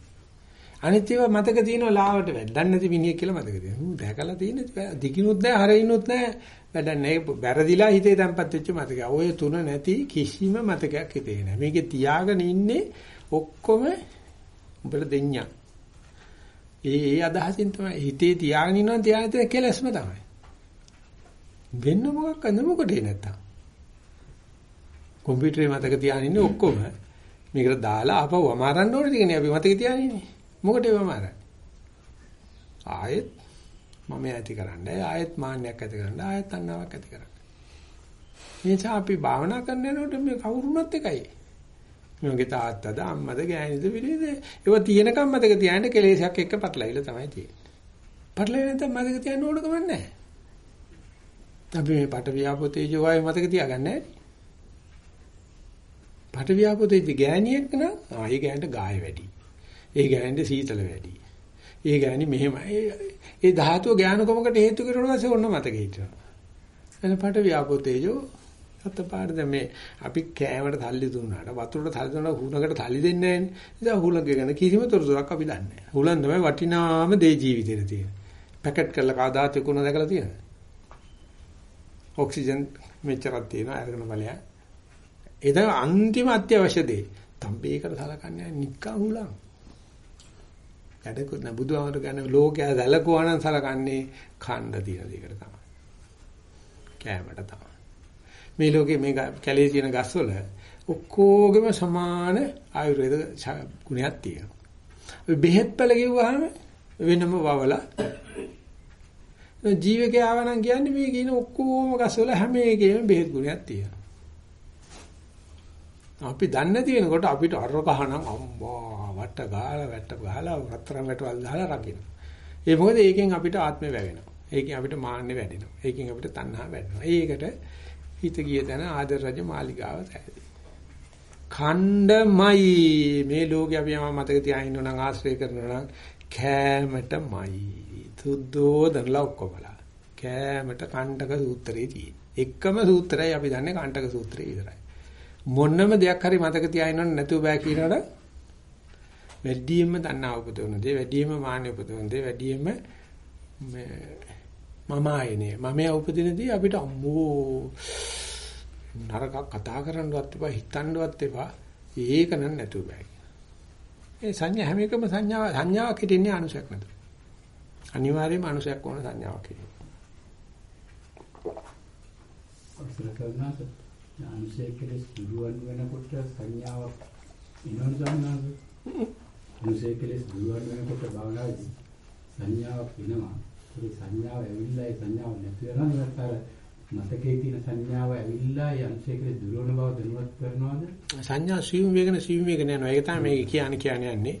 Speaker 1: අනිත් ඒවා මතක තියෙනවා ලාවට වැඩක් නැති මිනිහෙක් කියලා මතක තියෙනවා. ඌ දැකලා තියෙන දිගිනුත් නැහැ හරිනුත් නැහැ. වැඩක් නැහැ. බැරදිලා හිතේ තැම්පත් වෙච්ච මතකය. ඔය තුන නැති කිසිම මතකයක් හිතේ නැහැ. මේකේ තියාගෙන ඉන්නේ ඔක්කොම උඹලා දෙඤ්ඤා. ඒ ඒ අදහසින් තමයි හිතේ තියාගෙන ඉන්නවා තියාගෙන තියෙන කෙලස්ම තමයි. වෙන්න මොකක් අද මොකටේ නැත්තම්. කම්පියුටරේ මතක තියාගෙන ඉන්නේ ඔක්කොම මේකට දාලා ආපහු අමාරන්න ඕනේ ටිකනේ අපි මතක තියාගෙන ඉන්නේ. මොකටද අමාරන්නේ? ආයෙත් මම ඇති කරන්න ආයෙත් මාන්නයක් ඇති කරන්න ආයෙත් අන්නාවක් ඇති කරන්න. මේ නිසා අපි භාවනා කරන යනකොට මේ කවුරුනත් එකයි. මගේ තාත්තද අම්මද ගෑණිද පිළිද ඒව තියෙනකම් මතක තියාගන්න කෙලෙසයක් එක්ක පටලවිලා තමයි තියෙන්නේ. පටලවෙන්නේ නැත්නම් මතක තියාගන්න ඕන කමක් නැහැ. අපි මේ පට වියාපෝතේ ජෝවයි මතක තියාගන්නේ නැහැ. පට වියාපෝතේ ගෑණියෙක් නම් ආ ඒ ගෑනට ගාය වැඩි. ඒ ගෑනට සීතල වැඩි. ඒ ගෑණි මෙහෙම ඒ ධාතුව ඥානකමකට හේතු කරනවා පස්සේ ඔන්න මතක හිටිනවා. එන පට වියාපෝතේ ජෝ අතපාරද මේ අපි කෑමට තල්ලි දුන්නාට වතුරට තල්ලි දුන්නා හුලඟට තල්ලි දෙන්නේ නැහැ. ඉතින් හුලඟ ගැන කිසිම තොරතුරක් අපි දන්නේ නැහැ. හුලන් තමයි වටිනාම දේ ජීවිතේට තියෙන. පැකට් කරලා කවදාත් විකුණ දැකලා තියෙනවද? ඔක්සිජන් මෙච්චරක් තියෙනවා අරගෙන බලයක්. ඒක අන්තිම අත්‍යවශ්‍ය දේ. තම්බේකට සලකන්නේ නික්කා හුලං. වැඩකුත් නෑ බුදුහාමර කියන්නේ ලෝකයා දැලකුවා නම් සලකන්නේ ඛණ්ඩ තියෙන දෙයකට තමයි. කෑමට තමයි. මේ ලෝකේ මේ කැලේ තියෙන ගස්වල ඔක්කොගෙම සමාන ආයුර්වේද ගුණයක් තියෙනවා. ඔය බෙහෙත් පළ කිව්වහම වෙනම වවලා ජීවකේ ආවනම් කියන්නේ මේ කියන ඔක්කොම ගස්වල හැම එකේම බෙහෙත් ගුණයක් තියෙනවා. අපි දන්නේ නැති වෙනකොට අපිට අර කහනම් අම්මා වට ගාලා වැට ගාලා රත්තරන් වැටවල් දාලා රකින්න. ඒ මොකද ඒකෙන් අපිට ආත්මය වැවෙනවා. ඒකෙන් අපිට මාන්නේ වැඩෙනවා. ඒකෙන් අපිට තණ්හා වැඩෙනවා. ඒකට හිත ගිය තැන ආදර රජ මාලිගාව තැහැදි. ඛණ්ඩමයි මේ ලෝකේ අපි යම මතක තියාගෙන ඉන්න නම් ආශ්‍රය කරනවා නම් කෑමටමයි. සුද්ධෝ දරලා ඔක්කොමලා. කෑමට කණ්ඩක සූත්‍රයේ තියෙන. එකම සූත්‍රයයි අපි දන්නේ කණ්ඩක සූත්‍රය විතරයි. මොනම දෙයක් හරි මතක තියාගෙන නැතුව බෑ කියනකොට වැඩියෙන්ම දන්නා උපදවන දේ වැඩියෙන්ම මාන්‍ය උපදවන දේ වැඩියෙන්ම මම ආයනේ මම උපදිනදී අපිට අම්මෝ නරකක් කතා කරන්නවත් එපා හිතන්නවත් එපා. ඒක නම් නැතුව බෑ ඒ සංඥා හැම එකම සංඥාව සංඥාවක් හිටින්නේ අනුසයක් නැතුව. අනිවාර්යයෙන්ම අනුසයක් ඕන සංඥාවක් හිටින්නේ.
Speaker 3: අසල කරනාද අනුසය කෙලස් දුරුවන් වෙනකොට සංඥාවක් ඉනවන ගන්නාද අනුසය කෙලස් දුරුවන් වෙනකොට භාවනාවේදී සංඥාවක් වෙනවා ඒ සංඥාව ඇවිල්ලා ඒ සංඥාව නැති වෙනවා නිකන් අර මතකයේ තියෙන සංඥාව ඇවිල්ලා ඒ අංශයකට දුරවන බව දැනුවත් කරනවාද?
Speaker 1: සංඥා සිවුම් වේගන සිවුම් වේගන යනවා. ඒක තමයි මේක කියන්නේ කියන්නේ යන්නේ.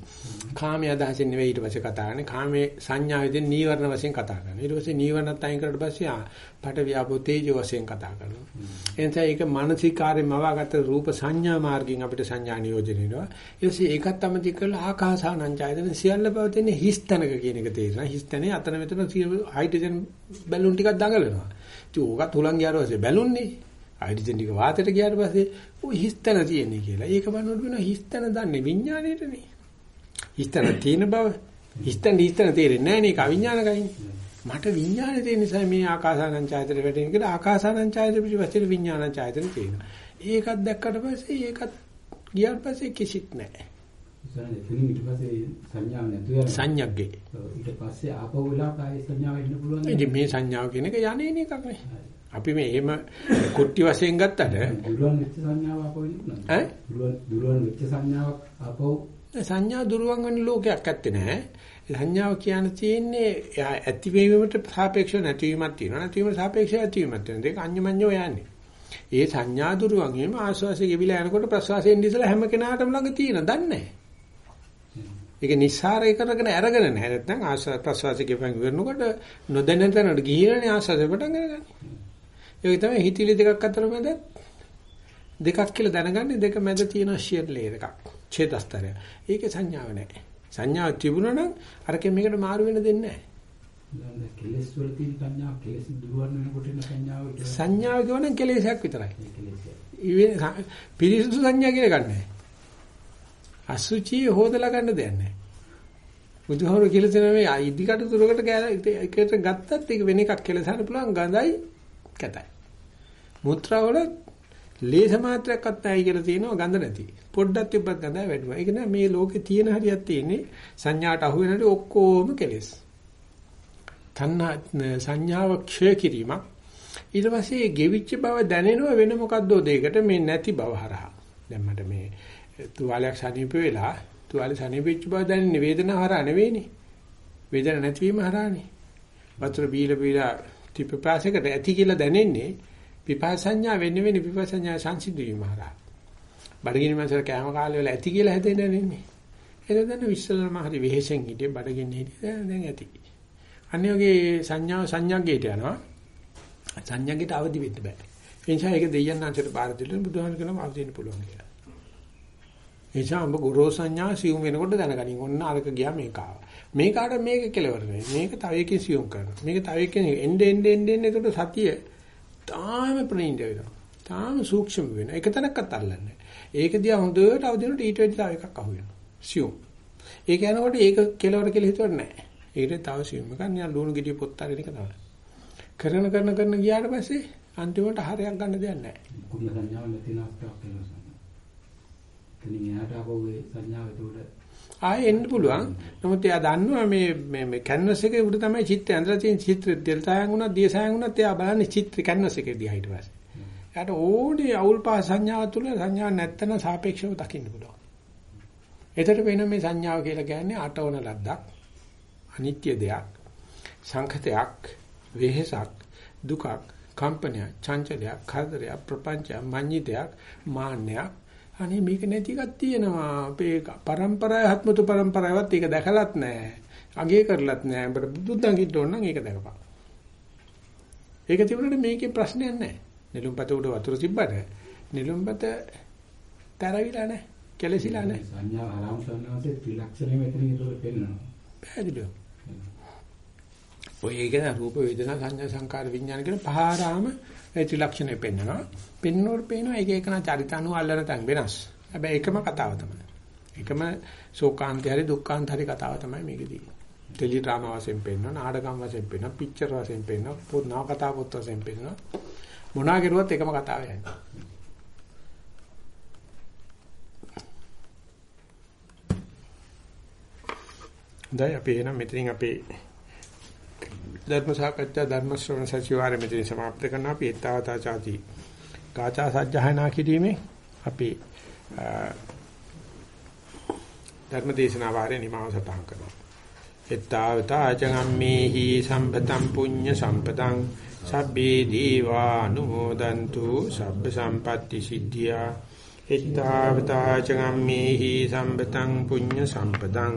Speaker 1: කාමයේ අදහසින් නෙවෙයි ඊට පස්සේ කතා කරන්නේ. කාමයේ සංඥාවෙන් නීවරණ වශයෙන් කතා කරනවා. ඊට පස්සේ නීවරණත් අයින් කරලා පස්සේ ආ පට ව්‍යාපෝ තේජෝ වශයෙන් කතා කරනවා. එතන ඒක මානසිකාරයෙන් මවාගත්ත රූප සංඥා මාර්ගයෙන් අපිට සංඥා නියෝජනය වෙනවා. ඊට පස්සේ ඒකත් අමතක කරලා ආකාසානංචායතන සියල්ල පවතින හිස්තනක කියන එක තේරෙනවා. හිස්තනේ අතන මෙතන හයිඩ්‍රජන් බැලුන් ටිකක් දඟලනවා. ඉතින් ඕකත් උලන් ගියාට පස්සේ බැලුන්නේ. හයිඩ්‍රජන් ටික වාතයට ගියාට පස්සේ ওই හිස්තන තියෙන්නේ කියලා. ඒක බලනකොට වෙනවා හිස්තන දන්නේ විඥාණයටනේ. හිස්තන තියෙන බව. හිස්තන හිස්තන තේරෙන්නේ නැහැ නේ කවිඥානකයි. මට විඥානය තියෙන නිසා මේ ආකාසානං ඡායතන වැටෙන කියලා ආකාසානං ඡායතන පිටිපස්සේ විඥානං ඡායතන තියෙනවා. ඒකත් දැක්කට පස්සේ ඒකත් ගියාට පස්සේ කිසිත් නැහැ.
Speaker 3: එතනින් ඊට පස්සේ සංඥාවක් නැතු වෙනවා.
Speaker 1: සංඥග්ගේ.
Speaker 3: ඊට පස්සේ ආපහු වෙලා කාය සංඥාව එන්න පුළුවන්.
Speaker 1: ඉතින් මේ සංඥාව කියන එක යන්නේ එකක් නේ. අපි මේ එහෙම කුට්ටි වශයෙන් ගත්තට
Speaker 3: දුරවන් වෙච්ච සංඥාව ආපහු එන්නේ
Speaker 1: ඈ
Speaker 3: දුරවන් දුරවන් වෙච්ච සංඥාවක් ආපහු
Speaker 1: සංඥා දුරවන් වෙන ලෝකයක් ඇත්තේ නැහැ. සංඥාව කියන තියෙන්නේ ඇතිවීමට සාපේක්ෂව නැතිවීමක් තියෙනවා. නැතිවීමට සාපේක්ෂව ඇතිවීමක් තියෙනවා. ඒක අඤ්ඤමඤ්ඤෝ යන්නේ. ඒ සංඥා දුරවන් වීම ආස්වාසිය ගෙවිලා යනකොට ප්‍රසවාසයෙන් ඉඳලා හැම කෙනාටම ළඟ තියෙන දන්නේ නැහැ. ඒක නිස්සාරය කරගෙන අරගෙන නැහැ. නැත්නම් ආස්වාද ප්‍රසවාසය ගෙවන් ඉවරනකොට නොදැනෙන තැනට ගිහිනනේ ආස්වාදේ පටන් ගන්න. ඒක තමයි හිතිලි දෙකක් අතර මැද දෙකක් කියලා දැනගන්නේ දෙක මැද තියෙන ෂියර් ලේයර් එකක්. ඡේදස්තරය. ඒකේ සංඥාව නැහැ. සංඥාව තිබුණා නම් අරකින් මේකට මාරු වෙන්න දෙන්නේ නැහැ.
Speaker 3: කෙලස් වල තියෙන සංඥාව කෙලස් දුරවන් වෙනකොට එන සංඥාව
Speaker 1: සංඥාව කියවනම් කෙලෙසයක් විතරයි. පිරිසුදු සංඥා කියලා ගන්නෑ. අසුචි හොදලා ගන්න දෙයක් නැහැ. බුදුහාමුදුරු කියලා තියෙන මේ ඉදිකට දුරකට එකට ගත්තත් ඒක වෙන එකක් කියලා සාන පුළුවන් ගඳයි කැතයි. මුත්‍රාවල ලේස මාත්‍රයක්වත් නැහැ කියලා තියෙනවා ගඳ නැති. පොඩ්ඩක් තිබ්බත් ගඳයි වැඩිම. ඒක නෑ මේ ලෝකේ තියෙන හරියක් තියෙන්නේ සංඥාට අහු වෙනකොට ඔක්කොම කෙලෙස්. තණ්හා සංඥාව ක්ෂය කිරීමක්. ඊට පස්සේ ගෙවිච්ච බව දැනෙනව වෙන මොකද්දෝ දෙයකට මේ නැති බව හරහා. දැන් මට මේ තුවාලයක් සනීප වෙලා තුවාලේ සනීපෙච්ච බව දැනෙන්නේ වේදනාව හරහා නෙවෙයිනේ. වේදන නැතිවීම හරහානේ. වතුර බීලා බීලා තිපපාසයකට ඇති කියලා දැනෙන්නේ පිපාසඤ්ඤා වෙන්නේ වෙන්නේ පිපාසඤ්ඤා සංසිද්ධ වීම හරහා. බඩගිනි මාසල කෑම කාලේ වල ඇති කියලා හැදෙන්නේ නැන්නේ. ඒක දැන් විශ්සලම හරි වෙහෙසෙන් හිටියේ බඩගිනි හිටියේ දැන් ඇති. අනිවාර්යයෙන් සංඥා සංඥාගේට යනවා. සංඥාගේට අවදි වෙන්න බෑ. ඒ නිසා ඒක දෙයයන් අන්සයට බාර දෙන්න බුදුහාම කියනවා අවදි වෙන්න පුළුවන් කියලා. ඒ නිසා ඔබ ගුරු සංඥා සියුම් වෙනකොට දැනගනින්. ඔන්න අරක ගියා මේක ආවා. මේකට මේක කෙලවර නෙවෙයි. මේක තව එකකින් සියුම් කරනවා. මේක තව එකකින් එන්නේ එන්නේ එන්නේ එතකොට සතිය තාම ප්‍රණීත වෙනවා. තාම සූක්ෂම වෙනවා. එක තැනක්වත් අල්ලන්නේ ඒක දිහා හොඳට අවදිනකොට ඊට වැඩි තව එකක් අහු වෙනවා. සියුම්. ඒක යනකොට ඒක කෙලවර කියලා හිතුවට නැහැ. ඒකට තව සියුම් එකක් නිකන් ලුණු ගෙඩිය පොත් අරගෙන එක තමයි. කරන කරන කරන ගියාට පස්සේ අන්තිමට හරයක් ගන්න දෙයක් නැහැ.
Speaker 3: කුණ සංඥාව නැති නාස්තාවක් වෙනවා. එතනින් එහාට ආපහු ඒ සංඥාව ඒකට
Speaker 1: ආයෙ එන්න පුළුවන්. නමුත් එයා දන්නවා මේ මේ මේ කැන්වස් එකේ උඩ තමයි චිත්‍රය ඇඳලා තියෙන චිත්‍රය දෙල්තායන් වුණා, දියසයන් වුණාත් එයා බලන්නේ චිත්‍ර කැන්වස් එකේ දිහා ඊට පස්සේ. එයාට ඕනේ අවුල් පාස සංඥාව තුල සංඥා නැත්තන සාපේක්ෂව දකින්න පුළුවන්. එතකොට වෙන මේ සංඥාව කියලා කියන්නේ අටවන ලද්දක්, අනිත්‍ය දෙයක්, සංඛතයක්, වෙහෙසක්, දුකක්, කම්පනයක්, චංචලයක්, කරදරයක්, ප්‍රපංචයක්, මඤ්ඤිතයක්, මාන්නයක් අනේ මේක නැති එකක් තියෙනවා. අපේ પરම්පරාවේ ආත්මතු પરම්පරාවත් ඒක දැකලත් නැහැ. අගේ කරලත් නැහැ. අපිට බුදුන් කිව්වට ඕන නම් ඒක දැකපන්. ඒක තිබුණාට මේකේ ප්‍රශ්නයක් නැහැ. නිලුම්පත උඩ වතුර තිබ්බට නිලුම්පත තරවිලා නැහැ. කෙලසිලා නැහැ.
Speaker 3: සංඥා ආරාම සංඥාසේ ත්‍රිලක්ෂණය මෙතන ඉතල පෙන්නනවා.
Speaker 1: පැහැදිලිව. ඔය ඒක රූප වේදනා සංඥා සංකාර විඥාන කියන පහ ආරාම ඒ ත්‍රිලක්ෂණය පෙන්නනවා. පෙන්නනකොට පේනවා එක එකන චරිතානු අල්ලන තැන් වෙනස්. හැබැයි එකම කතාව තමයි. එකම ශෝකාන්තය හරි දුක්ඛාන්ත හරි කතාව තමයි මේකදී. ටෙලි ඩ්‍රාමා වශයෙන් පෙන්නනවා, නාටකම් වශයෙන් පෙන්නනවා, පික්චර් වශයෙන් පෙන්නනවා, පොත් නව කතා පොත් වශයෙන් පෙන්නනවා. මොනවා කරුවත් එකම කතාව යන්නේ. දැන් අපි එන මෙතනින් අපේ ධර්ම සාකච්ඡා ධර්ම ශ්‍රවණ සතිවාරයේ මෙතන સમાપ્ત කරන අපි ඒතාවතා ചാති කාචා සජ්ජහායනා කිරීමේ අපි ධර්ම දේශනා වාරේ නිමාව සටහන් කරනවා. ඒතාවතා චගම්මේහි සම්පතම් පුඤ්ඤ සම්පතං සබ්බේ දීවා අනුමෝදන්තු සබ්බ සම්පatti සිද්ධියා ඊතාවතා චගම්මේහි සම්පතං පුඤ්ඤ සම්පතං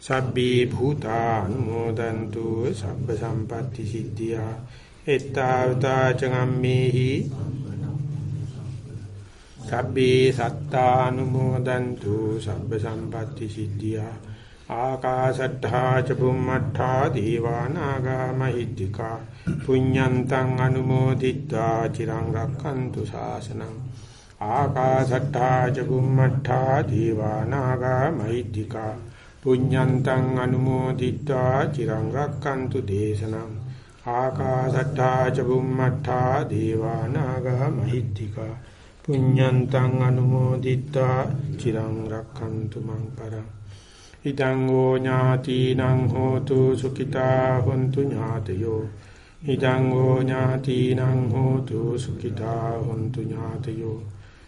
Speaker 1: සබ්බේ භූතානුමෝදන්තු සබ්බ සම්පatti සිද්ධියා එත්තාවතා චගම්මේහි සබ්බේ සත්තානුමෝදන්තු සබ්බ සම්පatti සිද්ධියා ආකාශට්ඨා ච බුම්මට්ඨා දීවානාගා මහිද්దికා පුඤ්ඤන්තං අනුමෝදිත්වා චිරං රක්ඛන්තු ශාසනං ආකාශට්ටා චුම්මට්ටා දීවානාගා මෛත්‍තිකා පුඤ්ඤන්තං අනුමෝදිත්වා චිරං රක්칸තු දේශනම් ආකාශට්ටා චුම්මට්ටා දීවානාගා මෛත්‍තිකා පුඤ්ඤන්තං අනුමෝදිත්වා චිරං රක්칸තු මං පරං ඉදං ෝ ඥාතිනං හෝතු සුඛිතා හොන්තු ඥාතයෝ ඉදං ෝ ඥාතිනං හෝතු සුඛිතා හොන්තු ඥාතයෝ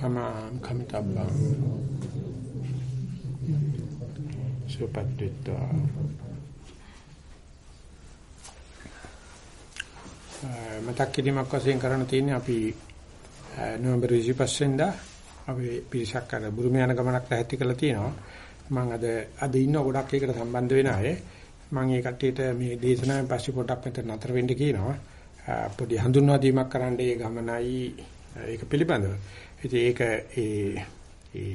Speaker 1: කමාම් කමිතබ්බං සුවපත් වෙත්වා මතක් කිරීමක් වශයෙන් කරන්න තියෙන්නේ අපි නොවැම්බර් 25 වෙනිදා අපි පිරිසක් අර බුරුම යන ගමනක් ලැහැත්ති කරලා තියෙනවා. මම අද අද ඉන්න ගොඩක් එකට සම්බන්ධ වෙන අය මම ඒ කට්ටියට මේ දේශනාවෙන් පස්සේ පොඩක් මෙතන නතර වෙන්න කියනවා. පොඩි හඳුන්වා දීමක් කරන්න ඒ ගමනයි ඒක පිළිබඳව. ඉතින් ඒක ඒ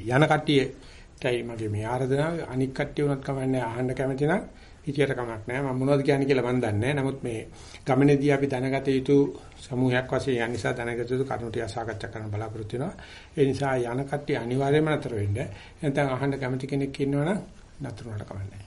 Speaker 1: යන කට්ටියටයි මගේ මේ ආරාධනාව. අනික් කට්ටිය උනත් කමන්නේ අහන්න කැමති නම් හිතියට කමක් නැහැ. මම මොනවද කියන්නේ කියලා මම දන්නේ නැහැ. නමුත් මේ ගමනේදී අපි දැනගත යුතු සමූහයක් වශයෙන් යන නිසා දැනගත යුතු කරුණු ටික සාකච්ඡා කරන්න බලාපොරොත්තු වෙනවා. ඒ නිසා යන කට්ටිය අනිවාර්යයෙන්ම නතර වෙන්න. නැත්නම් අහන්න කැමති කෙනෙක් ඉන්නවනම් නතර වුණාට කමක් නැහැ.